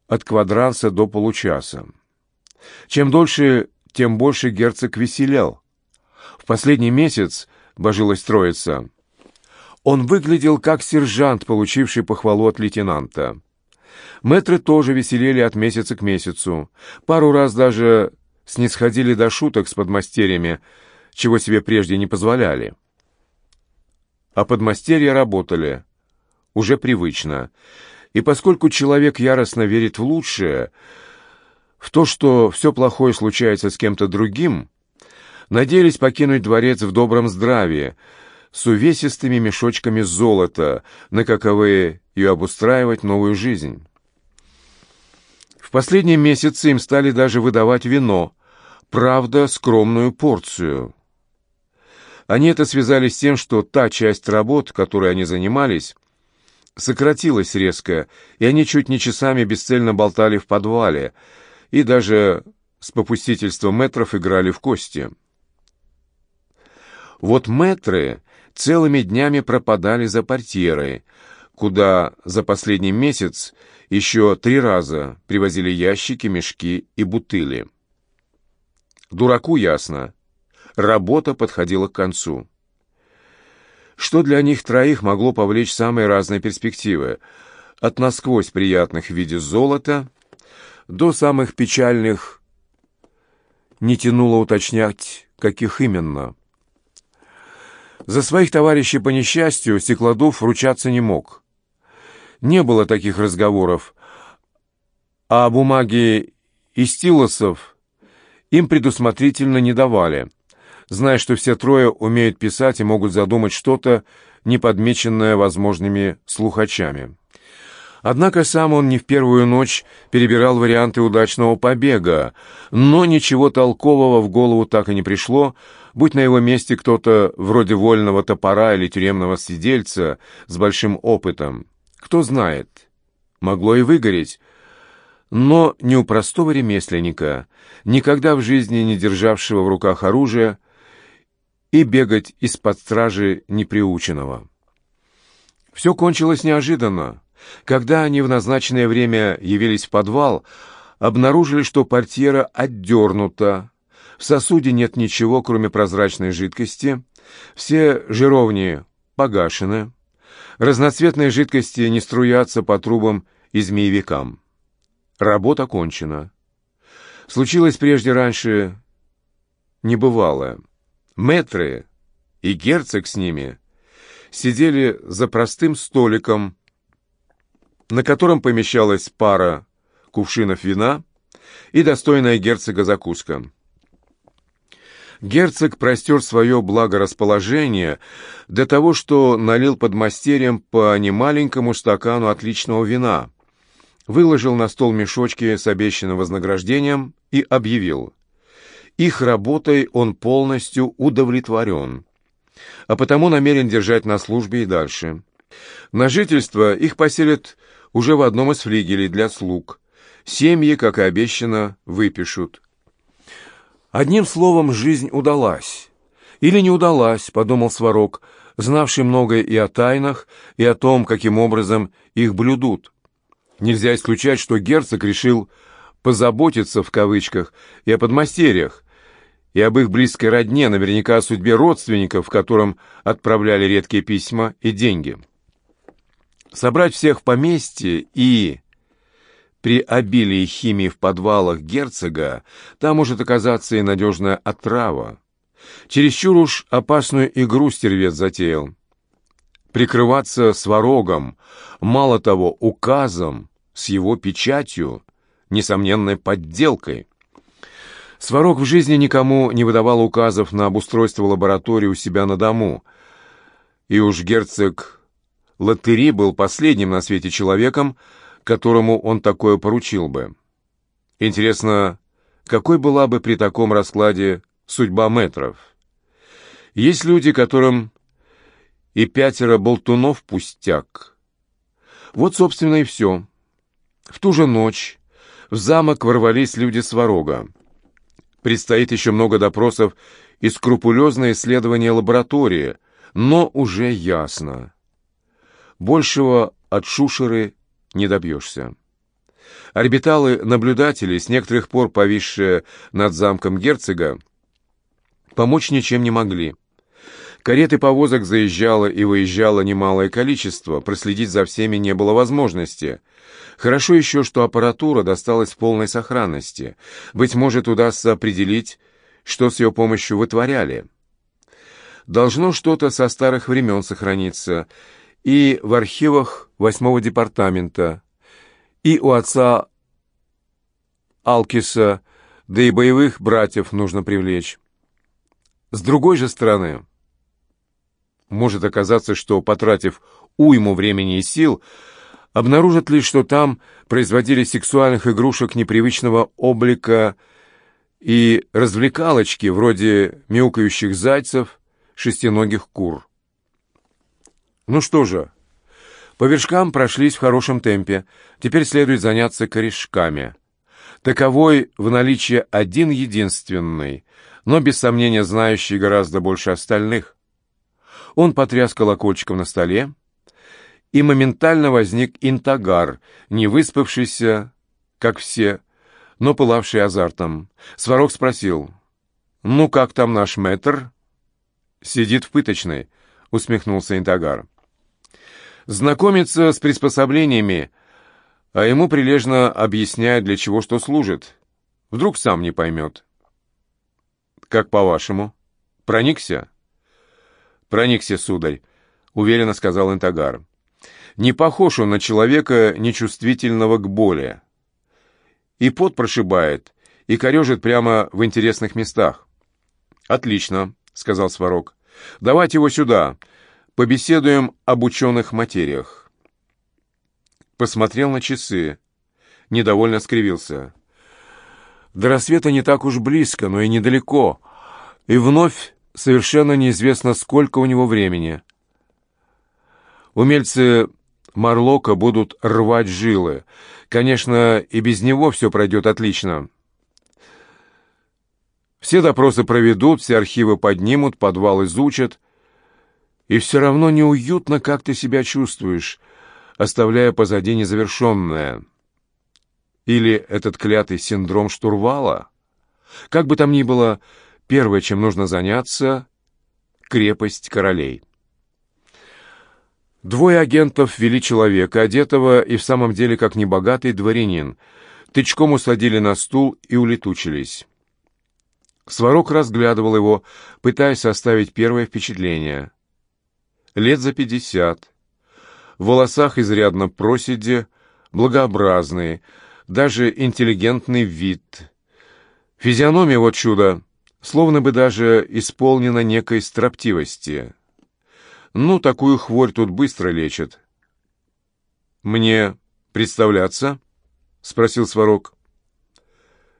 от квадранса до получаса. Чем дольше, тем больше герцог веселял. В последний месяц, божилась троица, он выглядел как сержант, получивший похвалу от лейтенанта. Мэтры тоже веселели от месяца к месяцу. Пару раз даже снисходили до шуток с подмастерьями, чего себе прежде не позволяли. А подмастерья работали уже привычно. И поскольку человек яростно верит в лучшее, в то, что все плохое случается с кем-то другим, надеялись покинуть дворец в добром здравии, с увесистыми мешочками золота, на каковые и обустраивать новую жизнь. В последние месяцы им стали даже выдавать вино, правда, скромную порцию. Они это связали с тем, что та часть работ, которой они занимались, сократилась резко, и они чуть не часами бесцельно болтали в подвале, и даже с попустительством метров играли в кости. Вот метры целыми днями пропадали за портьерой, куда за последний месяц еще три раза привозили ящики, мешки и бутыли. Дураку ясно. Работа подходила к концу. Что для них троих могло повлечь самые разные перспективы, от насквозь приятных в виде золота до самых печальных не тянуло уточнять, каких именно. За своих товарищей по несчастью Стеклодув ручаться не мог. Не было таких разговоров, а бумаги и стилосов им предусмотрительно не давали, зная, что все трое умеют писать и могут задумать что-то, не подмеченное возможными слухачами. Однако сам он не в первую ночь перебирал варианты удачного побега, но ничего толкового в голову так и не пришло, будь на его месте кто-то вроде вольного топора или тюремного сидельца с большим опытом. Кто знает, могло и выгореть, но не у простого ремесленника, никогда в жизни не державшего в руках оружие, и бегать из-под стражи неприученного. Все кончилось неожиданно. Когда они в назначенное время явились в подвал, обнаружили, что портьера отдернута, в сосуде нет ничего, кроме прозрачной жидкости, все жировни погашены, разноцветные жидкости не струятся по трубам и змеевикам. Работа кончена. Случилось прежде раньше небывалое. Мэтры и герцог с ними сидели за простым столиком, на котором помещалась пара кувшинов вина и достойная герцога закуска. Герцог простер свое благорасположение до того, что налил под мастерьем по немаленькому стакану отличного вина, выложил на стол мешочки с обещанным вознаграждением и объявил. Их работой он полностью удовлетворен, а потому намерен держать на службе и дальше. На жительство их поселят уже в одном из флигелей для слуг. Семьи, как и обещано, выпишут. Одним словом, жизнь удалась. Или не удалась, подумал Сварог, знавший многое и о тайнах, и о том, каким образом их блюдут. Нельзя исключать, что герцог решил «позаботиться» в кавычках и о подмастерьях, и об их близкой родне, наверняка о судьбе родственников, которым отправляли редкие письма и деньги. Собрать всех в поместье и при обилии химии в подвалах герцога там может оказаться и надежная отрава. Чересчур уж опасную игру стервец затеял. Прикрываться сварогом, мало того, указом, с его печатью, несомненной подделкой. Сварог в жизни никому не выдавал указов на обустройство лаборатории у себя на дому. И уж герцог Латыри был последним на свете человеком, которому он такое поручил бы. Интересно, какой была бы при таком раскладе судьба метров? Есть люди, которым и пятеро болтунов пустяк. Вот, собственно, и все. В ту же ночь в замок ворвались люди Сварога. Предстоит еще много допросов и скрупулезное исследование лаборатории, но уже ясно. Большего от Шушеры не добьешься. Орбиталы-наблюдатели, с некоторых пор повисшие над замком герцога, помочь ничем не могли. Карет и повозок заезжало и выезжало немалое количество, проследить за всеми не было возможности. Хорошо еще, что аппаратура досталась в полной сохранности. Быть может, удастся определить, что с ее помощью вытворяли. Должно что-то со старых времен сохраниться и в архивах восьмого департамента, и у отца Алкиса, да и боевых братьев нужно привлечь. С другой же стороны, может оказаться, что, потратив уйму времени и сил, обнаружат ли, что там производили сексуальных игрушек непривычного облика и развлекалочки, вроде мяукающих зайцев, шестиногих кур. Ну что же, по вершкам прошлись в хорошем темпе, теперь следует заняться корешками. Таковой в наличии один единственный, но без сомнения знающий гораздо больше остальных. Он потряс колокольчиком на столе, и моментально возник интагар, не выспавшийся, как все, но пылавший азартом. Сварог спросил, «Ну, как там наш мэтр?» «Сидит в пыточной», — усмехнулся интагар. «Знакомится с приспособлениями, а ему прилежно объясняют, для чего что служит. Вдруг сам не поймет». «Как по-вашему? Проникся?» «Проникся, сударь», — уверенно сказал интагар. «Не похож он на человека, нечувствительного к боли» и пот прошибает, и корежит прямо в интересных местах. «Отлично», — сказал Сварог. «Давайте его сюда. Побеседуем об ученых материях». Посмотрел на часы. Недовольно скривился. До рассвета не так уж близко, но и недалеко. И вновь совершенно неизвестно, сколько у него времени. Умельцы Марлока будут рвать жилы. Конечно, и без него все пройдет отлично. Все допросы проведут, все архивы поднимут, подвал изучат. И все равно неуютно, как ты себя чувствуешь, оставляя позади незавершенное. Или этот клятый синдром штурвала? Как бы там ни было, первое, чем нужно заняться — крепость королей. Двое агентов вели человека, одетого и в самом деле как небогатый дворянин. Тычком усадили на стул и улетучились. Сварог разглядывал его, пытаясь составить первое впечатление. Лет за пятьдесят. В волосах изрядно проседи, благообразный, даже интеллигентный вид. Физиономия, вот чудо, словно бы даже исполнена некой строптивости. Ну, такую хворь тут быстро лечат. «Мне представляться?» — спросил Сварог.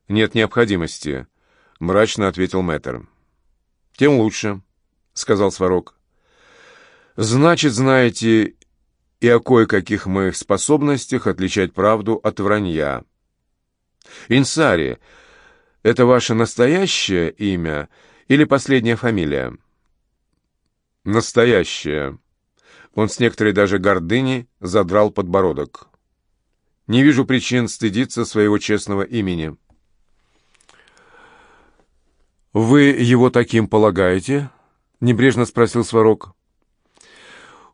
«Нет необходимости», — мрачно ответил мэтр. «Тем лучше», — сказал Сварог. «Значит, знаете и о кое-каких моих способностях отличать правду от вранья. Инсари — это ваше настоящее имя или последняя фамилия?» Настоящее. Он с некоторой даже гордыней задрал подбородок. Не вижу причин стыдиться своего честного имени. «Вы его таким полагаете?» — небрежно спросил Сварог.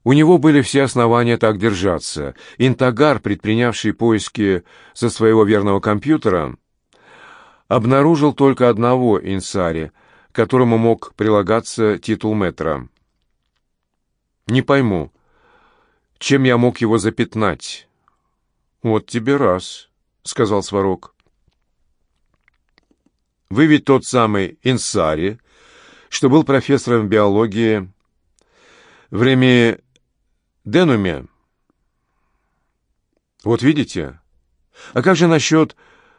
У него были все основания так держаться. Интагар, предпринявший поиски со своего верного компьютера, обнаружил только одного инсари, которому мог прилагаться титул метра. Не пойму, чем я мог его запятнать? Вот тебе раз, сказал Сварог. Вы ведь тот самый Инсари, что был профессором биологии в Реме Денуме. Вот видите? А как же насчет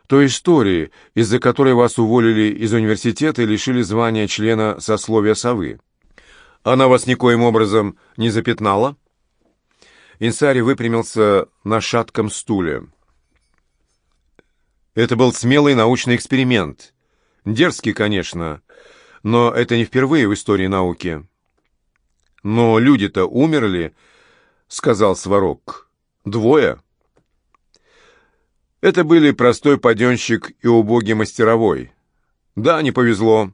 той истории, из-за которой вас уволили из университета и лишили звания члена сословия совы? Она вас никоим образом не запятнала?» Инсари выпрямился на шатком стуле. Это был смелый научный эксперимент. Дерзкий, конечно, но это не впервые в истории науки. «Но люди-то умерли», — сказал Сварог. «Двое». Это были простой паденщик и убогий мастеровой. Да, не повезло,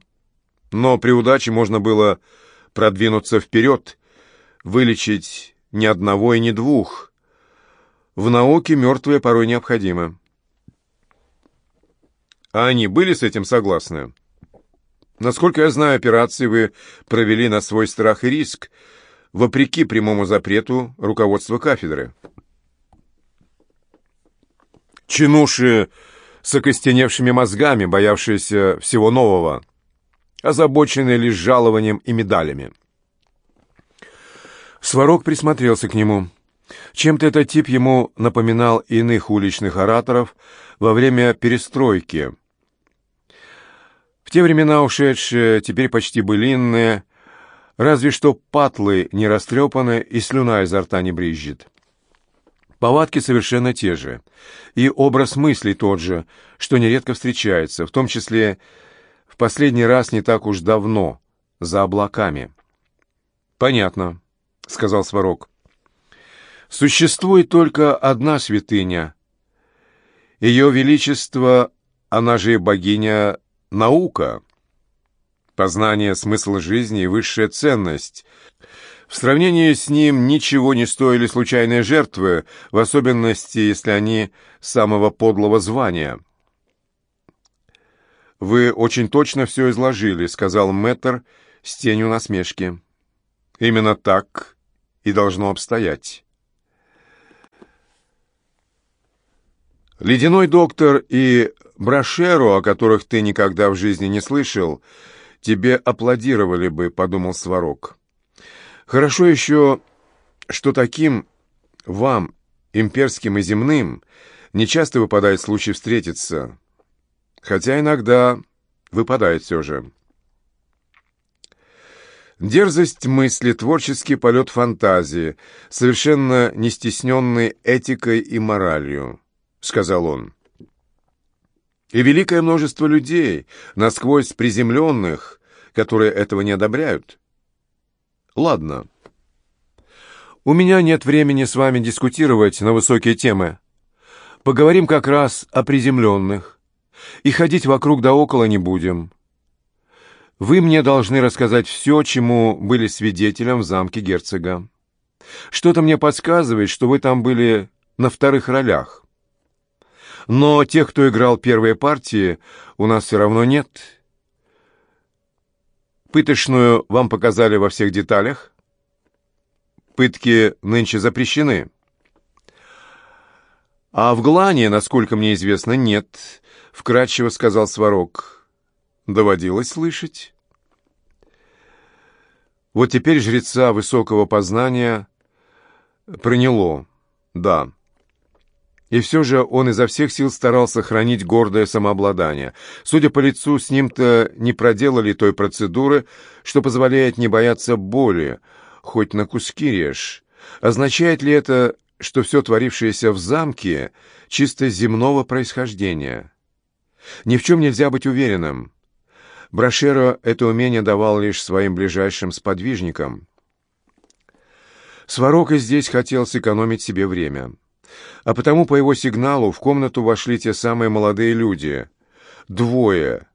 но при удаче можно было продвинуться вперед, вылечить ни одного и ни двух. В науке мертвые порой необходимы. А они были с этим согласны? Насколько я знаю, операции вы провели на свой страх и риск, вопреки прямому запрету руководства кафедры. Чинуши с окостеневшими мозгами, боявшиеся всего нового, озабоченные лишь жалованием и медалями. Сварог присмотрелся к нему. Чем-то этот тип ему напоминал иных уличных ораторов во время перестройки, в те времена ушедшие, теперь почти былинные, разве что патлы не растрепаны и слюна изо рта не брызжет. Повадки совершенно те же, и образ мыслей тот же, что нередко встречается, в том числе в последний раз не так уж давно, за облаками. «Понятно», — сказал Сварог. «Существует только одна святыня. Ее Величество, она же и богиня наука, познание смысла жизни и высшая ценность. В сравнении с ним ничего не стоили случайные жертвы, в особенности, если они самого подлого звания. «Вы очень точно все изложили», — сказал мэтр с тенью насмешки. «Именно так и должно обстоять». Ледяной доктор и Брашеру, о которых ты никогда в жизни не слышал, тебе аплодировали бы, — подумал Сварог. Хорошо еще, что таким вам, имперским и земным, нечасто выпадает случай встретиться, хотя иногда выпадает все же. Дерзость мысли, творческий полет фантазии, совершенно не стесненный этикой и моралью. — сказал он. «И великое множество людей, насквозь приземленных, которые этого не одобряют. Ладно. У меня нет времени с вами дискутировать на высокие темы. Поговорим как раз о приземленных. И ходить вокруг да около не будем. Вы мне должны рассказать все, чему были свидетелем в замке герцога. Что-то мне подсказывает, что вы там были на вторых ролях. Но тех, кто играл первые партии, у нас все равно нет. Пыточную вам показали во всех деталях? Пытки нынче запрещены. А в Глане, насколько мне известно, нет, — вкратчиво сказал Сварог. Доводилось слышать. Вот теперь жреца высокого познания проняло, да. И все же он изо всех сил старался хранить гордое самообладание. Судя по лицу, с ним-то не проделали той процедуры, что позволяет не бояться боли, хоть на куски режь. Означает ли это, что все творившееся в замке чисто земного происхождения? Ни в чем нельзя быть уверенным. Брашеро это умение давал лишь своим ближайшим сподвижникам. Сварог и здесь хотел сэкономить себе время а потому по его сигналу в комнату вошли те самые молодые люди. Двое,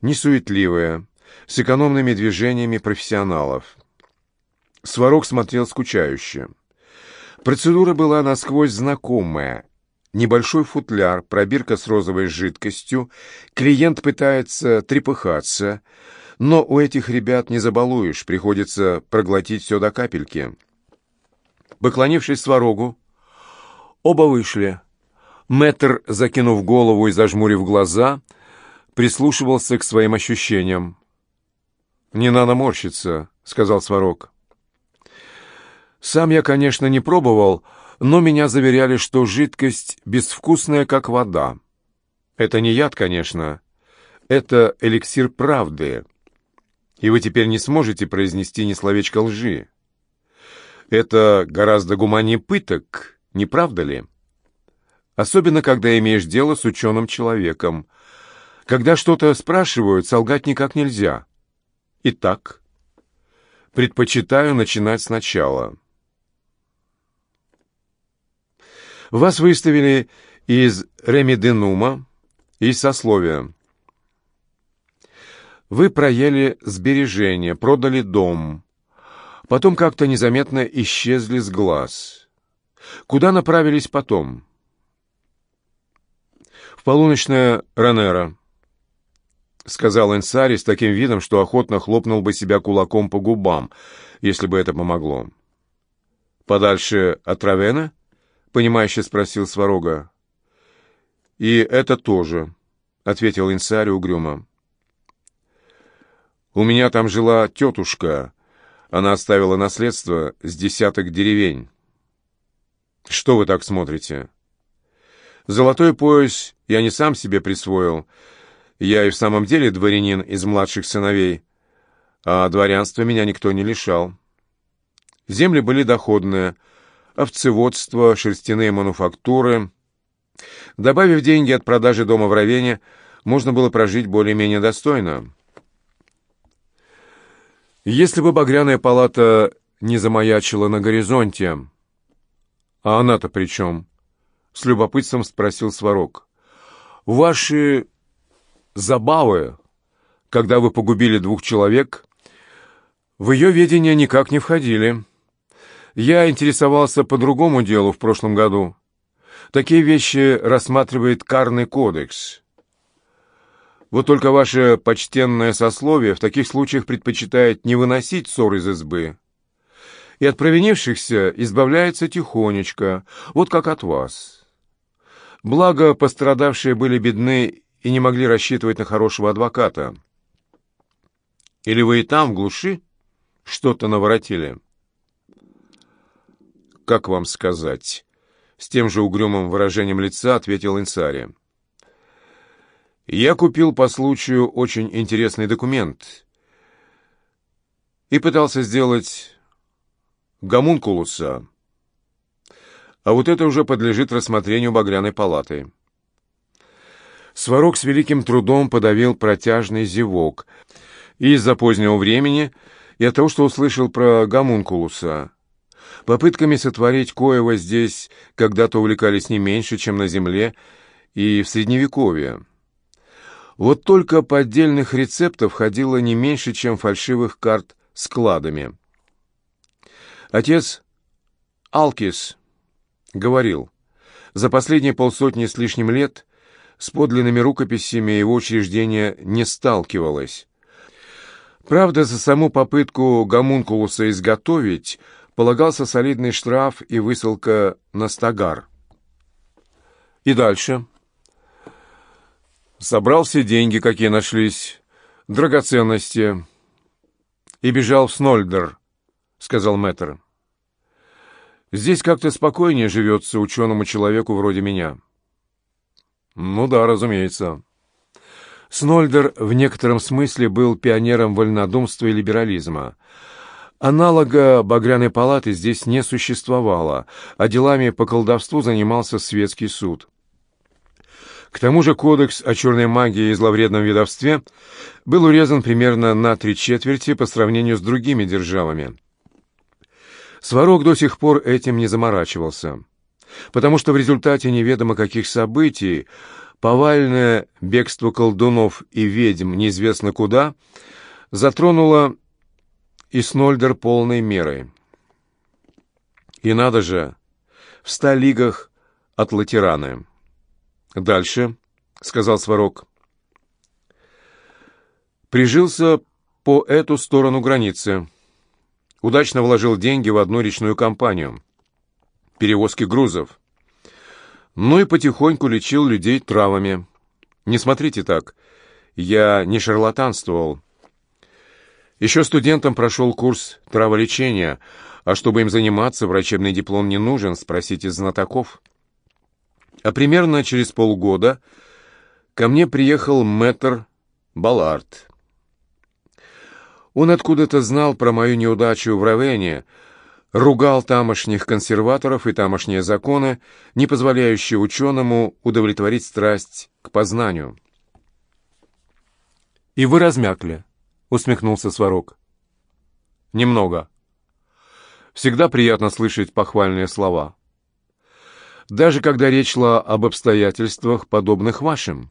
несуетливые, с экономными движениями профессионалов. Сварог смотрел скучающе. Процедура была насквозь знакомая. Небольшой футляр, пробирка с розовой жидкостью, клиент пытается трепыхаться, но у этих ребят не забалуешь, приходится проглотить все до капельки. Поклонившись Сварогу, Оба вышли. Мэтр, закинув голову и зажмурив глаза, прислушивался к своим ощущениям. «Не надо морщиться», — сказал Сварог. «Сам я, конечно, не пробовал, но меня заверяли, что жидкость безвкусная, как вода. Это не яд, конечно. Это эликсир правды. И вы теперь не сможете произнести ни словечко лжи. Это гораздо гуманнее пыток» Не правда ли? Особенно, когда имеешь дело с ученым человеком. Когда что-то спрашивают, солгать никак нельзя. Итак, предпочитаю начинать сначала. Вас выставили из Ремиденума, из сословия. Вы проели сбережения, продали дом, Потом как-то незаметно исчезли с глаз. Куда направились потом? В полуночное Ранера, сказал Энсари с таким видом, что охотно хлопнул бы себя кулаком по губам, если бы это помогло. «Подальше от Равена?» — понимающе спросил Сварога. «И это тоже», — ответил Инсари угрюмо. «У меня там жила тетушка. Она оставила наследство с десяток деревень». «Что вы так смотрите?» «Золотой пояс я не сам себе присвоил. Я и в самом деле дворянин из младших сыновей, а дворянства меня никто не лишал». Земли были доходные, овцеводство, шерстяные мануфактуры. Добавив деньги от продажи дома в Равене, можно было прожить более-менее достойно. Если бы багряная палата не замаячила на горизонте... А она-то при чем? С любопытством спросил Сварог. Ваши забавы, когда вы погубили двух человек, в ее ведение никак не входили. Я интересовался по другому делу в прошлом году. Такие вещи рассматривает Карный кодекс. Вот только ваше почтенное сословие в таких случаях предпочитает не выносить ссор из избы. И от провинившихся избавляется тихонечко, вот как от вас. Благо, пострадавшие были бедны и не могли рассчитывать на хорошего адвоката. Или вы и там, в глуши, что-то наворотили?» как вам сказать?» С тем же угрюмым выражением лица ответил Инсари. «Я купил по случаю очень интересный документ и пытался сделать гомункулуса, а вот это уже подлежит рассмотрению Багряной палаты». Сварог с великим трудом подавил протяжный зевок из-за позднего времени, и от того, что услышал про гомункулуса – Попытками сотворить коево здесь когда-то увлекались не меньше, чем на земле и в Средневековье. Вот только поддельных рецептов ходило не меньше, чем фальшивых карт с кладами. Отец Алкис говорил, за последние полсотни с лишним лет с подлинными рукописями его учреждение не сталкивалось. Правда, за саму попытку гомункулуса изготовить – полагался солидный штраф и высылка на стагар. И дальше. Собрал все деньги, какие нашлись, драгоценности, и бежал в Снольдер, сказал мэтр. Здесь как-то спокойнее живется ученому человеку вроде меня. Ну да, разумеется. Снольдер в некотором смысле был пионером вольнодумства и либерализма — Аналога Багряной палаты здесь не существовало, а делами по колдовству занимался светский суд. К тому же кодекс о черной магии и зловредном ведовстве был урезан примерно на три четверти по сравнению с другими державами. Сварог до сих пор этим не заморачивался, потому что в результате неведомо каких событий повальное бегство колдунов и ведьм неизвестно куда затронуло и Снольдер полной мерой. И надо же, в ста лигах от Латераны. Дальше, — сказал Сварог. Прижился по эту сторону границы. Удачно вложил деньги в одну речную компанию. Перевозки грузов. Ну и потихоньку лечил людей травами. Не смотрите так. Я не шарлатанствовал. Еще студентам прошел курс траволечения, а чтобы им заниматься, врачебный диплом не нужен, спросите знатоков. А примерно через полгода ко мне приехал мэтр Баллард. Он откуда-то знал про мою неудачу в Равене, ругал тамошних консерваторов и тамошние законы, не позволяющие ученому удовлетворить страсть к познанию. И вы размякли усмехнулся Сварог. Немного. Всегда приятно слышать похвальные слова. Даже когда речь шла об обстоятельствах, подобных вашим.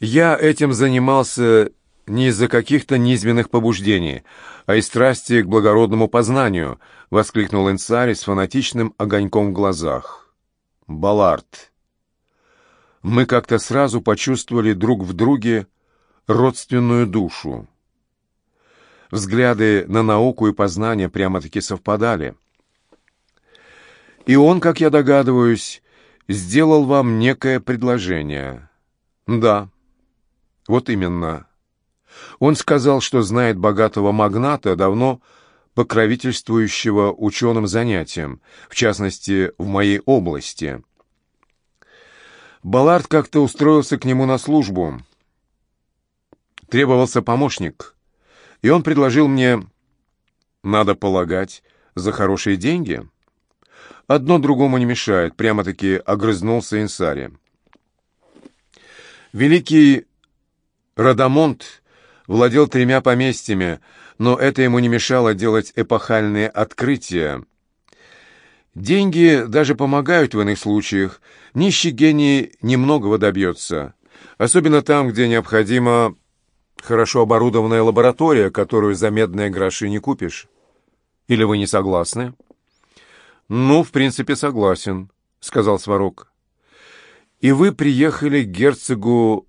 Я этим занимался не из-за каких-то низменных побуждений, а из страсти к благородному познанию», — воскликнул Инсари с фанатичным огоньком в глазах. «Баллард». Мы как-то сразу почувствовали друг в друге родственную душу. Взгляды на науку и познание прямо-таки совпадали. И он, как я догадываюсь, сделал вам некое предложение. Да, вот именно. Он сказал, что знает богатого магната, давно покровительствующего ученым занятиям, в частности, в моей области. Баллард как-то устроился к нему на службу. Требовался помощник, и он предложил мне, надо полагать, за хорошие деньги. Одно другому не мешает, прямо-таки огрызнулся Инсари. Великий Радамонт владел тремя поместьями, но это ему не мешало делать эпохальные открытия. Деньги даже помогают в иных случаях. Нищий гений немногого добьется, особенно там, где необходима хорошо оборудованная лаборатория, которую за медные гроши не купишь. Или вы не согласны? «Ну, в принципе, согласен», — сказал Сварог. «И вы приехали к герцогу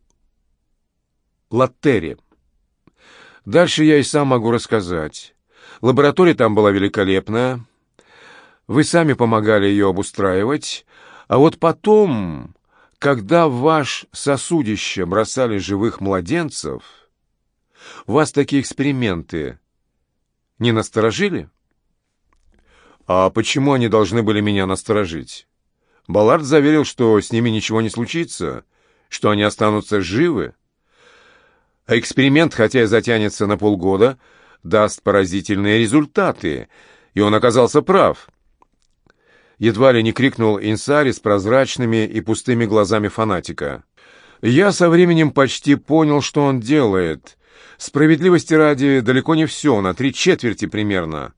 Латтери. Дальше я и сам могу рассказать. Лаборатория там была великолепная. Вы сами помогали ее обустраивать. А вот потом, когда в ваш сосудище бросали живых младенцев, вас такие эксперименты не насторожили? А почему они должны были меня насторожить? Баллард заверил, что с ними ничего не случится, что они останутся живы. А эксперимент, хотя и затянется на полгода, даст поразительные результаты, и он оказался прав. Едва ли не крикнул Инсари с прозрачными и пустыми глазами фанатика. Я со временем почти понял, что он делает. Справедливости ради далеко не все, на три четверти примерно.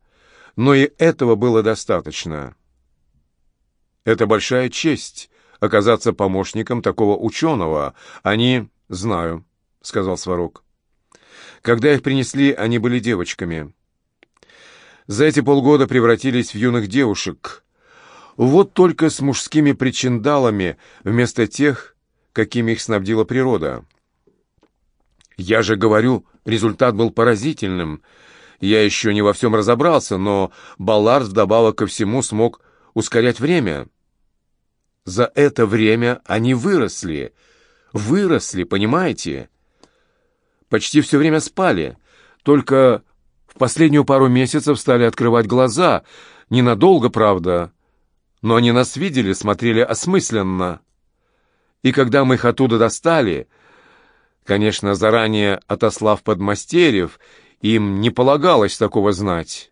Но и этого было достаточно. Это большая честь — оказаться помощником такого ученого. Они... Знаю. — сказал Сварог. «Когда их принесли, они были девочками. За эти полгода превратились в юных девушек. Вот только с мужскими причиндалами вместо тех, какими их снабдила природа. Я же говорю, результат был поразительным. Я еще не во всем разобрался, но Баллард вдобавок ко всему смог ускорять время. За это время они выросли. Выросли, понимаете?» Почти все время спали, только в последнюю пару месяцев стали открывать глаза, ненадолго, правда, но они нас видели, смотрели осмысленно. И когда мы их оттуда достали, конечно, заранее отослав подмастерьев, им не полагалось такого знать.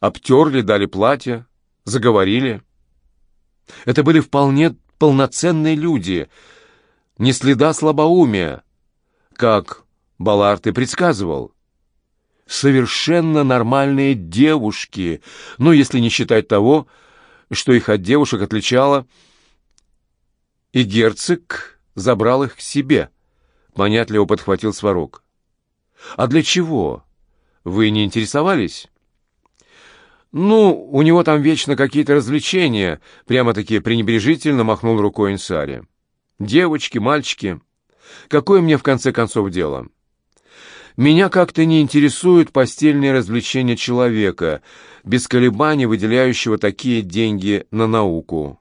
Обтерли, дали платье, заговорили. Это были вполне полноценные люди, не следа слабоумия, как Балард и предсказывал. Совершенно нормальные девушки, ну, если не считать того, что их от девушек отличало, и герцог забрал их к себе, понятливо подхватил Сварог. «А для чего? Вы не интересовались?» «Ну, у него там вечно какие-то развлечения», — прямо-таки пренебрежительно махнул рукой Инсари. «Девочки, мальчики. Какое мне в конце концов дело?» Меня как-то не интересуют постельные развлечения человека, без колебаний выделяющего такие деньги на науку.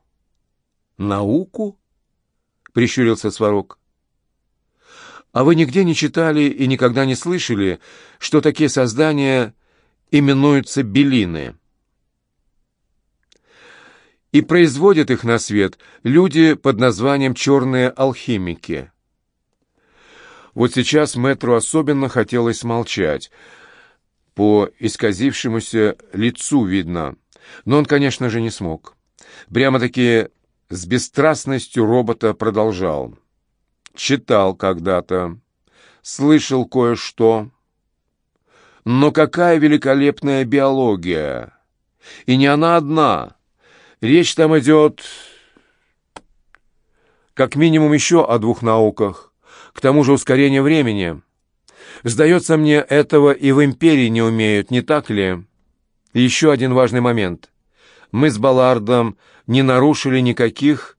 «Науку?» — прищурился Сварог. «А вы нигде не читали и никогда не слышали, что такие создания именуются белины?» И производят их на свет люди под названием «черные алхимики». Вот сейчас мэтру особенно хотелось молчать. По исказившемуся лицу видно. Но он, конечно же, не смог. Прямо-таки с бесстрастностью робота продолжал. Читал когда-то, слышал кое-что. Но какая великолепная биология! И не она одна. Речь там идет как минимум еще о двух науках. К тому же ускорение времени. Сдается мне, этого и в империи не умеют, не так ли? Еще один важный момент. Мы с Баллардом не нарушили никаких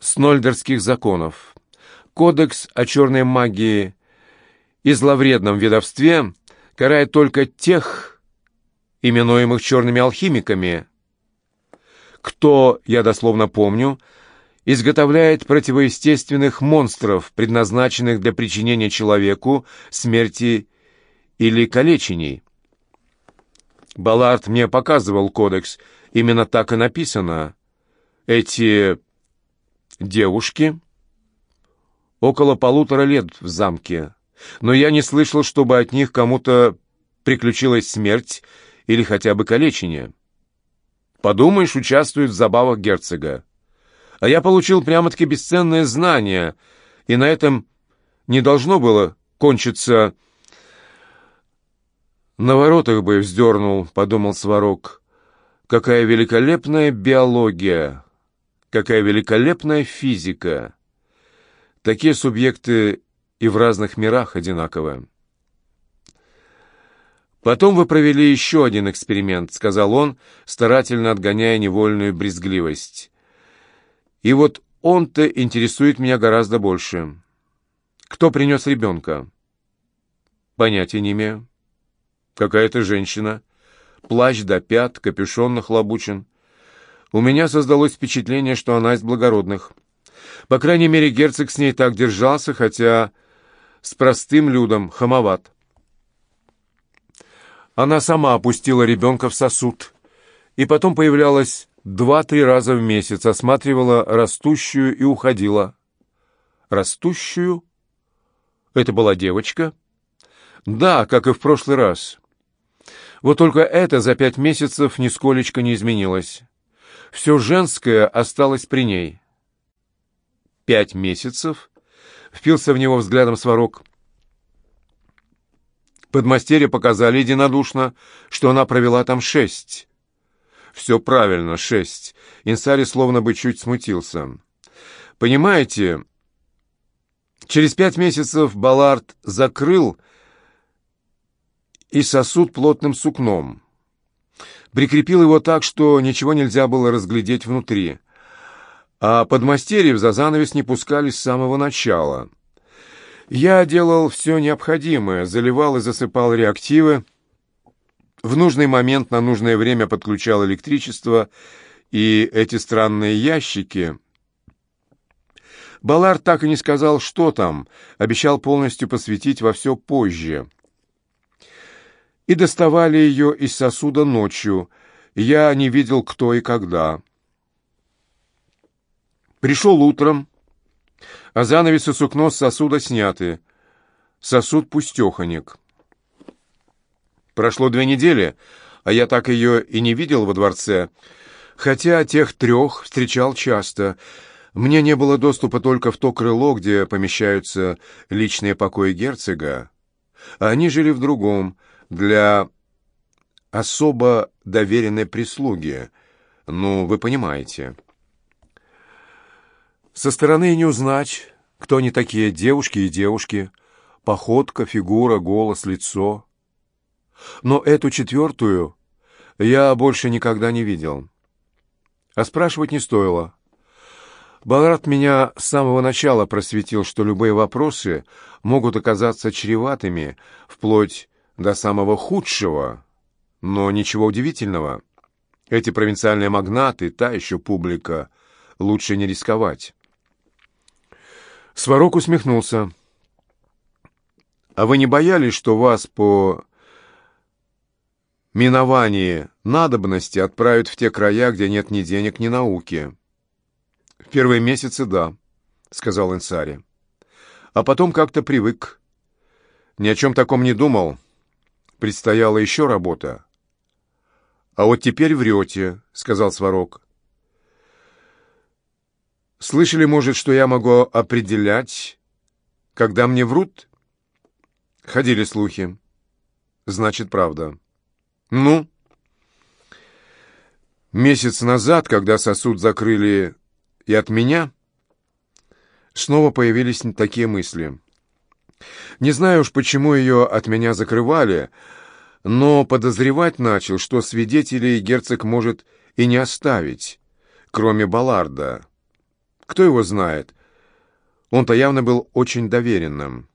снольдерских законов. Кодекс о черной магии и зловредном ведовстве карает только тех, именуемых черными алхимиками, кто, я дословно помню, изготовляет противоестественных монстров, предназначенных для причинения человеку смерти или калечений. Баллард мне показывал кодекс, именно так и написано. Эти девушки около полутора лет в замке, но я не слышал, чтобы от них кому-то приключилась смерть или хотя бы калечение. Подумаешь, участвует в забавах герцога. А я получил прямо-таки бесценное знание, и на этом не должно было кончиться... «На воротах бы вздернул», — подумал Сварог. «Какая великолепная биология! Какая великолепная физика! Такие субъекты и в разных мирах одинаковы». «Потом вы провели еще один эксперимент», — сказал он, старательно отгоняя невольную брезгливость. «И вот он-то интересует меня гораздо больше. Кто принес ребенка?» «Понятия не имею». «Какая-то женщина. Плащ до пят, капюшон нахлобучен. У меня создалось впечатление, что она из благородных. По крайней мере, герцог с ней так держался, хотя с простым людом хамоват». Она сама опустила ребенка в сосуд и потом появлялась два-три раза в месяц, осматривала растущую и уходила. Растущую? Это была девочка? Да, как и в прошлый раз. Вот только это за пять месяцев нисколечко не изменилось. Все женское осталось при ней. Пять месяцев? Впился в него взглядом сварок. Подмастерья показали единодушно, что она провела там шесть. Все правильно, шесть. Инсари словно бы чуть смутился. Понимаете, через пять месяцев Баллард закрыл и сосуд плотным сукном. Прикрепил его так, что ничего нельзя было разглядеть внутри. А подмастерьев за занавес не пускали с самого начала — я делал все необходимое, заливал и засыпал реактивы, в нужный момент на нужное время подключал электричество, и эти странные ящики... Балар так и не сказал, что там, обещал полностью посвятить во все позже. И доставали ее из сосуда ночью. Я не видел, кто и когда. Пришел утром, а занавес и сукно с сосуда сняты. Сосуд пустеханек. Прошло две недели, а я так ее и не видел во дворце, хотя тех трех встречал часто. Мне не было доступа только в то крыло, где помещаются личные покои герцога. Они жили в другом, для особо доверенной прислуги. Ну, вы понимаете. Со стороны не узнать, кто они такие, девушки и девушки, походка, фигура, голос, лицо. Но эту четвертую я больше никогда не видел. А спрашивать не стоило. Балард меня с самого начала просветил, что любые вопросы могут оказаться чреватыми, вплоть до самого худшего, но ничего удивительного. Эти провинциальные магнаты, та еще публика, лучше не рисковать. Сварог усмехнулся. «А вы не боялись, что вас по миновании надобности отправят в те края, где нет ни денег, ни науки?» «В первые месяцы — да», — сказал Инсари. «А потом как-то привык. Ни о чем таком не думал. Предстояла еще работа». «А вот теперь врете», — сказал Сварог. Слышали, может, что я могу определять, когда мне врут? Ходили слухи. Значит, правда. Ну? Месяц назад, когда сосуд закрыли и от меня, снова появились такие мысли. Не знаю уж, почему ее от меня закрывали, но подозревать начал, что свидетелей герцог может и не оставить, кроме Балларда. Кто его знает? Он-то явно был очень доверенным.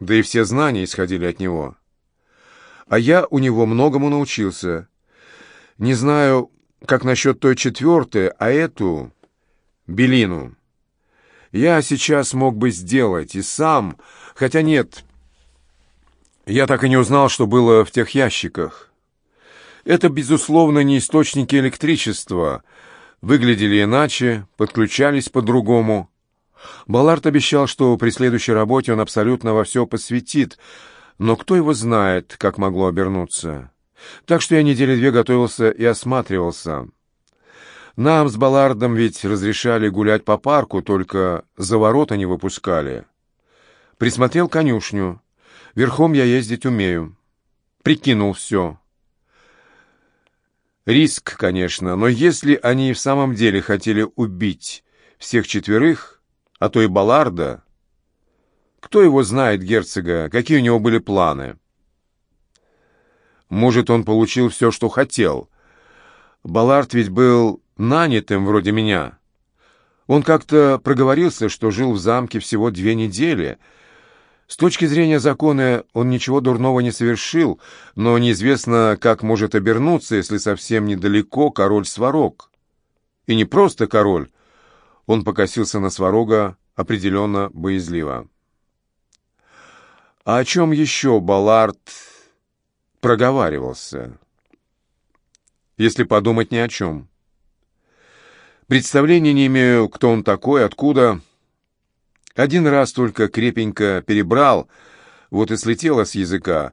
Да и все знания исходили от него. А я у него многому научился. Не знаю, как насчет той четвертой, а эту, Белину, я сейчас мог бы сделать и сам, хотя нет, я так и не узнал, что было в тех ящиках. Это, безусловно, не источники электричества. Выглядели иначе, подключались по-другому. Баллард обещал, что при следующей работе он абсолютно во все посвятит, но кто его знает, как могло обернуться. Так что я недели две готовился и осматривался. Нам с Баллардом ведь разрешали гулять по парку, только за ворота не выпускали. Присмотрел конюшню. Верхом я ездить умею. Прикинул все. Риск, конечно, но если они в самом деле хотели убить всех четверых, а то и Балларда, кто его знает, герцога, какие у него были планы? Может, он получил все, что хотел. Баллард ведь был нанятым вроде меня. Он как-то проговорился, что жил в замке всего две недели — с точки зрения закона он ничего дурного не совершил, но неизвестно, как может обернуться, если совсем недалеко король Сварог. И не просто король. Он покосился на Сварога определенно боязливо. А о чем еще Баллард проговаривался? Если подумать ни о чем. Представления не имею, кто он такой, откуда... Один раз только крепенько перебрал, вот и слетело с языка.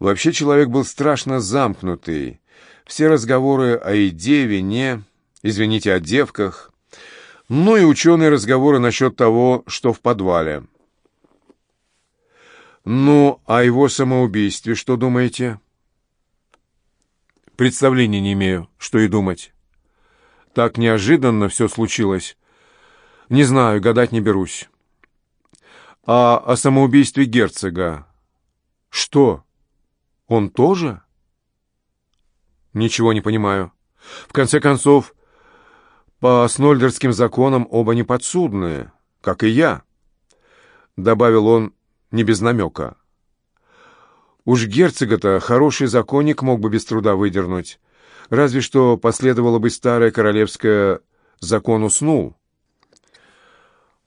Вообще человек был страшно замкнутый. Все разговоры о еде, вине, извините, о девках. Ну и ученые разговоры насчет того, что в подвале. Ну, о его самоубийстве что думаете? Представления не имею, что и думать. Так неожиданно все случилось. Не знаю, гадать не берусь. А о самоубийстве герцога? Что? Он тоже? Ничего не понимаю. В конце концов, по снольдерским законам оба неподсудные, как и я, добавил он не без намека. Уж герцога-то хороший законник мог бы без труда выдернуть, разве что последовало бы старое королевское «закон уснул».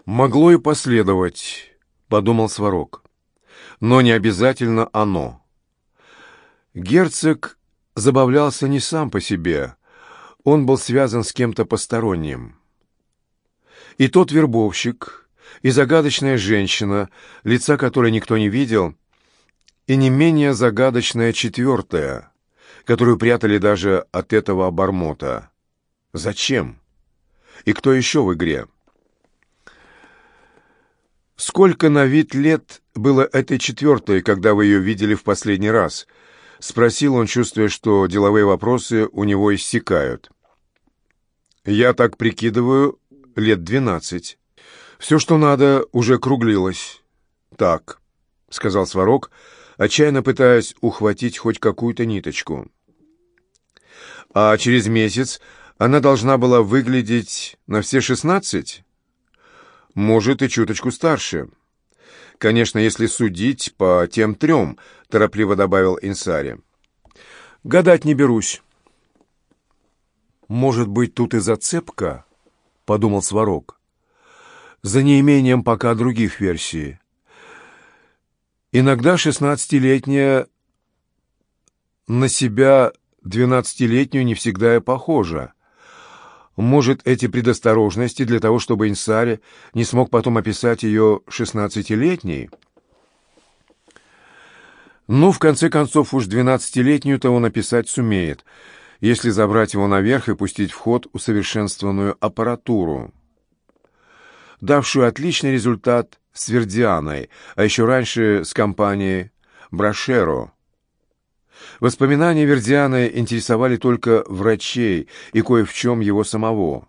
«Могло и последовать», — подумал Сварог. «Но не обязательно оно». Герцог забавлялся не сам по себе, он был связан с кем-то посторонним. И тот вербовщик, и загадочная женщина, лица которой никто не видел, и не менее загадочная четвертая, которую прятали даже от этого обормота. Зачем? И кто еще в игре? «Сколько на вид лет было этой четвертой, когда вы ее видели в последний раз?» — спросил он, чувствуя, что деловые вопросы у него иссякают. «Я так прикидываю, лет двенадцать. Все, что надо, уже круглилось». «Так», — сказал Сварог, отчаянно пытаясь ухватить хоть какую-то ниточку. «А через месяц она должна была выглядеть на все шестнадцать?» может, и чуточку старше. Конечно, если судить по тем трем, торопливо добавил Инсари. Гадать не берусь. Может быть, тут и зацепка, подумал Сварог. За неимением пока других версий. Иногда шестнадцатилетняя на себя двенадцатилетнюю не всегда и похожа. Может, эти предосторожности для того, чтобы Инсари не смог потом описать ее шестнадцатилетней? Ну, в конце концов, уж двенадцатилетнюю-то он описать сумеет, если забрать его наверх и пустить в ход усовершенствованную аппаратуру, давшую отличный результат с Вердианой, а еще раньше с компанией Брашеро. Воспоминания Вердиана интересовали только врачей и кое в чем его самого.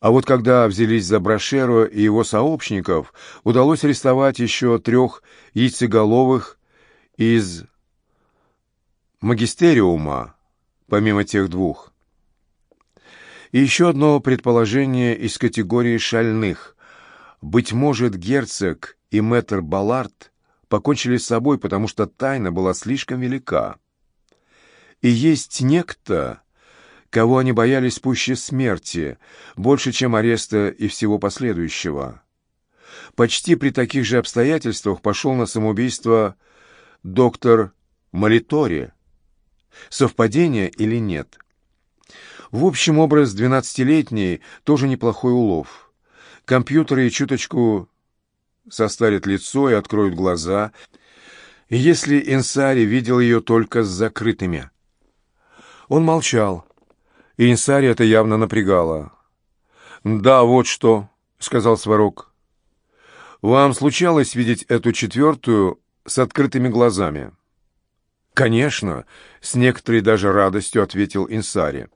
А вот когда взялись за Брошеро и его сообщников, удалось арестовать еще трех яйцеголовых из магистериума, помимо тех двух. Еще одно предположение из категории шальных. Быть может, герцог и мэтр Баллард покончили с собой, потому что тайна была слишком велика. И есть некто, кого они боялись пуще смерти, больше, чем ареста и всего последующего. Почти при таких же обстоятельствах пошел на самоубийство доктор Молитори. Совпадение или нет? В общем, образ двенадцатилетний тоже неплохой улов. Компьютеры чуточку состарят лицо и откроют глаза, если Инсари видел ее только с закрытыми. Он молчал и Инсари это явно напрягало. «Да, вот что», — сказал Сварог. «Вам случалось видеть эту четвертую с открытыми глазами?» «Конечно», — с некоторой даже радостью ответил Инсари.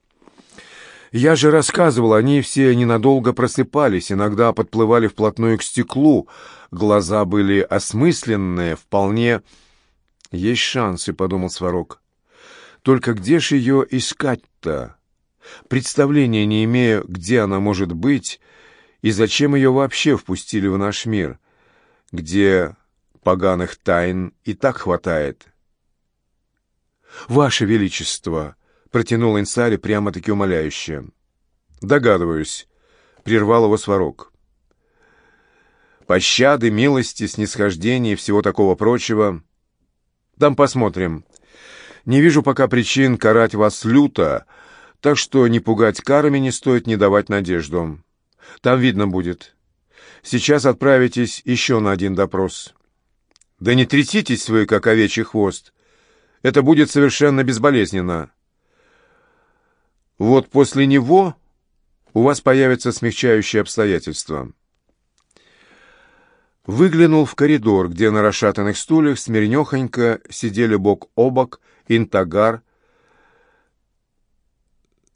«Я же рассказывал, они все ненадолго просыпались, иногда подплывали вплотную к стеклу, глаза были осмысленные, вполне...» «Есть шансы», — подумал Сварог. «Только где ж ее искать-то?» Представления не имею, где она может быть и зачем ее вообще впустили в наш мир, где поганых тайн и так хватает. «Ваше Величество!» — протянул Инсари прямо-таки умоляюще. «Догадываюсь», — прервал его сварог. «Пощады, милости, снисхождения и всего такого прочего. Там посмотрим. Не вижу пока причин карать вас люто, так что не пугать карами не стоит, не давать надежду. Там видно будет. Сейчас отправитесь еще на один допрос. Да не тряситесь вы, как овечий хвост. Это будет совершенно безболезненно. Вот после него у вас появятся смягчающие обстоятельства. Выглянул в коридор, где на расшатанных стульях смирнехонько сидели бок о бок Интагар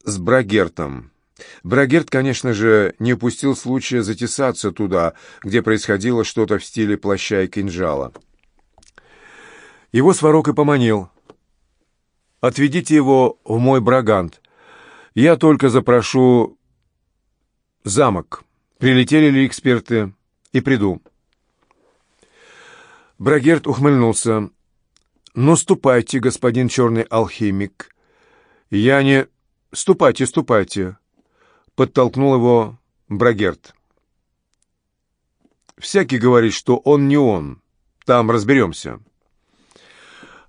с Брагертом. Брагерт, конечно же, не упустил случая затесаться туда, где происходило что-то в стиле плаща и кинжала. Его сварок и поманил. «Отведите его в мой брагант. Я только запрошу замок. Прилетели ли эксперты? И приду». Брагерт ухмыльнулся. «Ну, ступайте, господин черный алхимик. Я не...» «Ступайте, ступайте!» — подтолкнул его Брагерт. «Всякий говорит, что он не он. Там разберемся».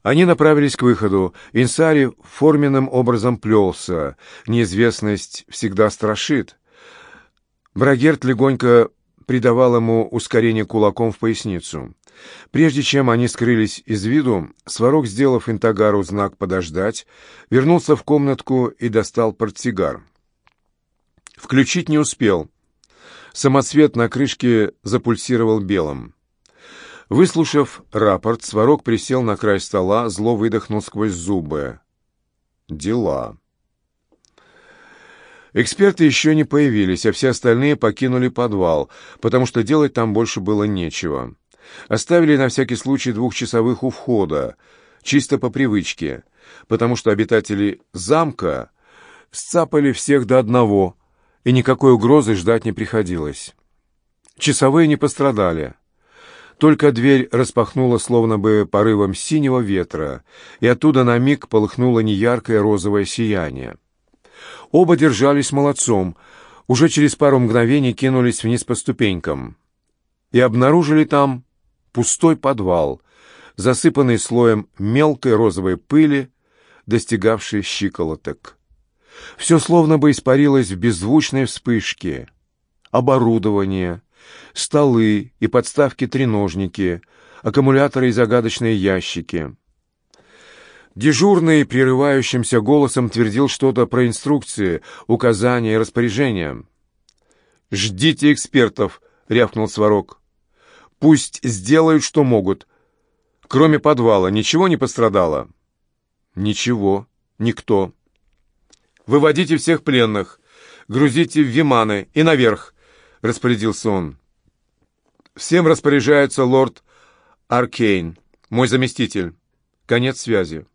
Они направились к выходу. Инсари форменным образом плелся. Неизвестность всегда страшит. Брагерт легонько придавал ему ускорение кулаком в поясницу. Прежде чем они скрылись из виду, Сварог, сделав Интагару знак «подождать», вернулся в комнатку и достал портсигар. Включить не успел. Самоцвет на крышке запульсировал белым. Выслушав рапорт, Сварог присел на край стола, зло выдохнул сквозь зубы. «Дела». Эксперты еще не появились, а все остальные покинули подвал, потому что делать там больше было нечего. Оставили на всякий случай двухчасовых у входа, чисто по привычке, потому что обитатели замка сцапали всех до одного, и никакой угрозы ждать не приходилось. Часовые не пострадали. Только дверь распахнула словно бы порывом синего ветра, и оттуда на миг полыхнуло неяркое розовое сияние. Оба держались молодцом, уже через пару мгновений кинулись вниз по ступенькам и обнаружили там пустой подвал, засыпанный слоем мелкой розовой пыли, достигавшей щиколоток. Все словно бы испарилось в беззвучной вспышке. Оборудование, столы и подставки-треножники, аккумуляторы и загадочные ящики. Дежурный прерывающимся голосом твердил что-то про инструкции, указания и распоряжения. «Ждите экспертов!» — рявкнул Сварог. Пусть сделают, что могут. Кроме подвала ничего не пострадало? Ничего. Никто. Выводите всех пленных. грузите в Виманы и наверх», — распорядился он. «Всем распоряжается лорд Аркейн, мой заместитель. Конец связи».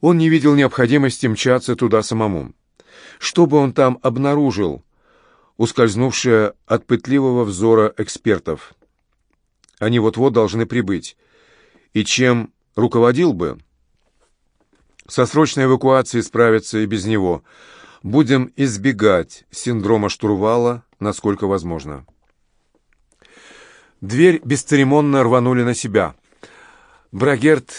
Он не видел необходимости мчаться туда самому. Что бы он там обнаружил, ускользнувшее от пытливого взора экспертов? Они вот-вот должны прибыть. И чем руководил бы? Со срочной эвакуацией справиться и без него. Будем избегать синдрома штурвала, насколько возможно. Дверь бесцеремонно рванули на себя. Брагерт,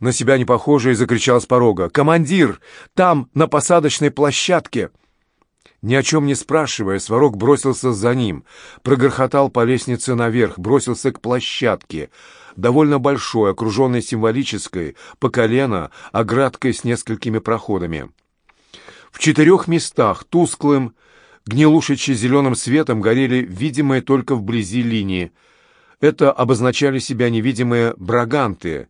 на себя не похожий, закричал с порога. «Командир! Там, на посадочной площадке!» Ни о чем не спрашивая, Сварог бросился за ним, прогорхотал по лестнице наверх, бросился к площадке, довольно большой, окруженной символической, по колено, оградкой с несколькими проходами. В четырех местах тусклым, гнилушече-зеленым светом горели видимые только вблизи линии. Это обозначали себя невидимые браганты,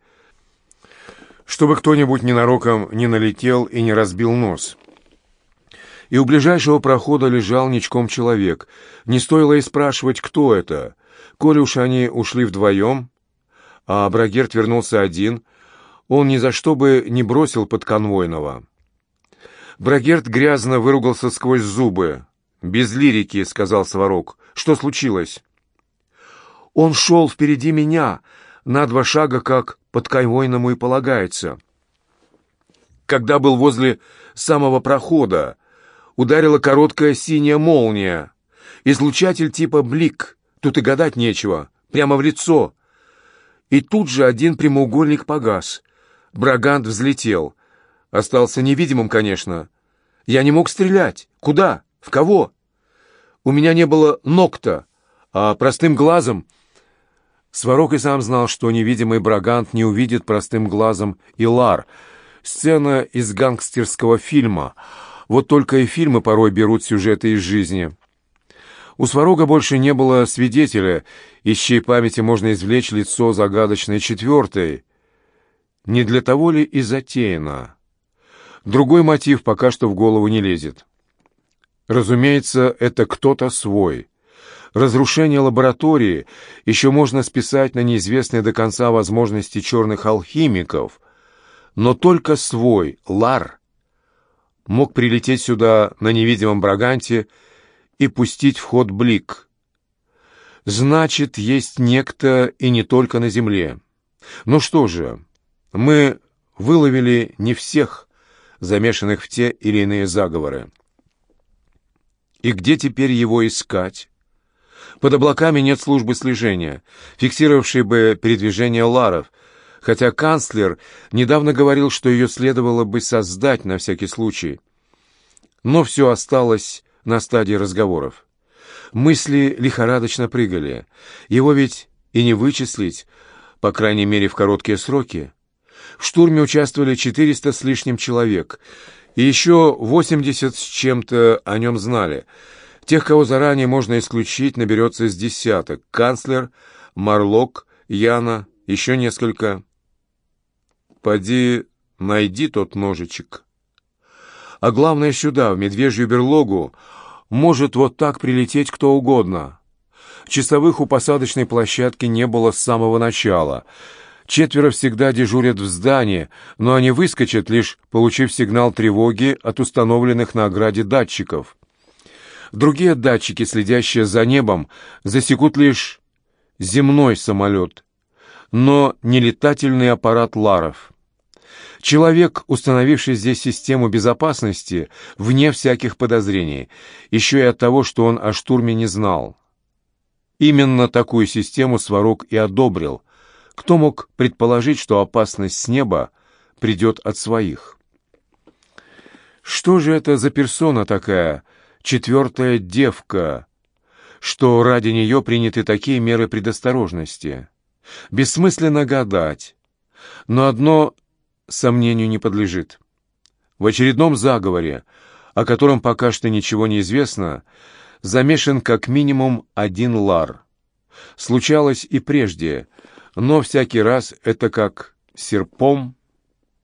чтобы кто-нибудь ненароком не налетел и не разбил нос и у ближайшего прохода лежал ничком человек. Не стоило и спрашивать, кто это. Коли уж они ушли вдвоем, а Брагерт вернулся один, он ни за что бы не бросил под конвойного. Брагерт грязно выругался сквозь зубы. «Без лирики», — сказал Сварог. «Что случилось?» «Он шел впереди меня, на два шага, как под конвойному и полагается. Когда был возле самого прохода, ударила короткая синяя молния. Излучатель типа «Блик». Тут и гадать нечего. Прямо в лицо. И тут же один прямоугольник погас. Брагант взлетел. Остался невидимым, конечно. Я не мог стрелять. Куда? В кого? У меня не было ногта, а простым глазом... Сварог и сам знал, что невидимый Брагант не увидит простым глазом Илар. Сцена из гангстерского фильма — вот только и фильмы порой берут сюжеты из жизни. У Сварога больше не было свидетеля, из чьей памяти можно извлечь лицо загадочной четвертой. Не для того ли и затеяно? Другой мотив пока что в голову не лезет. Разумеется, это кто-то свой. Разрушение лаборатории еще можно списать на неизвестные до конца возможности черных алхимиков, но только свой, Лар, мог прилететь сюда на невидимом браганте и пустить в ход блик. Значит, есть некто и не только на земле. Ну что же, мы выловили не всех, замешанных в те или иные заговоры. И где теперь его искать? Под облаками нет службы слежения, фиксировавшей бы передвижение ларов, хотя канцлер недавно говорил, что ее следовало бы создать на всякий случай. Но все осталось на стадии разговоров. Мысли лихорадочно прыгали. Его ведь и не вычислить, по крайней мере, в короткие сроки. В штурме участвовали 400 с лишним человек, и еще 80 с чем-то о нем знали. Тех, кого заранее можно исключить, наберется с десяток. Канцлер, Марлок, Яна, еще несколько. «Поди, найди тот ножичек». А главное, сюда, в медвежью берлогу, может вот так прилететь кто угодно. Часовых у посадочной площадки не было с самого начала. Четверо всегда дежурят в здании, но они выскочат, лишь получив сигнал тревоги от установленных на ограде датчиков. Другие датчики, следящие за небом, засекут лишь земной самолет, но не летательный аппарат Ларов. Человек, установивший здесь систему безопасности, вне всяких подозрений, еще и от того, что он о штурме не знал. Именно такую систему Сварог и одобрил. Кто мог предположить, что опасность с неба придет от своих? Что же это за персона такая, четвертая девка, что ради нее приняты такие меры предосторожности? Бессмысленно гадать. Но одно сомнению не подлежит. В очередном заговоре, о котором пока что ничего не известно, замешан как минимум один лар. Случалось и прежде, но всякий раз это как серпом